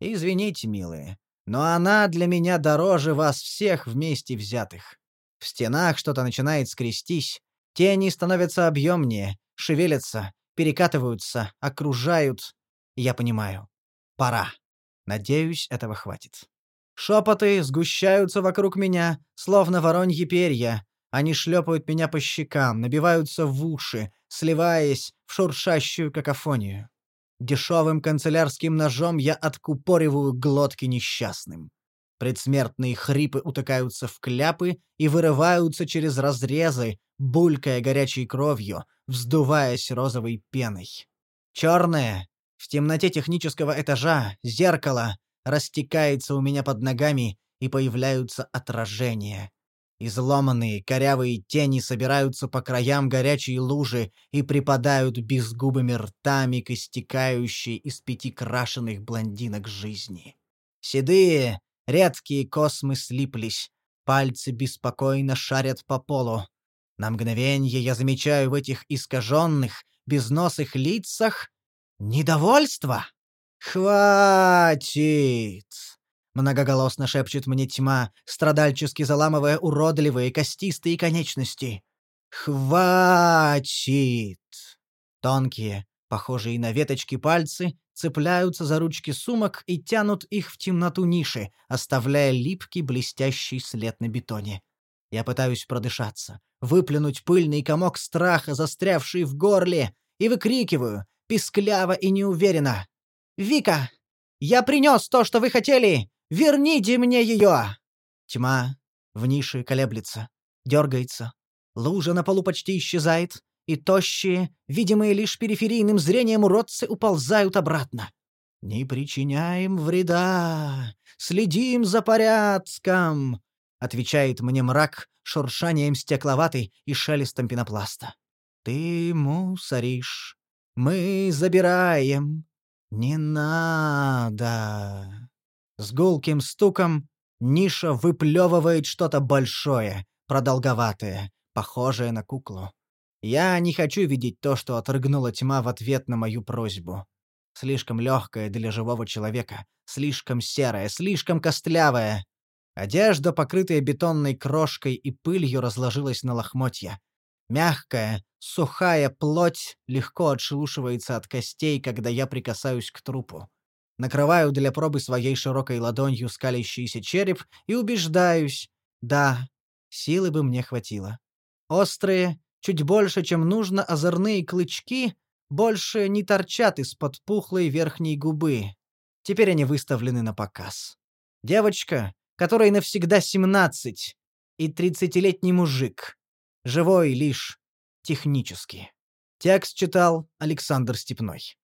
Извините, милые, но она для меня дороже вас всех вместе взятых. В стенах что-то начинает скрестись, тени становятся объемнее, шевелятся, перекатываются, окружают. Я понимаю. Пора. Надеюсь, этого хватит. Шепоты сгущаются вокруг меня, словно вороньи перья, они шлепают меня по щекам, набиваются в уши, сливаясь в шуршащую какофонию. Дешевым канцелярским ножом я откупориваю глотки несчастным. Предсмертные хрипы утыкаются в кляпы и вырываются через разрезы, булькая горячей кровью, вздуваясь розовой пеной. Черное, в темноте технического этажа, зеркало растекается у меня под ногами, и появляются отражения. Изломанные, корявые тени собираются по краям горячей лужи и припадают безгубыми ртами к истекающей из пяти крашеных блондинок жизни. Седые, редкие космы слиплись, пальцы беспокойно шарят по полу. На мгновенье я замечаю в этих искаженных, безносых лицах недовольство. «Хватит!» Многоголосно шепчет мне тьма, страдальчески заламывая уродливые костистые конечности. «Хватит!» Тонкие, похожие на веточки пальцы, цепляются за ручки сумок и тянут их в темноту ниши, оставляя липкий блестящий след на бетоне. Я пытаюсь продышаться, выплюнуть пыльный комок страха, застрявший в горле, и выкрикиваю, пискляво и неуверенно. «Вика! Я принес то, что вы хотели! Верните мне ее!» Тьма в нише колеблется, дергается, Лужа на полу почти исчезает, и тощие, видимые лишь периферийным зрением уродцы, уползают обратно. «Не причиняем вреда, следим за порядком», — отвечает мне мрак шуршанием стекловатой и шелестом пенопласта. «Ты мусоришь, мы забираем. Не надо». С гулким стуком ниша выплевывает что-то большое, продолговатое, похожее на куклу. Я не хочу видеть то, что отрыгнула тьма в ответ на мою просьбу. Слишком легкое для живого человека, слишком серое, слишком костлявое. Одежда, покрытая бетонной крошкой и пылью, разложилась на лохмотья. Мягкая, сухая плоть легко отшелушивается от костей, когда я прикасаюсь к трупу. Накрываю для пробы своей широкой ладонью скалящийся череп и убеждаюсь. Да, силы бы мне хватило. Острые, чуть больше, чем нужно, озорные клычки больше не торчат из-под пухлой верхней губы. Теперь они выставлены на показ. Девочка, которой навсегда семнадцать, и тридцатилетний мужик. Живой лишь технически. Текст читал Александр Степной.